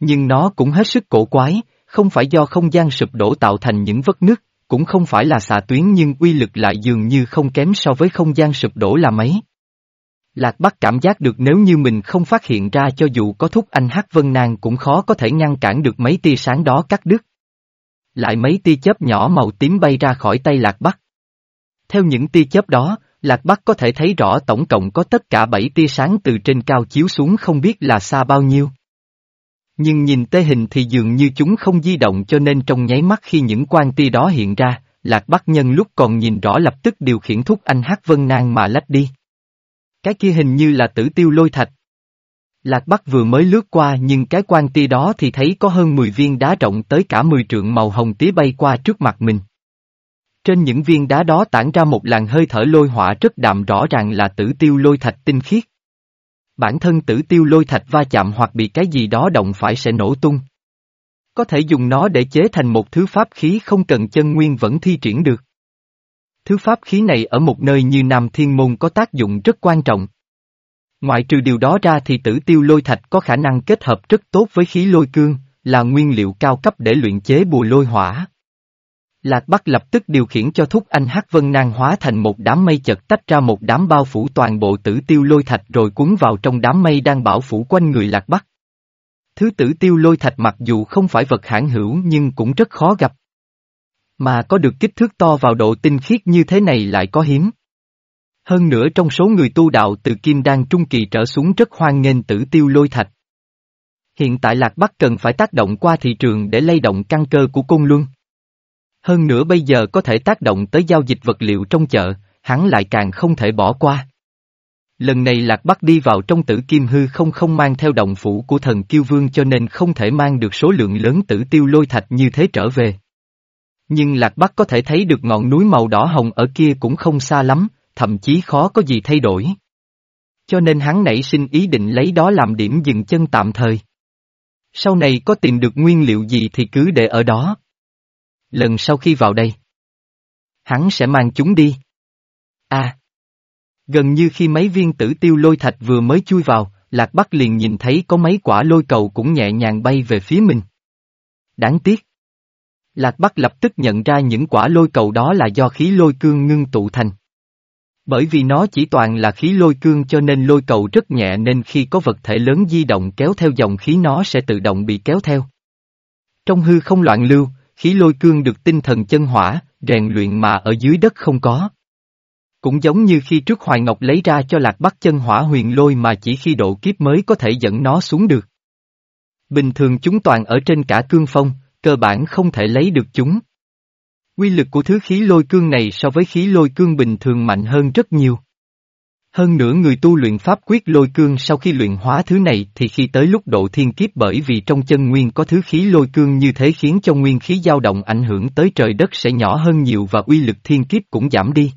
Nhưng nó cũng hết sức cổ quái, không phải do không gian sụp đổ tạo thành những vất nước, cũng không phải là xạ tuyến nhưng uy lực lại dường như không kém so với không gian sụp đổ là mấy. Lạc Bắc cảm giác được nếu như mình không phát hiện ra cho dù có thúc anh Hắc Vân Nang cũng khó có thể ngăn cản được mấy tia sáng đó cắt đứt. Lại mấy tia chớp nhỏ màu tím bay ra khỏi tay Lạc Bắc. Theo những tia chớp đó, Lạc Bắc có thể thấy rõ tổng cộng có tất cả bảy tia sáng từ trên cao chiếu xuống không biết là xa bao nhiêu. Nhưng nhìn tê hình thì dường như chúng không di động cho nên trong nháy mắt khi những quan tia đó hiện ra, Lạc Bắc nhân lúc còn nhìn rõ lập tức điều khiển thúc anh Hắc Vân Nang mà lách đi. Cái kia hình như là tử tiêu lôi thạch. Lạc Bắc vừa mới lướt qua, nhưng cái quan tia đó thì thấy có hơn 10 viên đá rộng tới cả 10 trượng màu hồng tía bay qua trước mặt mình. Trên những viên đá đó tản ra một làn hơi thở lôi hỏa rất đạm rõ ràng là tử tiêu lôi thạch tinh khiết. Bản thân tử tiêu lôi thạch va chạm hoặc bị cái gì đó động phải sẽ nổ tung. Có thể dùng nó để chế thành một thứ pháp khí không cần chân nguyên vẫn thi triển được. Thứ pháp khí này ở một nơi như Nam Thiên Môn có tác dụng rất quan trọng. Ngoại trừ điều đó ra thì tử tiêu lôi thạch có khả năng kết hợp rất tốt với khí lôi cương, là nguyên liệu cao cấp để luyện chế bùa lôi hỏa. Lạc Bắc lập tức điều khiển cho thúc anh Hắc Vân Nang hóa thành một đám mây chật tách ra một đám bao phủ toàn bộ tử tiêu lôi thạch rồi cuốn vào trong đám mây đang bảo phủ quanh người Lạc Bắc. Thứ tử tiêu lôi thạch mặc dù không phải vật hãn hữu nhưng cũng rất khó gặp. Mà có được kích thước to vào độ tinh khiết như thế này lại có hiếm. Hơn nữa trong số người tu đạo từ kim đan trung kỳ trở xuống rất hoan nghênh tử tiêu lôi thạch. Hiện tại Lạc Bắc cần phải tác động qua thị trường để lay động căn cơ của công Luân. Hơn nữa bây giờ có thể tác động tới giao dịch vật liệu trong chợ, hắn lại càng không thể bỏ qua. Lần này Lạc Bắc đi vào trong tử kim hư không không mang theo động phủ của thần kiêu vương cho nên không thể mang được số lượng lớn tử tiêu lôi thạch như thế trở về. Nhưng Lạc Bắc có thể thấy được ngọn núi màu đỏ hồng ở kia cũng không xa lắm, thậm chí khó có gì thay đổi. Cho nên hắn nảy sinh ý định lấy đó làm điểm dừng chân tạm thời. Sau này có tìm được nguyên liệu gì thì cứ để ở đó. Lần sau khi vào đây, hắn sẽ mang chúng đi. À! Gần như khi mấy viên tử tiêu lôi thạch vừa mới chui vào, Lạc Bắc liền nhìn thấy có mấy quả lôi cầu cũng nhẹ nhàng bay về phía mình. Đáng tiếc. Lạc Bắc lập tức nhận ra những quả lôi cầu đó là do khí lôi cương ngưng tụ thành. Bởi vì nó chỉ toàn là khí lôi cương cho nên lôi cầu rất nhẹ nên khi có vật thể lớn di động kéo theo dòng khí nó sẽ tự động bị kéo theo. Trong hư không loạn lưu, khí lôi cương được tinh thần chân hỏa, rèn luyện mà ở dưới đất không có. Cũng giống như khi trước Hoài Ngọc lấy ra cho Lạc Bắc chân hỏa huyền lôi mà chỉ khi độ kiếp mới có thể dẫn nó xuống được. Bình thường chúng toàn ở trên cả cương phong, cơ bản không thể lấy được chúng. Quy lực của thứ khí lôi cương này so với khí lôi cương bình thường mạnh hơn rất nhiều. Hơn nữa người tu luyện pháp quyết lôi cương sau khi luyện hóa thứ này thì khi tới lúc độ thiên kiếp bởi vì trong chân nguyên có thứ khí lôi cương như thế khiến cho nguyên khí dao động ảnh hưởng tới trời đất sẽ nhỏ hơn nhiều và uy lực thiên kiếp cũng giảm đi.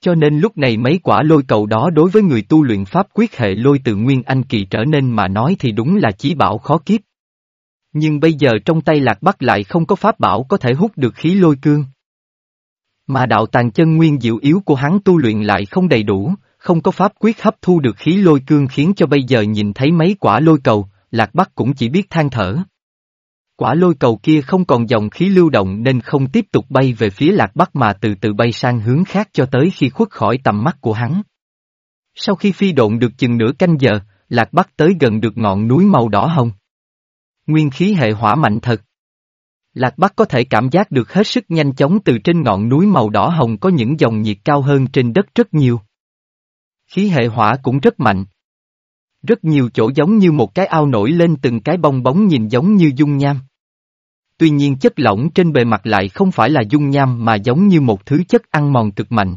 Cho nên lúc này mấy quả lôi cầu đó đối với người tu luyện pháp quyết hệ lôi từ Nguyên Anh kỳ trở nên mà nói thì đúng là chí bảo khó kiếp. Nhưng bây giờ trong tay Lạc Bắc lại không có pháp bảo có thể hút được khí lôi cương. Mà đạo tàn chân nguyên diệu yếu của hắn tu luyện lại không đầy đủ, không có pháp quyết hấp thu được khí lôi cương khiến cho bây giờ nhìn thấy mấy quả lôi cầu, Lạc Bắc cũng chỉ biết than thở. Quả lôi cầu kia không còn dòng khí lưu động nên không tiếp tục bay về phía Lạc Bắc mà từ từ bay sang hướng khác cho tới khi khuất khỏi tầm mắt của hắn. Sau khi phi độn được chừng nửa canh giờ, Lạc Bắc tới gần được ngọn núi màu đỏ hồng. Nguyên khí hệ hỏa mạnh thật. Lạc Bắc có thể cảm giác được hết sức nhanh chóng từ trên ngọn núi màu đỏ hồng có những dòng nhiệt cao hơn trên đất rất nhiều. Khí hệ hỏa cũng rất mạnh. Rất nhiều chỗ giống như một cái ao nổi lên từng cái bong bóng nhìn giống như dung nham. Tuy nhiên chất lỏng trên bề mặt lại không phải là dung nham mà giống như một thứ chất ăn mòn cực mạnh.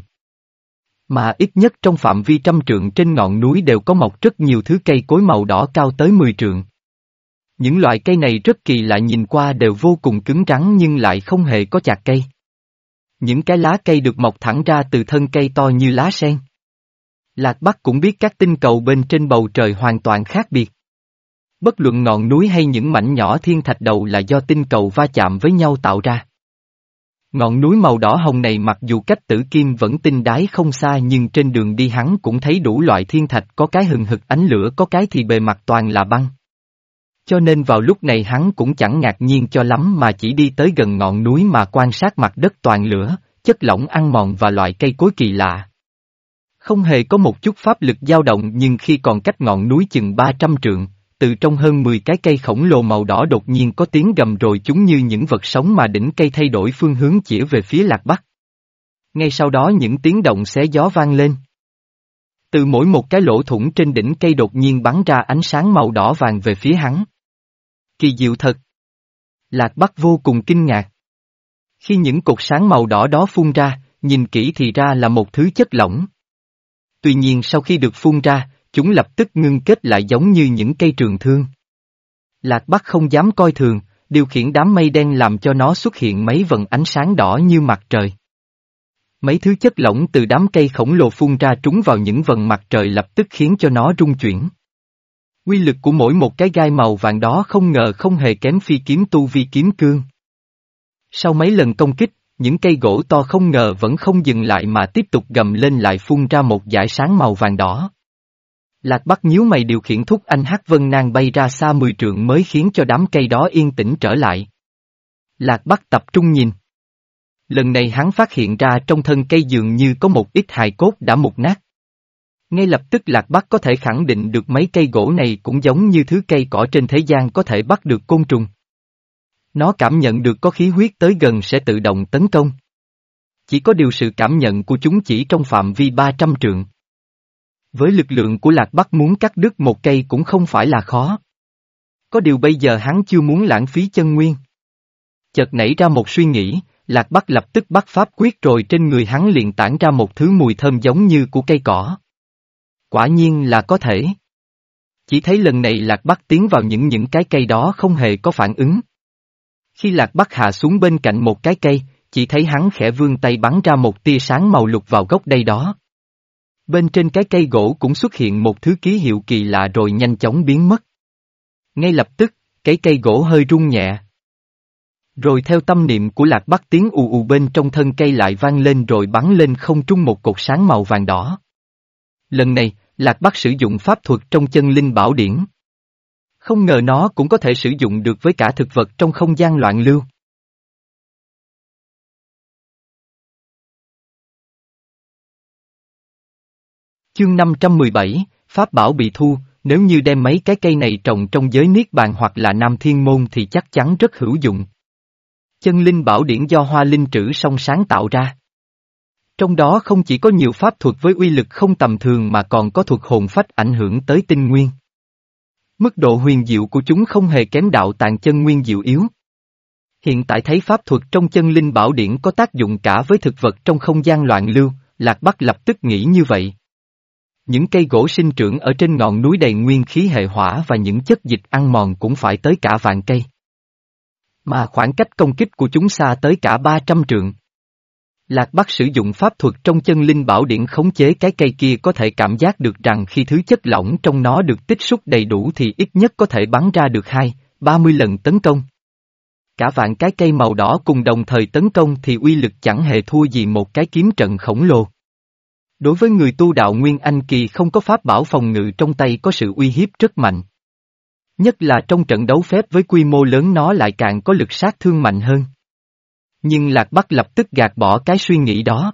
Mà ít nhất trong phạm vi trăm trượng trên ngọn núi đều có mọc rất nhiều thứ cây cối màu đỏ cao tới 10 trượng. Những loại cây này rất kỳ lạ nhìn qua đều vô cùng cứng rắn nhưng lại không hề có chạc cây. Những cái lá cây được mọc thẳng ra từ thân cây to như lá sen. Lạc Bắc cũng biết các tinh cầu bên trên bầu trời hoàn toàn khác biệt. Bất luận ngọn núi hay những mảnh nhỏ thiên thạch đầu là do tinh cầu va chạm với nhau tạo ra. Ngọn núi màu đỏ hồng này mặc dù cách tử kim vẫn tinh đái không xa nhưng trên đường đi hắn cũng thấy đủ loại thiên thạch có cái hừng hực ánh lửa có cái thì bề mặt toàn là băng. Cho nên vào lúc này hắn cũng chẳng ngạc nhiên cho lắm mà chỉ đi tới gần ngọn núi mà quan sát mặt đất toàn lửa, chất lỏng ăn mòn và loại cây cối kỳ lạ. Không hề có một chút pháp lực dao động nhưng khi còn cách ngọn núi chừng 300 trượng, từ trong hơn 10 cái cây khổng lồ màu đỏ đột nhiên có tiếng gầm rồi chúng như những vật sống mà đỉnh cây thay đổi phương hướng chỉ về phía lạc bắc. Ngay sau đó những tiếng động xé gió vang lên. Từ mỗi một cái lỗ thủng trên đỉnh cây đột nhiên bắn ra ánh sáng màu đỏ vàng về phía hắn. Kỳ diệu thật. Lạc Bắc vô cùng kinh ngạc. Khi những cột sáng màu đỏ đó phun ra, nhìn kỹ thì ra là một thứ chất lỏng. Tuy nhiên sau khi được phun ra, chúng lập tức ngưng kết lại giống như những cây trường thương. Lạc Bắc không dám coi thường, điều khiển đám mây đen làm cho nó xuất hiện mấy vần ánh sáng đỏ như mặt trời. Mấy thứ chất lỏng từ đám cây khổng lồ phun ra trúng vào những vần mặt trời lập tức khiến cho nó rung chuyển. Quy lực của mỗi một cái gai màu vàng đó không ngờ không hề kém phi kiếm tu vi kiếm cương. Sau mấy lần công kích, những cây gỗ to không ngờ vẫn không dừng lại mà tiếp tục gầm lên lại phun ra một dải sáng màu vàng đỏ. Lạc Bắc nhíu mày điều khiển thúc anh Hắc Vân Nang bay ra xa mười trượng mới khiến cho đám cây đó yên tĩnh trở lại. Lạc Bắc tập trung nhìn. Lần này hắn phát hiện ra trong thân cây dường như có một ít hài cốt đã mục nát. Ngay lập tức Lạc Bắc có thể khẳng định được mấy cây gỗ này cũng giống như thứ cây cỏ trên thế gian có thể bắt được côn trùng. Nó cảm nhận được có khí huyết tới gần sẽ tự động tấn công. Chỉ có điều sự cảm nhận của chúng chỉ trong phạm vi 300 trượng. Với lực lượng của Lạc Bắc muốn cắt đứt một cây cũng không phải là khó. Có điều bây giờ hắn chưa muốn lãng phí chân nguyên. Chợt nảy ra một suy nghĩ, Lạc Bắc lập tức bắt pháp quyết rồi trên người hắn liền tản ra một thứ mùi thơm giống như của cây cỏ. Quả nhiên là có thể. Chỉ thấy lần này Lạc Bắc tiến vào những những cái cây đó không hề có phản ứng. Khi Lạc Bắc hạ xuống bên cạnh một cái cây, chỉ thấy hắn khẽ vươn tay bắn ra một tia sáng màu lục vào gốc đây đó. Bên trên cái cây gỗ cũng xuất hiện một thứ ký hiệu kỳ lạ rồi nhanh chóng biến mất. Ngay lập tức, cái cây gỗ hơi rung nhẹ. Rồi theo tâm niệm của lạc bắc tiếng ù ù bên trong thân cây lại vang lên rồi bắn lên không trung một cột sáng màu vàng đỏ. Lần này, lạc bắc sử dụng pháp thuật trong chân linh bảo điển. Không ngờ nó cũng có thể sử dụng được với cả thực vật trong không gian loạn lưu. Chương 517, Pháp bảo bị thu, nếu như đem mấy cái cây này trồng trong giới Niết Bàn hoặc là Nam Thiên Môn thì chắc chắn rất hữu dụng. Chân linh bảo điển do hoa linh trữ song sáng tạo ra. Trong đó không chỉ có nhiều pháp thuật với uy lực không tầm thường mà còn có thuật hồn phách ảnh hưởng tới tinh nguyên. Mức độ huyền diệu của chúng không hề kém đạo tàng chân nguyên diệu yếu. Hiện tại thấy pháp thuật trong chân linh bảo điển có tác dụng cả với thực vật trong không gian loạn lưu, Lạc Bắc lập tức nghĩ như vậy. Những cây gỗ sinh trưởng ở trên ngọn núi đầy nguyên khí hệ hỏa và những chất dịch ăn mòn cũng phải tới cả vạn cây. Mà khoảng cách công kích của chúng xa tới cả 300 trượng. Lạc Bắc sử dụng pháp thuật trong chân linh bảo điển khống chế cái cây kia có thể cảm giác được rằng khi thứ chất lỏng trong nó được tích xúc đầy đủ thì ít nhất có thể bắn ra được hai, ba mươi lần tấn công. Cả vạn cái cây màu đỏ cùng đồng thời tấn công thì uy lực chẳng hề thua gì một cái kiếm trận khổng lồ. Đối với người tu đạo Nguyên Anh Kỳ không có pháp bảo phòng ngự trong tay có sự uy hiếp rất mạnh. Nhất là trong trận đấu phép với quy mô lớn nó lại càng có lực sát thương mạnh hơn. Nhưng Lạc Bắc lập tức gạt bỏ cái suy nghĩ đó.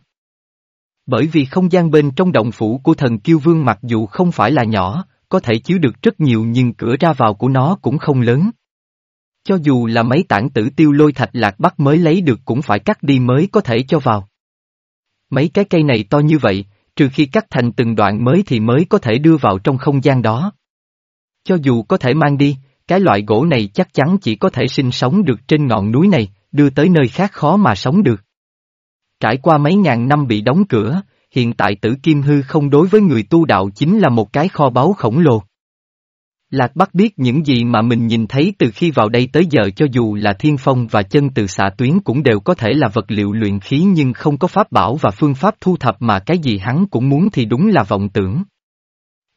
Bởi vì không gian bên trong động phủ của thần kiêu vương mặc dù không phải là nhỏ, có thể chứa được rất nhiều nhưng cửa ra vào của nó cũng không lớn. Cho dù là mấy tảng tử tiêu lôi thạch Lạc Bắc mới lấy được cũng phải cắt đi mới có thể cho vào. Mấy cái cây này to như vậy, trừ khi cắt thành từng đoạn mới thì mới có thể đưa vào trong không gian đó. Cho dù có thể mang đi, cái loại gỗ này chắc chắn chỉ có thể sinh sống được trên ngọn núi này, đưa tới nơi khác khó mà sống được. Trải qua mấy ngàn năm bị đóng cửa, hiện tại tử kim hư không đối với người tu đạo chính là một cái kho báu khổng lồ. Lạc Bắc biết những gì mà mình nhìn thấy từ khi vào đây tới giờ cho dù là thiên phong và chân từ xạ tuyến cũng đều có thể là vật liệu luyện khí nhưng không có pháp bảo và phương pháp thu thập mà cái gì hắn cũng muốn thì đúng là vọng tưởng.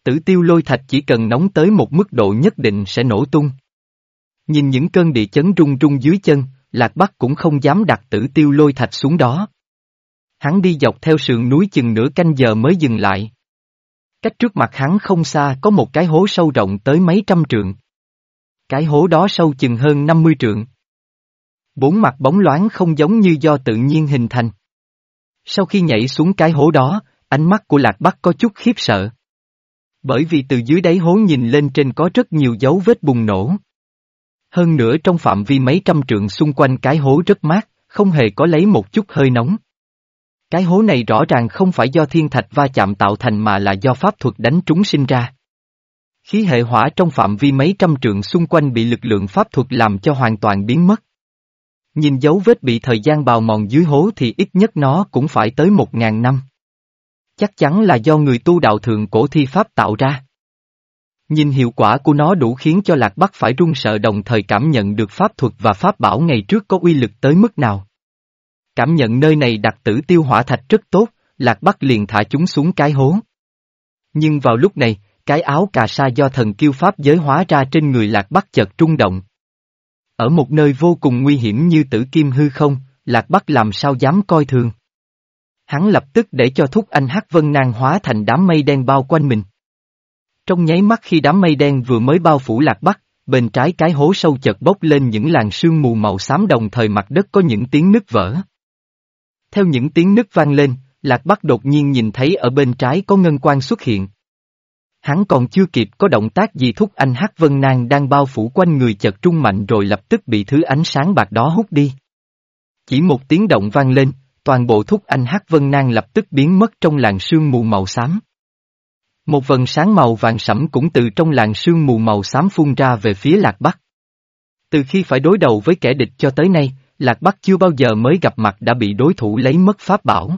Tử tiêu lôi thạch chỉ cần nóng tới một mức độ nhất định sẽ nổ tung. Nhìn những cơn địa chấn rung rung dưới chân, Lạc Bắc cũng không dám đặt tử tiêu lôi thạch xuống đó. Hắn đi dọc theo sườn núi chừng nửa canh giờ mới dừng lại. Cách trước mặt hắn không xa có một cái hố sâu rộng tới mấy trăm trượng. Cái hố đó sâu chừng hơn 50 trượng. Bốn mặt bóng loáng không giống như do tự nhiên hình thành. Sau khi nhảy xuống cái hố đó, ánh mắt của Lạc Bắc có chút khiếp sợ. Bởi vì từ dưới đáy hố nhìn lên trên có rất nhiều dấu vết bùng nổ. Hơn nữa trong phạm vi mấy trăm trượng xung quanh cái hố rất mát, không hề có lấy một chút hơi nóng. Cái hố này rõ ràng không phải do thiên thạch va chạm tạo thành mà là do pháp thuật đánh trúng sinh ra. Khí hệ hỏa trong phạm vi mấy trăm trượng xung quanh bị lực lượng pháp thuật làm cho hoàn toàn biến mất. Nhìn dấu vết bị thời gian bào mòn dưới hố thì ít nhất nó cũng phải tới một ngàn năm. Chắc chắn là do người tu đạo thượng cổ thi pháp tạo ra. Nhìn hiệu quả của nó đủ khiến cho Lạc Bắc phải run sợ đồng thời cảm nhận được pháp thuật và pháp bảo ngày trước có uy lực tới mức nào. Cảm nhận nơi này đặt tử tiêu hỏa thạch rất tốt, Lạc Bắc liền thả chúng xuống cái hố. Nhưng vào lúc này, cái áo cà sa do thần kiêu pháp giới hóa ra trên người Lạc Bắc chợt trung động. Ở một nơi vô cùng nguy hiểm như tử kim hư không, Lạc Bắc làm sao dám coi thường. Hắn lập tức để cho thúc anh hát Vân Nang hóa thành đám mây đen bao quanh mình. Trong nháy mắt khi đám mây đen vừa mới bao phủ Lạc Bắc, bên trái cái hố sâu chợt bốc lên những làn sương mù màu xám đồng thời mặt đất có những tiếng nứt vỡ. Theo những tiếng nứt vang lên, Lạc Bắc đột nhiên nhìn thấy ở bên trái có ngân quan xuất hiện. Hắn còn chưa kịp có động tác gì thúc anh Hắc Vân Nang đang bao phủ quanh người chợt trung mạnh rồi lập tức bị thứ ánh sáng bạc đó hút đi. Chỉ một tiếng động vang lên, toàn bộ thúc anh Hắc Vân Nang lập tức biến mất trong làn sương mù màu xám. Một vần sáng màu vàng sẫm cũng từ trong làn sương mù màu xám phun ra về phía Lạc Bắc. Từ khi phải đối đầu với kẻ địch cho tới nay, Lạc Bắc chưa bao giờ mới gặp mặt đã bị đối thủ lấy mất pháp bảo.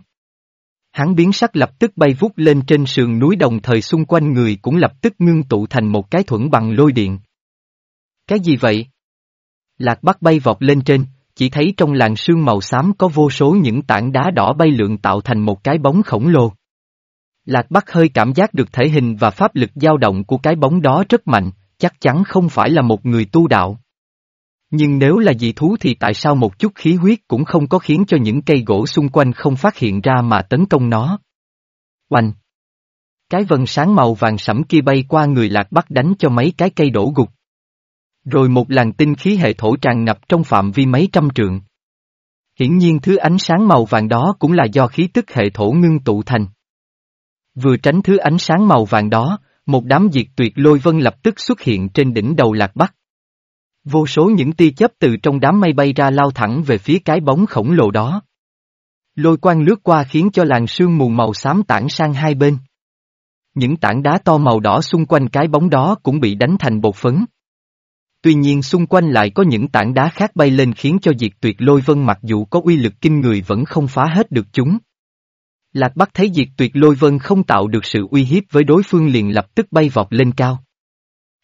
Hắn biến sắc lập tức bay vút lên trên sườn núi đồng thời xung quanh người cũng lập tức ngưng tụ thành một cái thuẫn bằng lôi điện. Cái gì vậy? Lạc Bắc bay vọt lên trên, chỉ thấy trong làn sương màu xám có vô số những tảng đá đỏ bay lượn tạo thành một cái bóng khổng lồ. Lạc Bắc hơi cảm giác được thể hình và pháp lực dao động của cái bóng đó rất mạnh, chắc chắn không phải là một người tu đạo. Nhưng nếu là dị thú thì tại sao một chút khí huyết cũng không có khiến cho những cây gỗ xung quanh không phát hiện ra mà tấn công nó? Oanh! Cái vần sáng màu vàng sẫm kia bay qua người lạc bắc đánh cho mấy cái cây đổ gục. Rồi một làn tinh khí hệ thổ tràn ngập trong phạm vi mấy trăm trượng. Hiển nhiên thứ ánh sáng màu vàng đó cũng là do khí tức hệ thổ ngưng tụ thành. Vừa tránh thứ ánh sáng màu vàng đó, một đám diệt tuyệt lôi vân lập tức xuất hiện trên đỉnh đầu lạc bắc. Vô số những tia chớp từ trong đám mây bay ra lao thẳng về phía cái bóng khổng lồ đó. Lôi quang lướt qua khiến cho làn sương mù màu xám tản sang hai bên. Những tảng đá to màu đỏ xung quanh cái bóng đó cũng bị đánh thành bột phấn. Tuy nhiên xung quanh lại có những tảng đá khác bay lên khiến cho diệt tuyệt lôi vân mặc dù có uy lực kinh người vẫn không phá hết được chúng. Lạc Bắc thấy diệt tuyệt lôi vân không tạo được sự uy hiếp với đối phương liền lập tức bay vọt lên cao.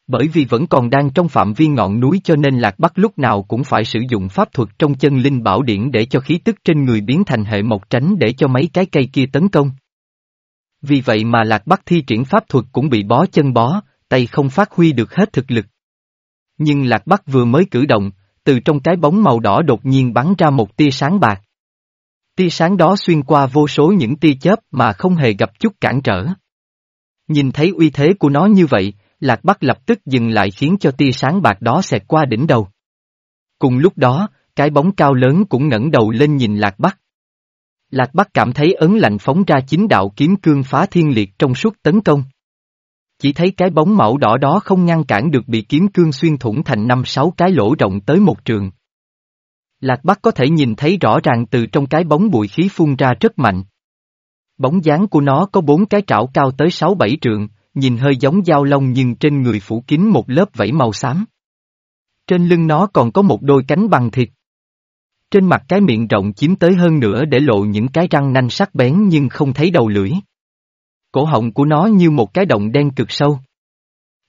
Bởi vì vẫn còn đang trong phạm vi ngọn núi cho nên Lạc Bắc lúc nào cũng phải sử dụng pháp thuật trong chân linh bảo điển để cho khí tức trên người biến thành hệ mộc tránh để cho mấy cái cây kia tấn công. Vì vậy mà Lạc Bắc thi triển pháp thuật cũng bị bó chân bó, tay không phát huy được hết thực lực. Nhưng Lạc Bắc vừa mới cử động, từ trong cái bóng màu đỏ đột nhiên bắn ra một tia sáng bạc. Tia sáng đó xuyên qua vô số những tia chớp mà không hề gặp chút cản trở. Nhìn thấy uy thế của nó như vậy, Lạc Bắc lập tức dừng lại khiến cho tia sáng bạc đó xẹt qua đỉnh đầu. Cùng lúc đó, cái bóng cao lớn cũng ngẩng đầu lên nhìn Lạc Bắc. Lạc Bắc cảm thấy ấn lạnh phóng ra chính đạo kiếm cương phá thiên liệt trong suốt tấn công. Chỉ thấy cái bóng màu đỏ đó không ngăn cản được bị kiếm cương xuyên thủng thành năm sáu cái lỗ rộng tới một trường. Lạc Bắc có thể nhìn thấy rõ ràng từ trong cái bóng bụi khí phun ra rất mạnh. Bóng dáng của nó có bốn cái trảo cao tới sáu bảy trượng, nhìn hơi giống dao lông nhưng trên người phủ kín một lớp vảy màu xám. Trên lưng nó còn có một đôi cánh bằng thịt. Trên mặt cái miệng rộng chiếm tới hơn nữa để lộ những cái răng nanh sắc bén nhưng không thấy đầu lưỡi. Cổ họng của nó như một cái động đen cực sâu.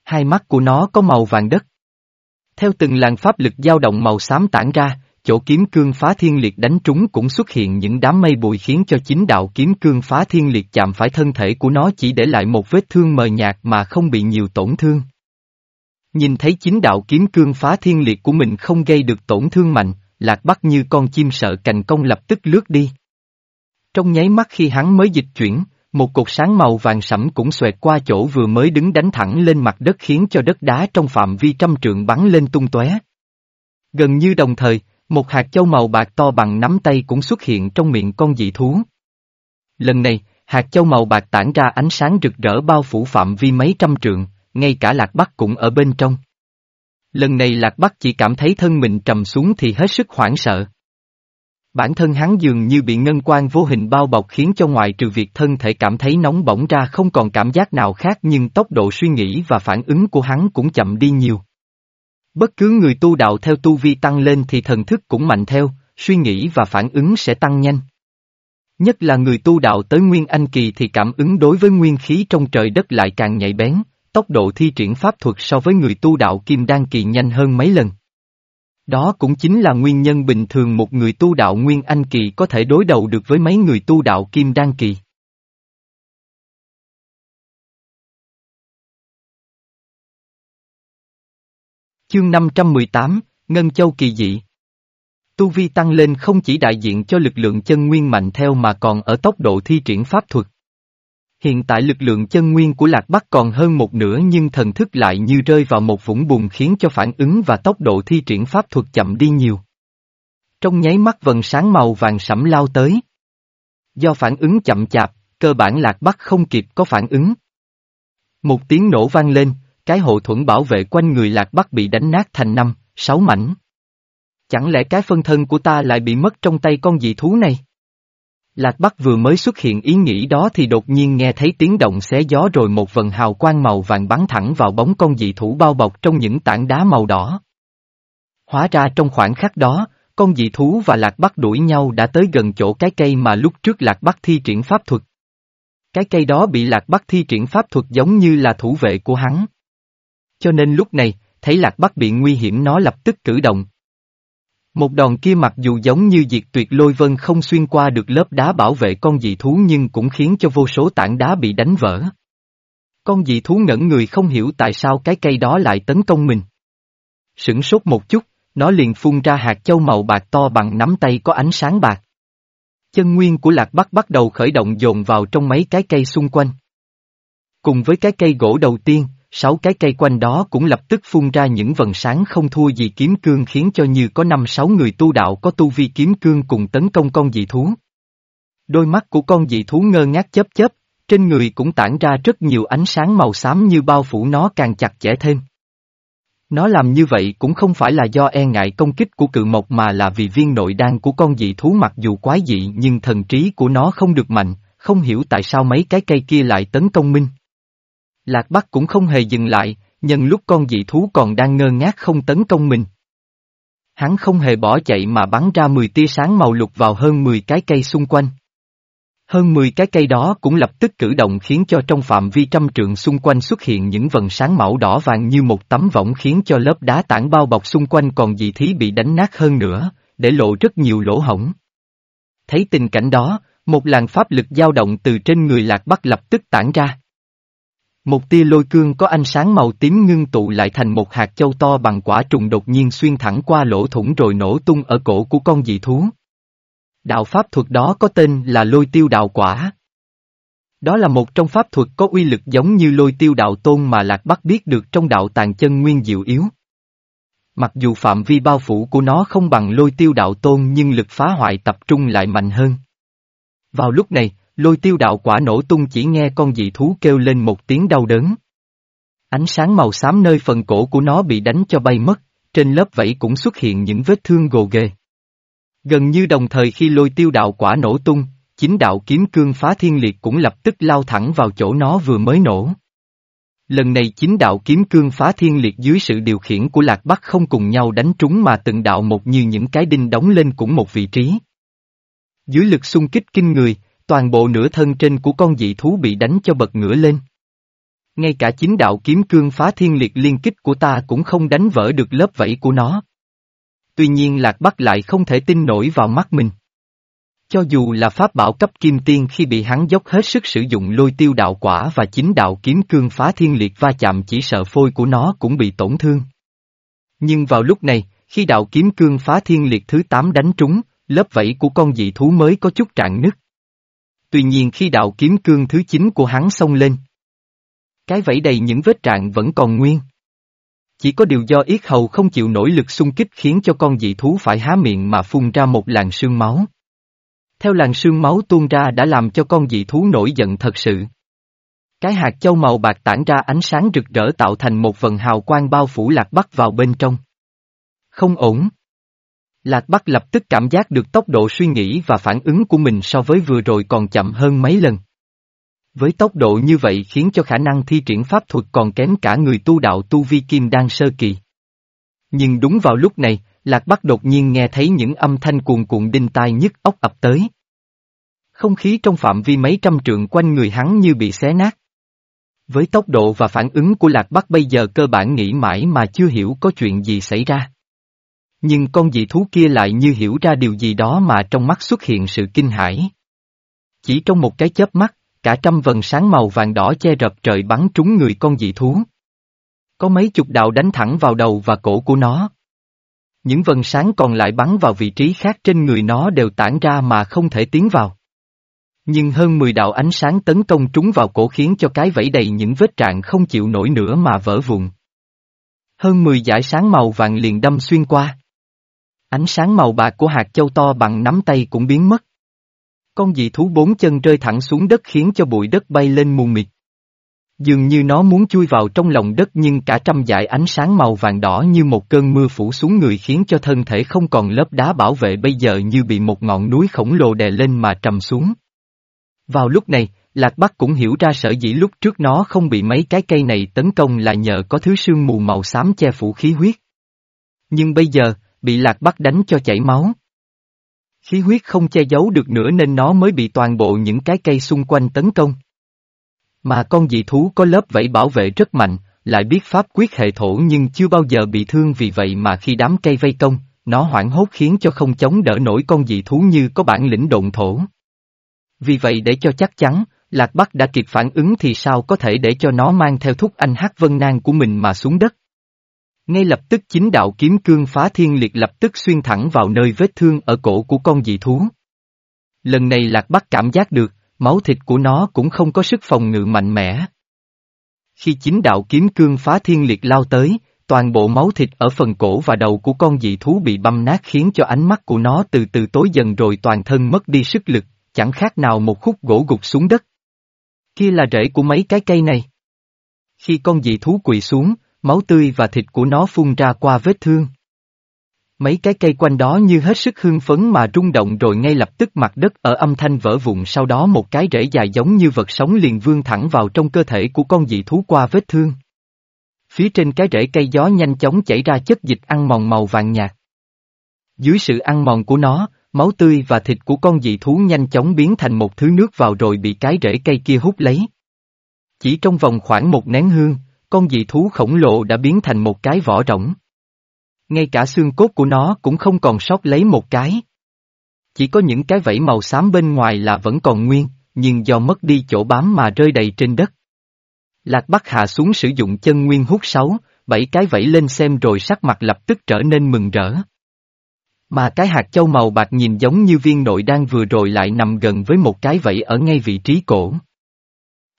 Hai mắt của nó có màu vàng đất. Theo từng làn pháp lực dao động màu xám tản ra, chỗ kiếm cương phá thiên liệt đánh trúng cũng xuất hiện những đám mây bụi khiến cho chính đạo kiếm cương phá thiên liệt chạm phải thân thể của nó chỉ để lại một vết thương mờ nhạt mà không bị nhiều tổn thương. Nhìn thấy chính đạo kiếm cương phá thiên liệt của mình không gây được tổn thương mạnh, lạc bắc như con chim sợ cành công lập tức lướt đi. Trong nháy mắt khi hắn mới dịch chuyển, một cột sáng màu vàng sẫm cũng xoẹt qua chỗ vừa mới đứng đánh thẳng lên mặt đất khiến cho đất đá trong phạm vi trăm trượng bắn lên tung tóe. Gần như đồng thời, một hạt châu màu bạc to bằng nắm tay cũng xuất hiện trong miệng con dị thú. Lần này, hạt châu màu bạc tản ra ánh sáng rực rỡ bao phủ phạm vi mấy trăm trượng, ngay cả Lạc Bắc cũng ở bên trong. Lần này Lạc Bắc chỉ cảm thấy thân mình trầm xuống thì hết sức hoảng sợ. Bản thân hắn dường như bị ngân quan vô hình bao bọc khiến cho ngoài trừ việc thân thể cảm thấy nóng bỏng ra không còn cảm giác nào khác nhưng tốc độ suy nghĩ và phản ứng của hắn cũng chậm đi nhiều. Bất cứ người tu đạo theo tu vi tăng lên thì thần thức cũng mạnh theo, suy nghĩ và phản ứng sẽ tăng nhanh. Nhất là người tu đạo tới Nguyên Anh Kỳ thì cảm ứng đối với nguyên khí trong trời đất lại càng nhạy bén, tốc độ thi triển pháp thuật so với người tu đạo Kim Đan Kỳ nhanh hơn mấy lần. Đó cũng chính là nguyên nhân bình thường một người tu đạo Nguyên Anh Kỳ có thể đối đầu được với mấy người tu đạo Kim Đan Kỳ. Chương 518, Ngân Châu Kỳ Dị Tu vi tăng lên không chỉ đại diện cho lực lượng chân nguyên mạnh theo mà còn ở tốc độ thi triển pháp thuật. Hiện tại lực lượng chân nguyên của Lạc Bắc còn hơn một nửa nhưng thần thức lại như rơi vào một vũng bùn khiến cho phản ứng và tốc độ thi triển pháp thuật chậm đi nhiều. Trong nháy mắt vần sáng màu vàng sẫm lao tới. Do phản ứng chậm chạp, cơ bản Lạc Bắc không kịp có phản ứng. Một tiếng nổ vang lên, cái hộ thuẫn bảo vệ quanh người Lạc Bắc bị đánh nát thành năm, sáu mảnh. Chẳng lẽ cái phân thân của ta lại bị mất trong tay con dị thú này? Lạc Bắc vừa mới xuất hiện ý nghĩ đó thì đột nhiên nghe thấy tiếng động xé gió rồi một vần hào quang màu vàng bắn thẳng vào bóng con dị thú bao bọc trong những tảng đá màu đỏ. Hóa ra trong khoảng khắc đó, con dị thú và Lạc Bắc đuổi nhau đã tới gần chỗ cái cây mà lúc trước Lạc Bắc thi triển pháp thuật. Cái cây đó bị Lạc Bắc thi triển pháp thuật giống như là thủ vệ của hắn. Cho nên lúc này, thấy Lạc Bắc bị nguy hiểm nó lập tức cử động, một đòn kia mặc dù giống như diệt tuyệt lôi vân không xuyên qua được lớp đá bảo vệ con dị thú nhưng cũng khiến cho vô số tảng đá bị đánh vỡ. Con dị thú ngẩn người không hiểu tại sao cái cây đó lại tấn công mình. Sửng sốt một chút, nó liền phun ra hạt châu màu bạc to bằng nắm tay có ánh sáng bạc. Chân nguyên của lạc bắc bắt đầu khởi động dồn vào trong mấy cái cây xung quanh. Cùng với cái cây gỗ đầu tiên, sáu cái cây quanh đó cũng lập tức phun ra những vần sáng không thua gì kiếm cương khiến cho như có năm sáu người tu đạo có tu vi kiếm cương cùng tấn công con dị thú. Đôi mắt của con dị thú ngơ ngác chớp chớp, trên người cũng tản ra rất nhiều ánh sáng màu xám như bao phủ nó càng chặt chẽ thêm. Nó làm như vậy cũng không phải là do e ngại công kích của cự mộc mà là vì viên nội đan của con dị thú mặc dù quái dị nhưng thần trí của nó không được mạnh, không hiểu tại sao mấy cái cây kia lại tấn công minh. Lạc Bắc cũng không hề dừng lại, nhân lúc con dị thú còn đang ngơ ngác không tấn công mình. Hắn không hề bỏ chạy mà bắn ra 10 tia sáng màu lục vào hơn 10 cái cây xung quanh. Hơn 10 cái cây đó cũng lập tức cử động khiến cho trong phạm vi trăm trượng xung quanh xuất hiện những vần sáng màu đỏ vàng như một tấm võng khiến cho lớp đá tảng bao bọc xung quanh còn dị thí bị đánh nát hơn nữa, để lộ rất nhiều lỗ hổng. Thấy tình cảnh đó, một làn pháp lực dao động từ trên người lạc bắc lập tức tản ra. Một tia lôi cương có ánh sáng màu tím ngưng tụ lại thành một hạt châu to bằng quả trùng đột nhiên xuyên thẳng qua lỗ thủng rồi nổ tung ở cổ của con dị thú. Đạo pháp thuật đó có tên là lôi tiêu đạo quả. Đó là một trong pháp thuật có uy lực giống như lôi tiêu đạo tôn mà Lạc Bắc biết được trong đạo tàn chân nguyên diệu yếu. Mặc dù phạm vi bao phủ của nó không bằng lôi tiêu đạo tôn nhưng lực phá hoại tập trung lại mạnh hơn. Vào lúc này, lôi tiêu đạo quả nổ tung chỉ nghe con dị thú kêu lên một tiếng đau đớn. Ánh sáng màu xám nơi phần cổ của nó bị đánh cho bay mất, trên lớp vẫy cũng xuất hiện những vết thương gồ ghề. Gần như đồng thời khi lôi tiêu đạo quả nổ tung, chính đạo kiếm cương phá thiên liệt cũng lập tức lao thẳng vào chỗ nó vừa mới nổ. Lần này chính đạo kiếm cương phá thiên liệt dưới sự điều khiển của Lạc Bắc không cùng nhau đánh trúng mà từng đạo một như những cái đinh đóng lên cũng một vị trí. Dưới lực xung kích kinh người, toàn bộ nửa thân trên của con dị thú bị đánh cho bật ngửa lên. Ngay cả chính đạo kiếm cương phá thiên liệt liên kích của ta cũng không đánh vỡ được lớp vẫy của nó. Tuy nhiên Lạc Bắc lại không thể tin nổi vào mắt mình. Cho dù là pháp bảo cấp kim tiên khi bị hắn dốc hết sức sử dụng lôi tiêu đạo quả và chính đạo kiếm cương phá thiên liệt va chạm chỉ sợ phôi của nó cũng bị tổn thương. Nhưng vào lúc này, khi đạo kiếm cương phá thiên liệt thứ 8 đánh trúng, lớp vẫy của con dị thú mới có chút trạng nứt. Tuy nhiên khi đạo kiếm cương thứ 9 của hắn xông lên, cái vẫy đầy những vết trạng vẫn còn nguyên. Chỉ có điều do yết hầu không chịu nổi lực xung kích khiến cho con dị thú phải há miệng mà phun ra một làn sương máu. Theo làn sương máu tuôn ra đã làm cho con dị thú nổi giận thật sự. Cái hạt châu màu bạc tản ra ánh sáng rực rỡ tạo thành một vần hào quang bao phủ lạc bắc vào bên trong. Không ổn. Lạc Bắc lập tức cảm giác được tốc độ suy nghĩ và phản ứng của mình so với vừa rồi còn chậm hơn mấy lần. Với tốc độ như vậy khiến cho khả năng thi triển pháp thuật còn kém cả người tu đạo tu vi kim đang sơ kỳ. Nhưng đúng vào lúc này, Lạc Bắc đột nhiên nghe thấy những âm thanh cuồn cuộn đinh tai nhức óc ập tới. Không khí trong phạm vi mấy trăm trượng quanh người hắn như bị xé nát. Với tốc độ và phản ứng của Lạc Bắc bây giờ cơ bản nghĩ mãi mà chưa hiểu có chuyện gì xảy ra. Nhưng con dị thú kia lại như hiểu ra điều gì đó mà trong mắt xuất hiện sự kinh hãi. Chỉ trong một cái chớp mắt, cả trăm vần sáng màu vàng đỏ che rập trời bắn trúng người con dị thú. Có mấy chục đạo đánh thẳng vào đầu và cổ của nó. Những vần sáng còn lại bắn vào vị trí khác trên người nó đều tản ra mà không thể tiến vào. Nhưng hơn 10 đạo ánh sáng tấn công trúng vào cổ khiến cho cái vẫy đầy những vết trạng không chịu nổi nữa mà vỡ vụn. Hơn 10 dải sáng màu vàng liền đâm xuyên qua. Ánh sáng màu bạc của hạt châu to bằng nắm tay cũng biến mất. Con dị thú bốn chân rơi thẳng xuống đất khiến cho bụi đất bay lên mù mịt. Dường như nó muốn chui vào trong lòng đất nhưng cả trăm dải ánh sáng màu vàng đỏ như một cơn mưa phủ xuống người khiến cho thân thể không còn lớp đá bảo vệ bây giờ như bị một ngọn núi khổng lồ đè lên mà trầm xuống. Vào lúc này, Lạc Bắc cũng hiểu ra sở dĩ lúc trước nó không bị mấy cái cây này tấn công là nhờ có thứ sương mù màu xám che phủ khí huyết. Nhưng bây giờ, bị Lạc Bắc đánh cho chảy máu. Khí huyết không che giấu được nữa nên nó mới bị toàn bộ những cái cây xung quanh tấn công. Mà con dị thú có lớp vẫy bảo vệ rất mạnh, lại biết pháp quyết hệ thổ nhưng chưa bao giờ bị thương vì vậy mà khi đám cây vây công, nó hoảng hốt khiến cho không chống đỡ nổi con dị thú như có bản lĩnh độn thổ. Vì vậy để cho chắc chắn, Lạc Bắc đã kịp phản ứng thì sao có thể để cho nó mang theo thúc anh hát vân nang của mình mà xuống đất. Ngay lập tức chính đạo kiếm cương phá thiên liệt lập tức xuyên thẳng vào nơi vết thương ở cổ của con dị thú. Lần này Lạc Bắc cảm giác được, máu thịt của nó cũng không có sức phòng ngự mạnh mẽ. Khi chính đạo kiếm cương phá thiên liệt lao tới, toàn bộ máu thịt ở phần cổ và đầu của con dị thú bị băm nát khiến cho ánh mắt của nó từ từ tối dần rồi toàn thân mất đi sức lực, chẳng khác nào một khúc gỗ gục xuống đất. Kia là rễ của mấy cái cây này. Khi con dị thú quỳ xuống, máu tươi và thịt của nó phun ra qua vết thương. Mấy cái cây quanh đó như hết sức hưng phấn mà rung động rồi ngay lập tức mặt đất ở âm thanh vỡ vụn sau đó một cái rễ dài giống như vật sống liền vươn thẳng vào trong cơ thể của con dị thú qua vết thương. Phía trên cái rễ cây gió nhanh chóng chảy ra chất dịch ăn mòn màu vàng nhạt. Dưới sự ăn mòn của nó, máu tươi và thịt của con dị thú nhanh chóng biến thành một thứ nước vào rồi bị cái rễ cây kia hút lấy. Chỉ trong vòng khoảng một nén hương, con dị thú khổng lồ đã biến thành một cái vỏ rỗng. Ngay cả xương cốt của nó cũng không còn sót lấy một cái. Chỉ có những cái vẫy màu xám bên ngoài là vẫn còn nguyên, nhưng do mất đi chỗ bám mà rơi đầy trên đất. Lạc Bắc hạ xuống sử dụng chân nguyên hút sáu, bảy cái vẫy lên xem rồi sắc mặt lập tức trở nên mừng rỡ. Mà cái hạt châu màu bạc nhìn giống như viên nội đang vừa rồi lại nằm gần với một cái vẫy ở ngay vị trí cổ.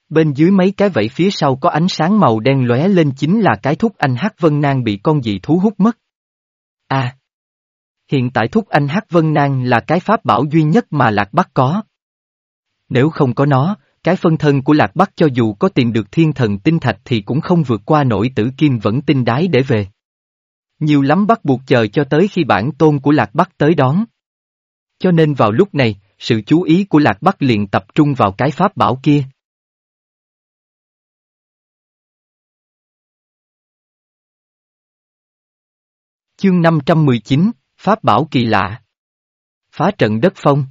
Bên dưới mấy cái vẫy phía sau có ánh sáng màu đen lóe lên chính là cái thúc anh Hắc Vân Nang bị con dị thú hút mất. À! Hiện tại thúc anh Hắc Vân Nang là cái pháp bảo duy nhất mà Lạc Bắc có. Nếu không có nó, cái phân thân của Lạc Bắc cho dù có tìm được thiên thần tinh thạch thì cũng không vượt qua nổi tử kim vẫn tinh đái để về. Nhiều lắm bắt buộc chờ cho tới khi bản tôn của Lạc Bắc tới đón. Cho nên vào lúc này, sự chú ý của Lạc Bắc liền tập trung vào cái pháp bảo kia. Chương 519, Pháp bảo kỳ lạ. Phá trận đất phong.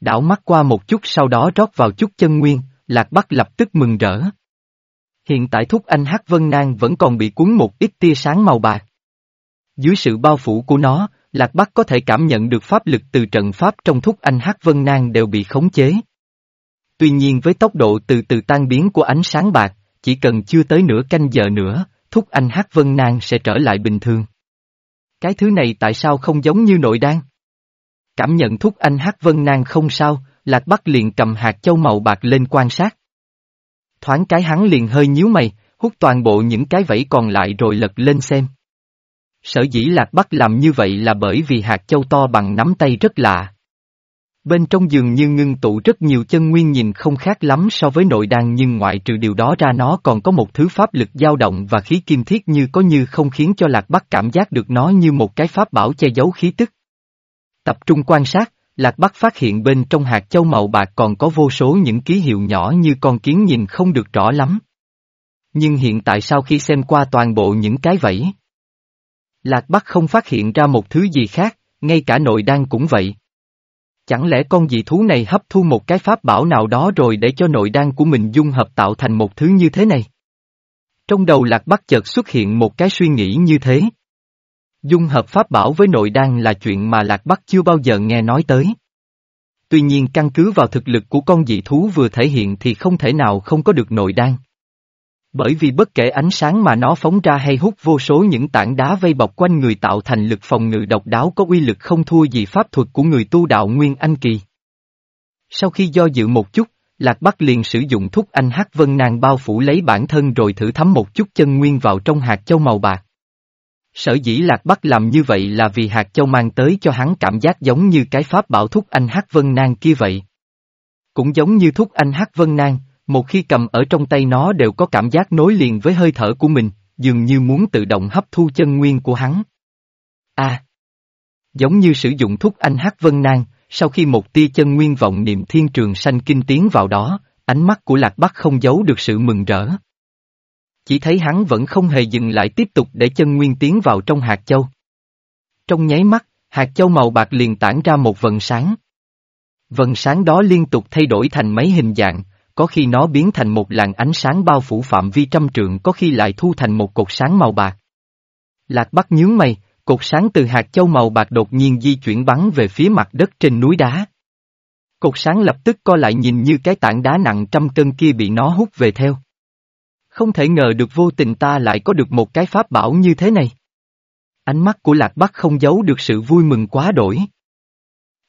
Đảo mắt qua một chút sau đó rót vào chút chân nguyên, Lạc Bắc lập tức mừng rỡ. Hiện tại thúc anh Hắc Vân Nang vẫn còn bị cuốn một ít tia sáng màu bạc. Dưới sự bao phủ của nó, Lạc Bắc có thể cảm nhận được pháp lực từ trận pháp trong thúc anh Hắc Vân Nang đều bị khống chế. Tuy nhiên với tốc độ từ từ tan biến của ánh sáng bạc, chỉ cần chưa tới nửa canh giờ nữa, thúc anh Hắc Vân Nang sẽ trở lại bình thường. Cái thứ này tại sao không giống như nội đan? Cảm nhận thúc anh hát Vân Nang không sao, Lạc Bắc liền cầm hạt châu màu bạc lên quan sát. Thoáng cái hắn liền hơi nhíu mày, hút toàn bộ những cái vẫy còn lại rồi lật lên xem. Sở dĩ Lạc Bắc làm như vậy là bởi vì hạt châu to bằng nắm tay rất lạ. Bên trong giường như ngưng tụ rất nhiều chân nguyên nhìn không khác lắm so với nội đan nhưng ngoại trừ điều đó ra nó còn có một thứ pháp lực dao động và khí kim thiết như có như không khiến cho Lạc Bắc cảm giác được nó như một cái pháp bảo che giấu khí tức. Tập trung quan sát, Lạc Bắc phát hiện bên trong hạt châu màu bạc còn có vô số những ký hiệu nhỏ như con kiến nhìn không được rõ lắm. Nhưng hiện tại sau khi xem qua toàn bộ những cái vẫy, Lạc Bắc không phát hiện ra một thứ gì khác, ngay cả nội đan cũng vậy. Chẳng lẽ con dị thú này hấp thu một cái pháp bảo nào đó rồi để cho nội đan của mình dung hợp tạo thành một thứ như thế này? Trong đầu Lạc Bắc chợt xuất hiện một cái suy nghĩ như thế. Dung hợp pháp bảo với nội đan là chuyện mà Lạc Bắc chưa bao giờ nghe nói tới. Tuy nhiên, căn cứ vào thực lực của con dị thú vừa thể hiện thì không thể nào không có được nội đan. Bởi vì bất kể ánh sáng mà nó phóng ra hay hút vô số những tảng đá vây bọc quanh người tạo thành lực phòng ngự độc đáo có uy lực không thua gì pháp thuật của người tu đạo Nguyên Anh Kỳ. Sau khi do dự một chút, Lạc Bắc liền sử dụng thúc anh hắc vân nàng bao phủ lấy bản thân rồi thử thấm một chút chân nguyên vào trong hạt châu màu bạc. Sở dĩ Lạc Bắc làm như vậy là vì hạt châu mang tới cho hắn cảm giác giống như cái pháp bảo thúc anh hắc vân nang kia vậy. Cũng giống như thúc anh hắc vân nang, một khi cầm ở trong tay nó đều có cảm giác nối liền với hơi thở của mình, dường như muốn tự động hấp thu chân nguyên của hắn. À! Giống như sử dụng thuốc anh hắc vân nang, sau khi một tia chân nguyên vọng niệm thiên trường sanh kinh tiến vào đó, ánh mắt của Lạc Bắc không giấu được sự mừng rỡ. Chỉ thấy hắn vẫn không hề dừng lại tiếp tục để chân nguyên tiến vào trong hạt châu. Trong nháy mắt, hạt châu màu bạc liền tản ra một vần sáng. Vần sáng đó liên tục thay đổi thành mấy hình dạng, có khi nó biến thành một làn ánh sáng bao phủ phạm vi trăm trượng có khi lại thu thành một cột sáng màu bạc. Lạc Bắc nhướng mày, cột sáng từ hạt châu màu bạc đột nhiên di chuyển bắn về phía mặt đất trên núi đá. Cột sáng lập tức co lại nhìn như cái tảng đá nặng trăm cân kia bị nó hút về theo. Không thể ngờ được vô tình ta lại có được một cái pháp bảo như thế này. Ánh mắt của Lạc Bắc không giấu được sự vui mừng quá đổi.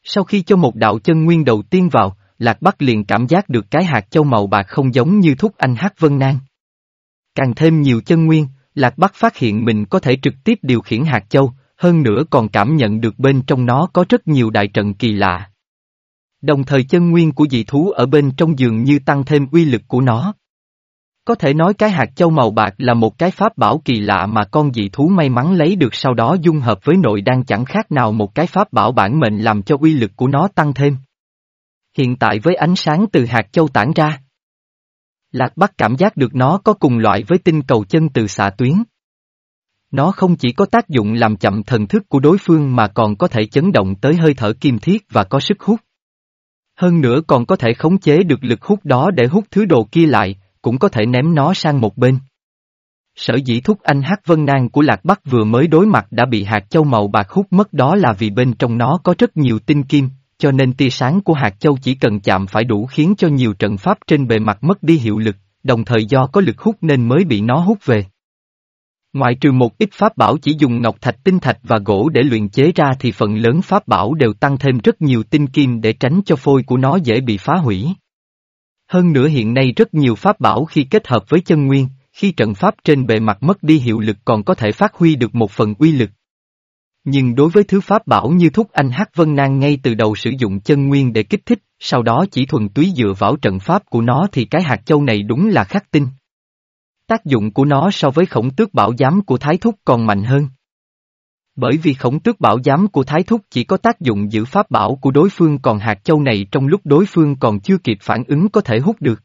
Sau khi cho một đạo chân nguyên đầu tiên vào, Lạc Bắc liền cảm giác được cái hạt châu màu bạc không giống như thúc anh hát Vân Nang. Càng thêm nhiều chân nguyên, Lạc Bắc phát hiện mình có thể trực tiếp điều khiển hạt châu, hơn nữa còn cảm nhận được bên trong nó có rất nhiều đại trận kỳ lạ. Đồng thời chân nguyên của dị thú ở bên trong giường như tăng thêm uy lực của nó. Có thể nói cái hạt châu màu bạc là một cái pháp bảo kỳ lạ mà con dị thú may mắn lấy được sau đó dung hợp với nội đang chẳng khác nào một cái pháp bảo bản mệnh làm cho uy lực của nó tăng thêm. Hiện tại với ánh sáng từ hạt châu tản ra. Lạc Bắc cảm giác được nó có cùng loại với tinh cầu chân từ xạ tuyến. Nó không chỉ có tác dụng làm chậm thần thức của đối phương mà còn có thể chấn động tới hơi thở kim thiết và có sức hút. Hơn nữa còn có thể khống chế được lực hút đó để hút thứ đồ kia lại, cũng có thể ném nó sang một bên. Sở dĩ thúc anh hát vân nang của Lạc Bắc vừa mới đối mặt đã bị hạt châu màu bạc hút mất đó là vì bên trong nó có rất nhiều tinh kim, cho nên tia sáng của hạt châu chỉ cần chạm phải đủ khiến cho nhiều trận pháp trên bề mặt mất đi hiệu lực, đồng thời do có lực hút nên mới bị nó hút về. Ngoại trừ một ít pháp bảo chỉ dùng ngọc thạch tinh thạch và gỗ để luyện chế ra thì phần lớn pháp bảo đều tăng thêm rất nhiều tinh kim để tránh cho phôi của nó dễ bị phá hủy. Hơn nữa hiện nay rất nhiều pháp bảo khi kết hợp với chân nguyên, khi trận pháp trên bề mặt mất đi hiệu lực còn có thể phát huy được một phần uy lực. Nhưng đối với thứ pháp bảo như thúc anh hát vân nang ngay từ đầu sử dụng chân nguyên để kích thích, sau đó chỉ thuần túy dựa vào trận pháp của nó thì cái hạt châu này đúng là khắc tinh. Tác dụng của nó so với khổng tước bảo giám của Thái Thúc còn mạnh hơn. Bởi vì khổng tước bảo giám của Thái Thúc chỉ có tác dụng giữ pháp bảo của đối phương còn hạt châu này trong lúc đối phương còn chưa kịp phản ứng có thể hút được.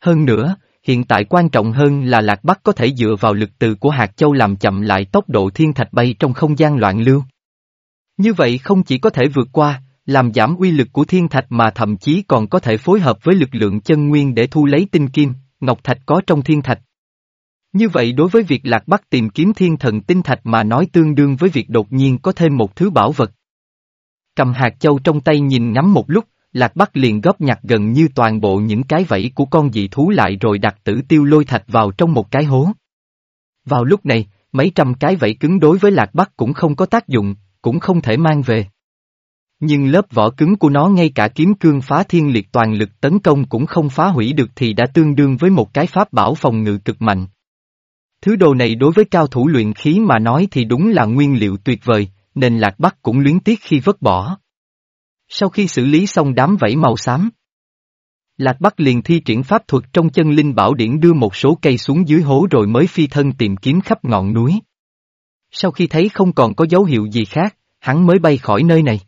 Hơn nữa, hiện tại quan trọng hơn là Lạc Bắc có thể dựa vào lực từ của hạt châu làm chậm lại tốc độ thiên thạch bay trong không gian loạn lưu. Như vậy không chỉ có thể vượt qua, làm giảm uy lực của thiên thạch mà thậm chí còn có thể phối hợp với lực lượng chân nguyên để thu lấy tinh kim, ngọc thạch có trong thiên thạch. Như vậy đối với việc Lạc Bắc tìm kiếm thiên thần tinh thạch mà nói tương đương với việc đột nhiên có thêm một thứ bảo vật. Cầm hạt châu trong tay nhìn ngắm một lúc, Lạc Bắc liền góp nhặt gần như toàn bộ những cái vẫy của con dị thú lại rồi đặt tử tiêu lôi thạch vào trong một cái hố. Vào lúc này, mấy trăm cái vẫy cứng đối với Lạc Bắc cũng không có tác dụng, cũng không thể mang về. Nhưng lớp vỏ cứng của nó ngay cả kiếm cương phá thiên liệt toàn lực tấn công cũng không phá hủy được thì đã tương đương với một cái pháp bảo phòng ngự cực mạnh. Thứ đồ này đối với cao thủ luyện khí mà nói thì đúng là nguyên liệu tuyệt vời, nên Lạc Bắc cũng luyến tiếc khi vứt bỏ. Sau khi xử lý xong đám vẫy màu xám, Lạc Bắc liền thi triển pháp thuật trong chân linh bảo điển đưa một số cây xuống dưới hố rồi mới phi thân tìm kiếm khắp ngọn núi. Sau khi thấy không còn có dấu hiệu gì khác, hắn mới bay khỏi nơi này.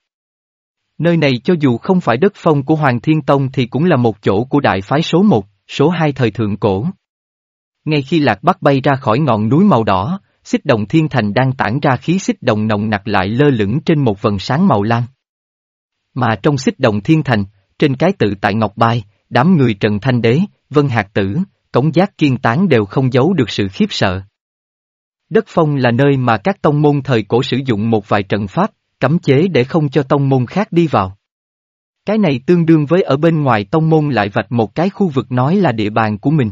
Nơi này cho dù không phải đất phong của Hoàng Thiên Tông thì cũng là một chỗ của đại phái số 1, số 2 thời thượng cổ. Ngay khi Lạc Bắc bay ra khỏi ngọn núi màu đỏ, xích đồng thiên thành đang tản ra khí xích đồng nồng nặc lại lơ lửng trên một vần sáng màu lam. Mà trong xích đồng thiên thành, trên cái tự tại Ngọc Bài, đám người Trần Thanh Đế, Vân Hạc Tử, Cống Giác Kiên Tán đều không giấu được sự khiếp sợ. Đất phong là nơi mà các tông môn thời cổ sử dụng một vài trận pháp, cấm chế để không cho tông môn khác đi vào. Cái này tương đương với ở bên ngoài tông môn lại vạch một cái khu vực nói là địa bàn của mình.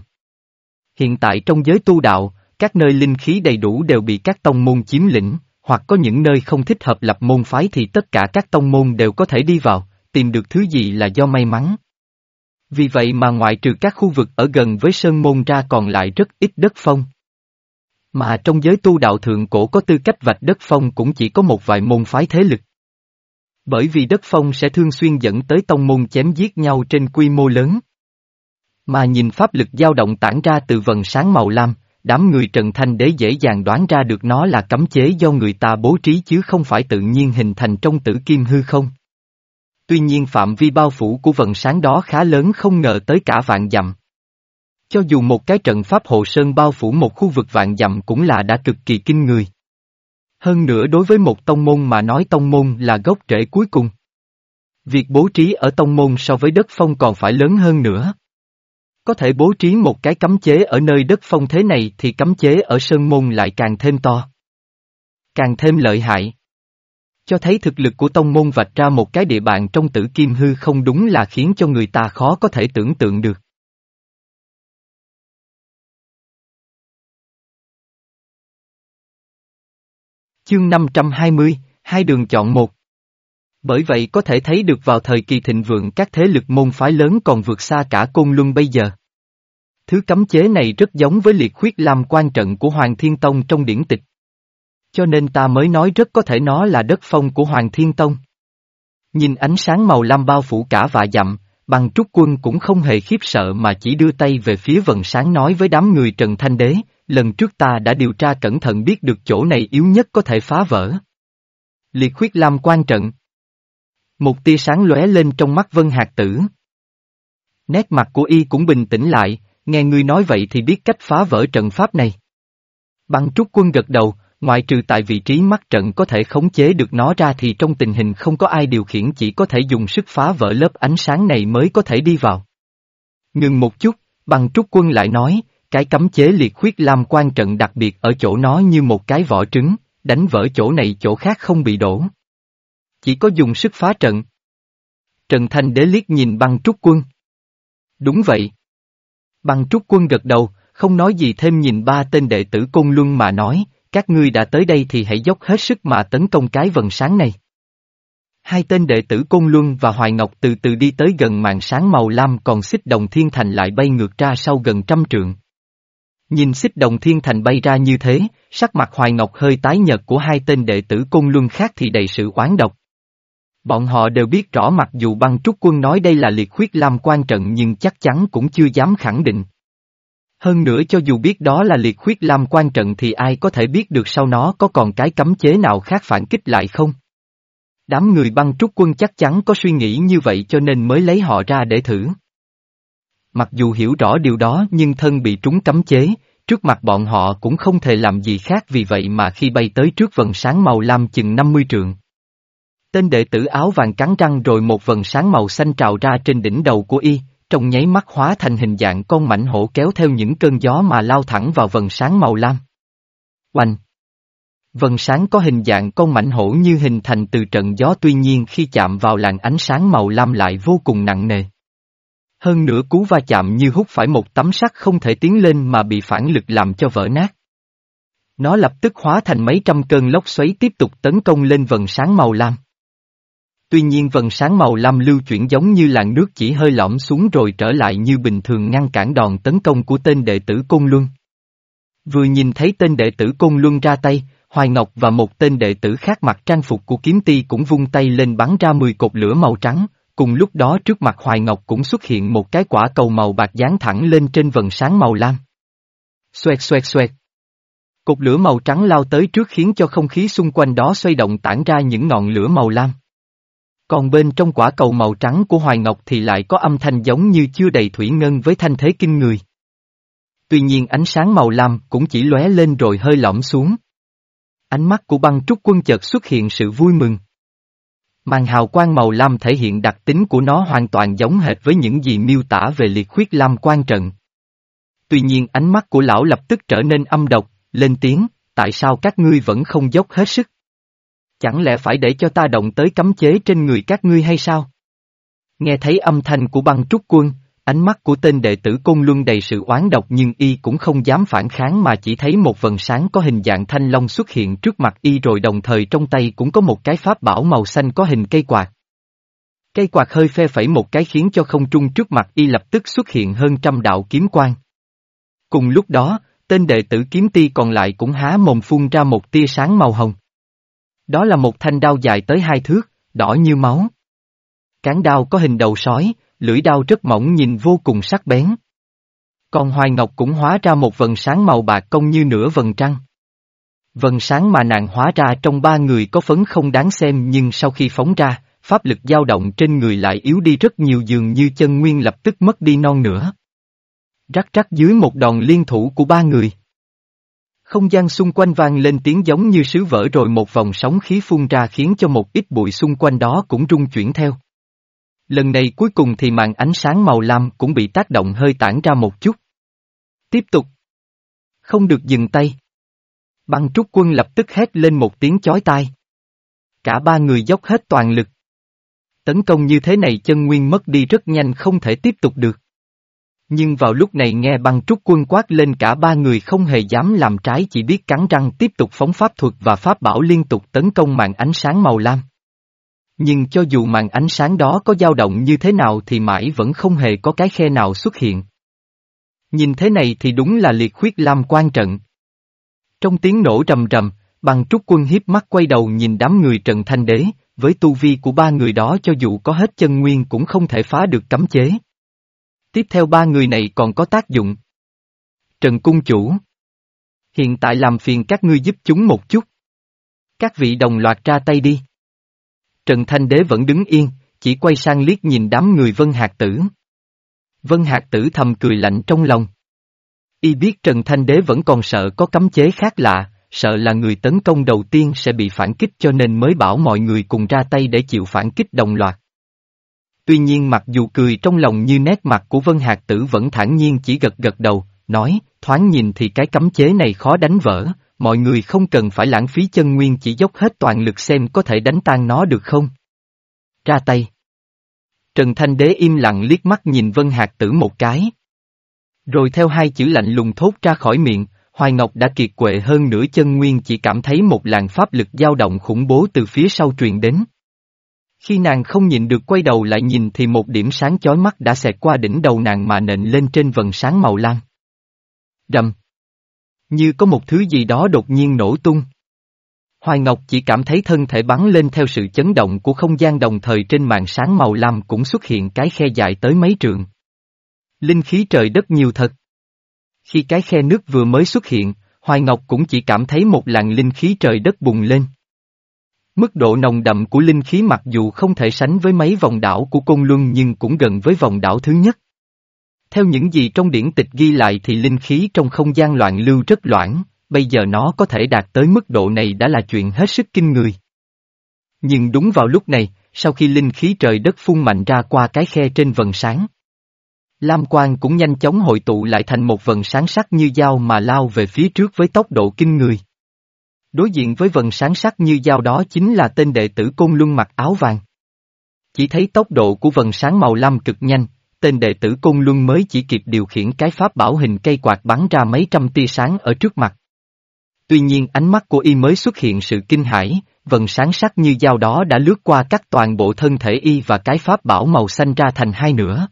Hiện tại trong giới tu đạo, các nơi linh khí đầy đủ đều bị các tông môn chiếm lĩnh, hoặc có những nơi không thích hợp lập môn phái thì tất cả các tông môn đều có thể đi vào, tìm được thứ gì là do may mắn. Vì vậy mà ngoại trừ các khu vực ở gần với sơn môn ra còn lại rất ít đất phong. Mà trong giới tu đạo thượng cổ có tư cách vạch đất phong cũng chỉ có một vài môn phái thế lực. Bởi vì đất phong sẽ thường xuyên dẫn tới tông môn chém giết nhau trên quy mô lớn. Mà nhìn pháp lực dao động tản ra từ vần sáng màu lam, đám người Trần Thanh Đế dễ dàng đoán ra được nó là cấm chế do người ta bố trí chứ không phải tự nhiên hình thành trong tử kim hư không. Tuy nhiên phạm vi bao phủ của vần sáng đó khá lớn không ngờ tới cả vạn dặm. Cho dù một cái trận pháp hồ sơn bao phủ một khu vực vạn dặm cũng là đã cực kỳ kinh người. Hơn nữa đối với một tông môn mà nói tông môn là gốc rễ cuối cùng. Việc bố trí ở tông môn so với đất phong còn phải lớn hơn nữa. Có thể bố trí một cái cấm chế ở nơi đất phong thế này thì cấm chế ở sơn môn lại càng thêm to. Càng thêm lợi hại. Cho thấy thực lực của tông môn vạch ra một cái địa bàn trong tử kim hư không đúng là khiến cho người ta khó có thể tưởng tượng được. Chương 520, hai đường chọn một. Bởi vậy có thể thấy được vào thời kỳ thịnh vượng các thế lực môn phái lớn còn vượt xa cả côn luân bây giờ. Thứ cấm chế này rất giống với liệt khuyết lam quan trận của Hoàng Thiên Tông trong điển tịch. Cho nên ta mới nói rất có thể nó là đất phong của Hoàng Thiên Tông. Nhìn ánh sáng màu lam bao phủ cả và dặm, bằng trúc quân cũng không hề khiếp sợ mà chỉ đưa tay về phía vần sáng nói với đám người Trần Thanh Đế, lần trước ta đã điều tra cẩn thận biết được chỗ này yếu nhất có thể phá vỡ. Liệt khuyết lam quan trận. Một tia sáng lóe lên trong mắt Vân Hạc Tử. Nét mặt của y cũng bình tĩnh lại, nghe ngươi nói vậy thì biết cách phá vỡ trận pháp này. Băng trúc quân gật đầu, ngoại trừ tại vị trí mắt trận có thể khống chế được nó ra thì trong tình hình không có ai điều khiển chỉ có thể dùng sức phá vỡ lớp ánh sáng này mới có thể đi vào. Ngừng một chút, băng trúc quân lại nói, cái cấm chế liệt khuyết lam quan trận đặc biệt ở chỗ nó như một cái vỏ trứng, đánh vỡ chỗ này chỗ khác không bị đổ. Chỉ có dùng sức phá trận. Trần Thanh Đế liếc nhìn băng trúc quân. Đúng vậy. Băng trúc quân gật đầu, không nói gì thêm nhìn ba tên đệ tử Côn Luân mà nói, các ngươi đã tới đây thì hãy dốc hết sức mà tấn công cái vần sáng này. Hai tên đệ tử Côn Luân và Hoài Ngọc từ từ đi tới gần màn sáng màu lam còn xích đồng thiên thành lại bay ngược ra sau gần trăm trượng. Nhìn xích đồng thiên thành bay ra như thế, sắc mặt Hoài Ngọc hơi tái nhợt của hai tên đệ tử Côn Luân khác thì đầy sự oán độc. Bọn họ đều biết rõ mặc dù băng trúc quân nói đây là liệt khuyết lam quan trận nhưng chắc chắn cũng chưa dám khẳng định. Hơn nữa cho dù biết đó là liệt khuyết lam quan trận thì ai có thể biết được sau nó có còn cái cấm chế nào khác phản kích lại không? Đám người băng trúc quân chắc chắn có suy nghĩ như vậy cho nên mới lấy họ ra để thử. Mặc dù hiểu rõ điều đó nhưng thân bị trúng cấm chế, trước mặt bọn họ cũng không thể làm gì khác vì vậy mà khi bay tới trước vần sáng màu lam chừng 50 trượng. Tên đệ tử áo vàng cắn răng rồi một vần sáng màu xanh trào ra trên đỉnh đầu của y, trong nháy mắt hóa thành hình dạng con mảnh hổ kéo theo những cơn gió mà lao thẳng vào vần sáng màu lam. Oanh! Vần sáng có hình dạng con mảnh hổ như hình thành từ trận gió tuy nhiên khi chạm vào làn ánh sáng màu lam lại vô cùng nặng nề. Hơn nữa cú va chạm như hút phải một tấm sắt không thể tiến lên mà bị phản lực làm cho vỡ nát. Nó lập tức hóa thành mấy trăm cơn lốc xoáy tiếp tục tấn công lên vần sáng màu lam. Tuy nhiên vần sáng màu lam lưu chuyển giống như làn nước chỉ hơi lõm xuống rồi trở lại như bình thường ngăn cản đòn tấn công của tên đệ tử Côn Luân. Vừa nhìn thấy tên đệ tử Côn Luân ra tay, Hoài Ngọc và một tên đệ tử khác mặc trang phục của kiếm ti cũng vung tay lên bắn ra 10 cột lửa màu trắng, cùng lúc đó trước mặt Hoài Ngọc cũng xuất hiện một cái quả cầu màu bạc dán thẳng lên trên vần sáng màu lam. Xoẹt xoẹt xoẹt. Cột lửa màu trắng lao tới trước khiến cho không khí xung quanh đó xoay động tản ra những ngọn lửa màu lam. Còn bên trong quả cầu màu trắng của Hoài Ngọc thì lại có âm thanh giống như chưa đầy thủy ngân với thanh thế kinh người. Tuy nhiên ánh sáng màu lam cũng chỉ lóe lên rồi hơi lõm xuống. Ánh mắt của băng trúc quân chợt xuất hiện sự vui mừng. Màn hào quang màu lam thể hiện đặc tính của nó hoàn toàn giống hệt với những gì miêu tả về liệt khuyết lam quan trận. Tuy nhiên ánh mắt của lão lập tức trở nên âm độc, lên tiếng, tại sao các ngươi vẫn không dốc hết sức? Chẳng lẽ phải để cho ta động tới cấm chế trên người các ngươi hay sao? Nghe thấy âm thanh của băng trúc quân, ánh mắt của tên đệ tử Côn Luân đầy sự oán độc nhưng y cũng không dám phản kháng mà chỉ thấy một vần sáng có hình dạng thanh long xuất hiện trước mặt y rồi đồng thời trong tay cũng có một cái pháp bảo màu xanh có hình cây quạt. Cây quạt hơi phe phẩy một cái khiến cho không trung trước mặt y lập tức xuất hiện hơn trăm đạo kiếm quang. Cùng lúc đó, tên đệ tử kiếm ti còn lại cũng há mồm phun ra một tia sáng màu hồng. Đó là một thanh đao dài tới hai thước, đỏ như máu. Cán đao có hình đầu sói, lưỡi đao rất mỏng nhìn vô cùng sắc bén. Còn Hoài Ngọc cũng hóa ra một vần sáng màu bạc công như nửa vần trăng. Vần sáng mà nàng hóa ra trong ba người có phấn không đáng xem nhưng sau khi phóng ra, pháp lực dao động trên người lại yếu đi rất nhiều dường như chân nguyên lập tức mất đi non nữa. Rắc rắc dưới một đòn liên thủ của ba người. Không gian xung quanh vang lên tiếng giống như sứ vỡ rồi một vòng sóng khí phun ra khiến cho một ít bụi xung quanh đó cũng rung chuyển theo. Lần này cuối cùng thì màn ánh sáng màu lam cũng bị tác động hơi tản ra một chút. Tiếp tục. Không được dừng tay. Băng trúc quân lập tức hét lên một tiếng chói tai. Cả ba người dốc hết toàn lực. Tấn công như thế này chân nguyên mất đi rất nhanh không thể tiếp tục được. Nhưng vào lúc này nghe băng trúc quân quát lên cả ba người không hề dám làm trái chỉ biết cắn răng tiếp tục phóng pháp thuật và pháp bảo liên tục tấn công màn ánh sáng màu lam. Nhưng cho dù màn ánh sáng đó có dao động như thế nào thì mãi vẫn không hề có cái khe nào xuất hiện. Nhìn thế này thì đúng là liệt khuyết lam quan trận. Trong tiếng nổ rầm rầm, băng trúc quân hiếp mắt quay đầu nhìn đám người Trần Thanh Đế, với tu vi của ba người đó cho dù có hết chân nguyên cũng không thể phá được cấm chế. Tiếp theo ba người này còn có tác dụng. Trần Cung Chủ Hiện tại làm phiền các ngươi giúp chúng một chút. Các vị đồng loạt ra tay đi. Trần Thanh Đế vẫn đứng yên, chỉ quay sang liếc nhìn đám người Vân Hạc Tử. Vân Hạc Tử thầm cười lạnh trong lòng. Y biết Trần Thanh Đế vẫn còn sợ có cấm chế khác lạ, sợ là người tấn công đầu tiên sẽ bị phản kích cho nên mới bảo mọi người cùng ra tay để chịu phản kích đồng loạt. Tuy nhiên mặc dù cười trong lòng như nét mặt của Vân Hạc Tử vẫn thản nhiên chỉ gật gật đầu, nói, thoáng nhìn thì cái cấm chế này khó đánh vỡ, mọi người không cần phải lãng phí chân nguyên chỉ dốc hết toàn lực xem có thể đánh tan nó được không. Ra tay. Trần Thanh Đế im lặng liếc mắt nhìn Vân Hạc Tử một cái. Rồi theo hai chữ lạnh lùng thốt ra khỏi miệng, Hoài Ngọc đã kiệt quệ hơn nửa chân nguyên chỉ cảm thấy một làn pháp lực dao động khủng bố từ phía sau truyền đến. Khi nàng không nhìn được quay đầu lại nhìn thì một điểm sáng chói mắt đã xẹt qua đỉnh đầu nàng mà nện lên trên vần sáng màu lam. Rầm. Như có một thứ gì đó đột nhiên nổ tung. Hoài Ngọc chỉ cảm thấy thân thể bắn lên theo sự chấn động của không gian đồng thời trên màn sáng màu lam cũng xuất hiện cái khe dài tới mấy trượng. Linh khí trời đất nhiều thật. Khi cái khe nước vừa mới xuất hiện, Hoài Ngọc cũng chỉ cảm thấy một làn linh khí trời đất bùng lên. Mức độ nồng đậm của linh khí mặc dù không thể sánh với mấy vòng đảo của Côn Luân nhưng cũng gần với vòng đảo thứ nhất. Theo những gì trong điển tịch ghi lại thì linh khí trong không gian loạn lưu rất loãng, bây giờ nó có thể đạt tới mức độ này đã là chuyện hết sức kinh người. Nhưng đúng vào lúc này, sau khi linh khí trời đất phun mạnh ra qua cái khe trên vần sáng. Lam Quang cũng nhanh chóng hội tụ lại thành một vần sáng sắc như dao mà lao về phía trước với tốc độ kinh người. Đối diện với vần sáng sắc như dao đó chính là tên đệ tử Côn Luân mặc áo vàng. Chỉ thấy tốc độ của vần sáng màu lam cực nhanh, tên đệ tử Côn Luân mới chỉ kịp điều khiển cái pháp bảo hình cây quạt bắn ra mấy trăm tia sáng ở trước mặt. Tuy nhiên ánh mắt của y mới xuất hiện sự kinh hãi, vần sáng sắc như dao đó đã lướt qua cắt toàn bộ thân thể y và cái pháp bảo màu xanh ra thành hai nửa.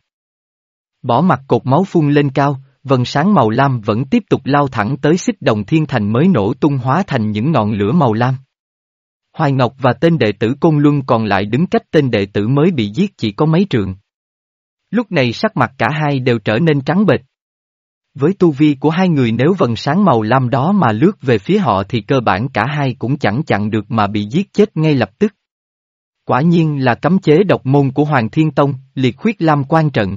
Bỏ mặt cột máu phun lên cao, vần sáng màu lam vẫn tiếp tục lao thẳng tới xích đồng thiên thành mới nổ tung hóa thành những ngọn lửa màu lam. Hoài Ngọc và tên đệ tử Côn Luân còn lại đứng cách tên đệ tử mới bị giết chỉ có mấy trường. Lúc này sắc mặt cả hai đều trở nên trắng bệch. Với tu vi của hai người nếu vần sáng màu lam đó mà lướt về phía họ thì cơ bản cả hai cũng chẳng chặn được mà bị giết chết ngay lập tức. Quả nhiên là cấm chế độc môn của Hoàng Thiên Tông, liệt khuyết lam quan trận.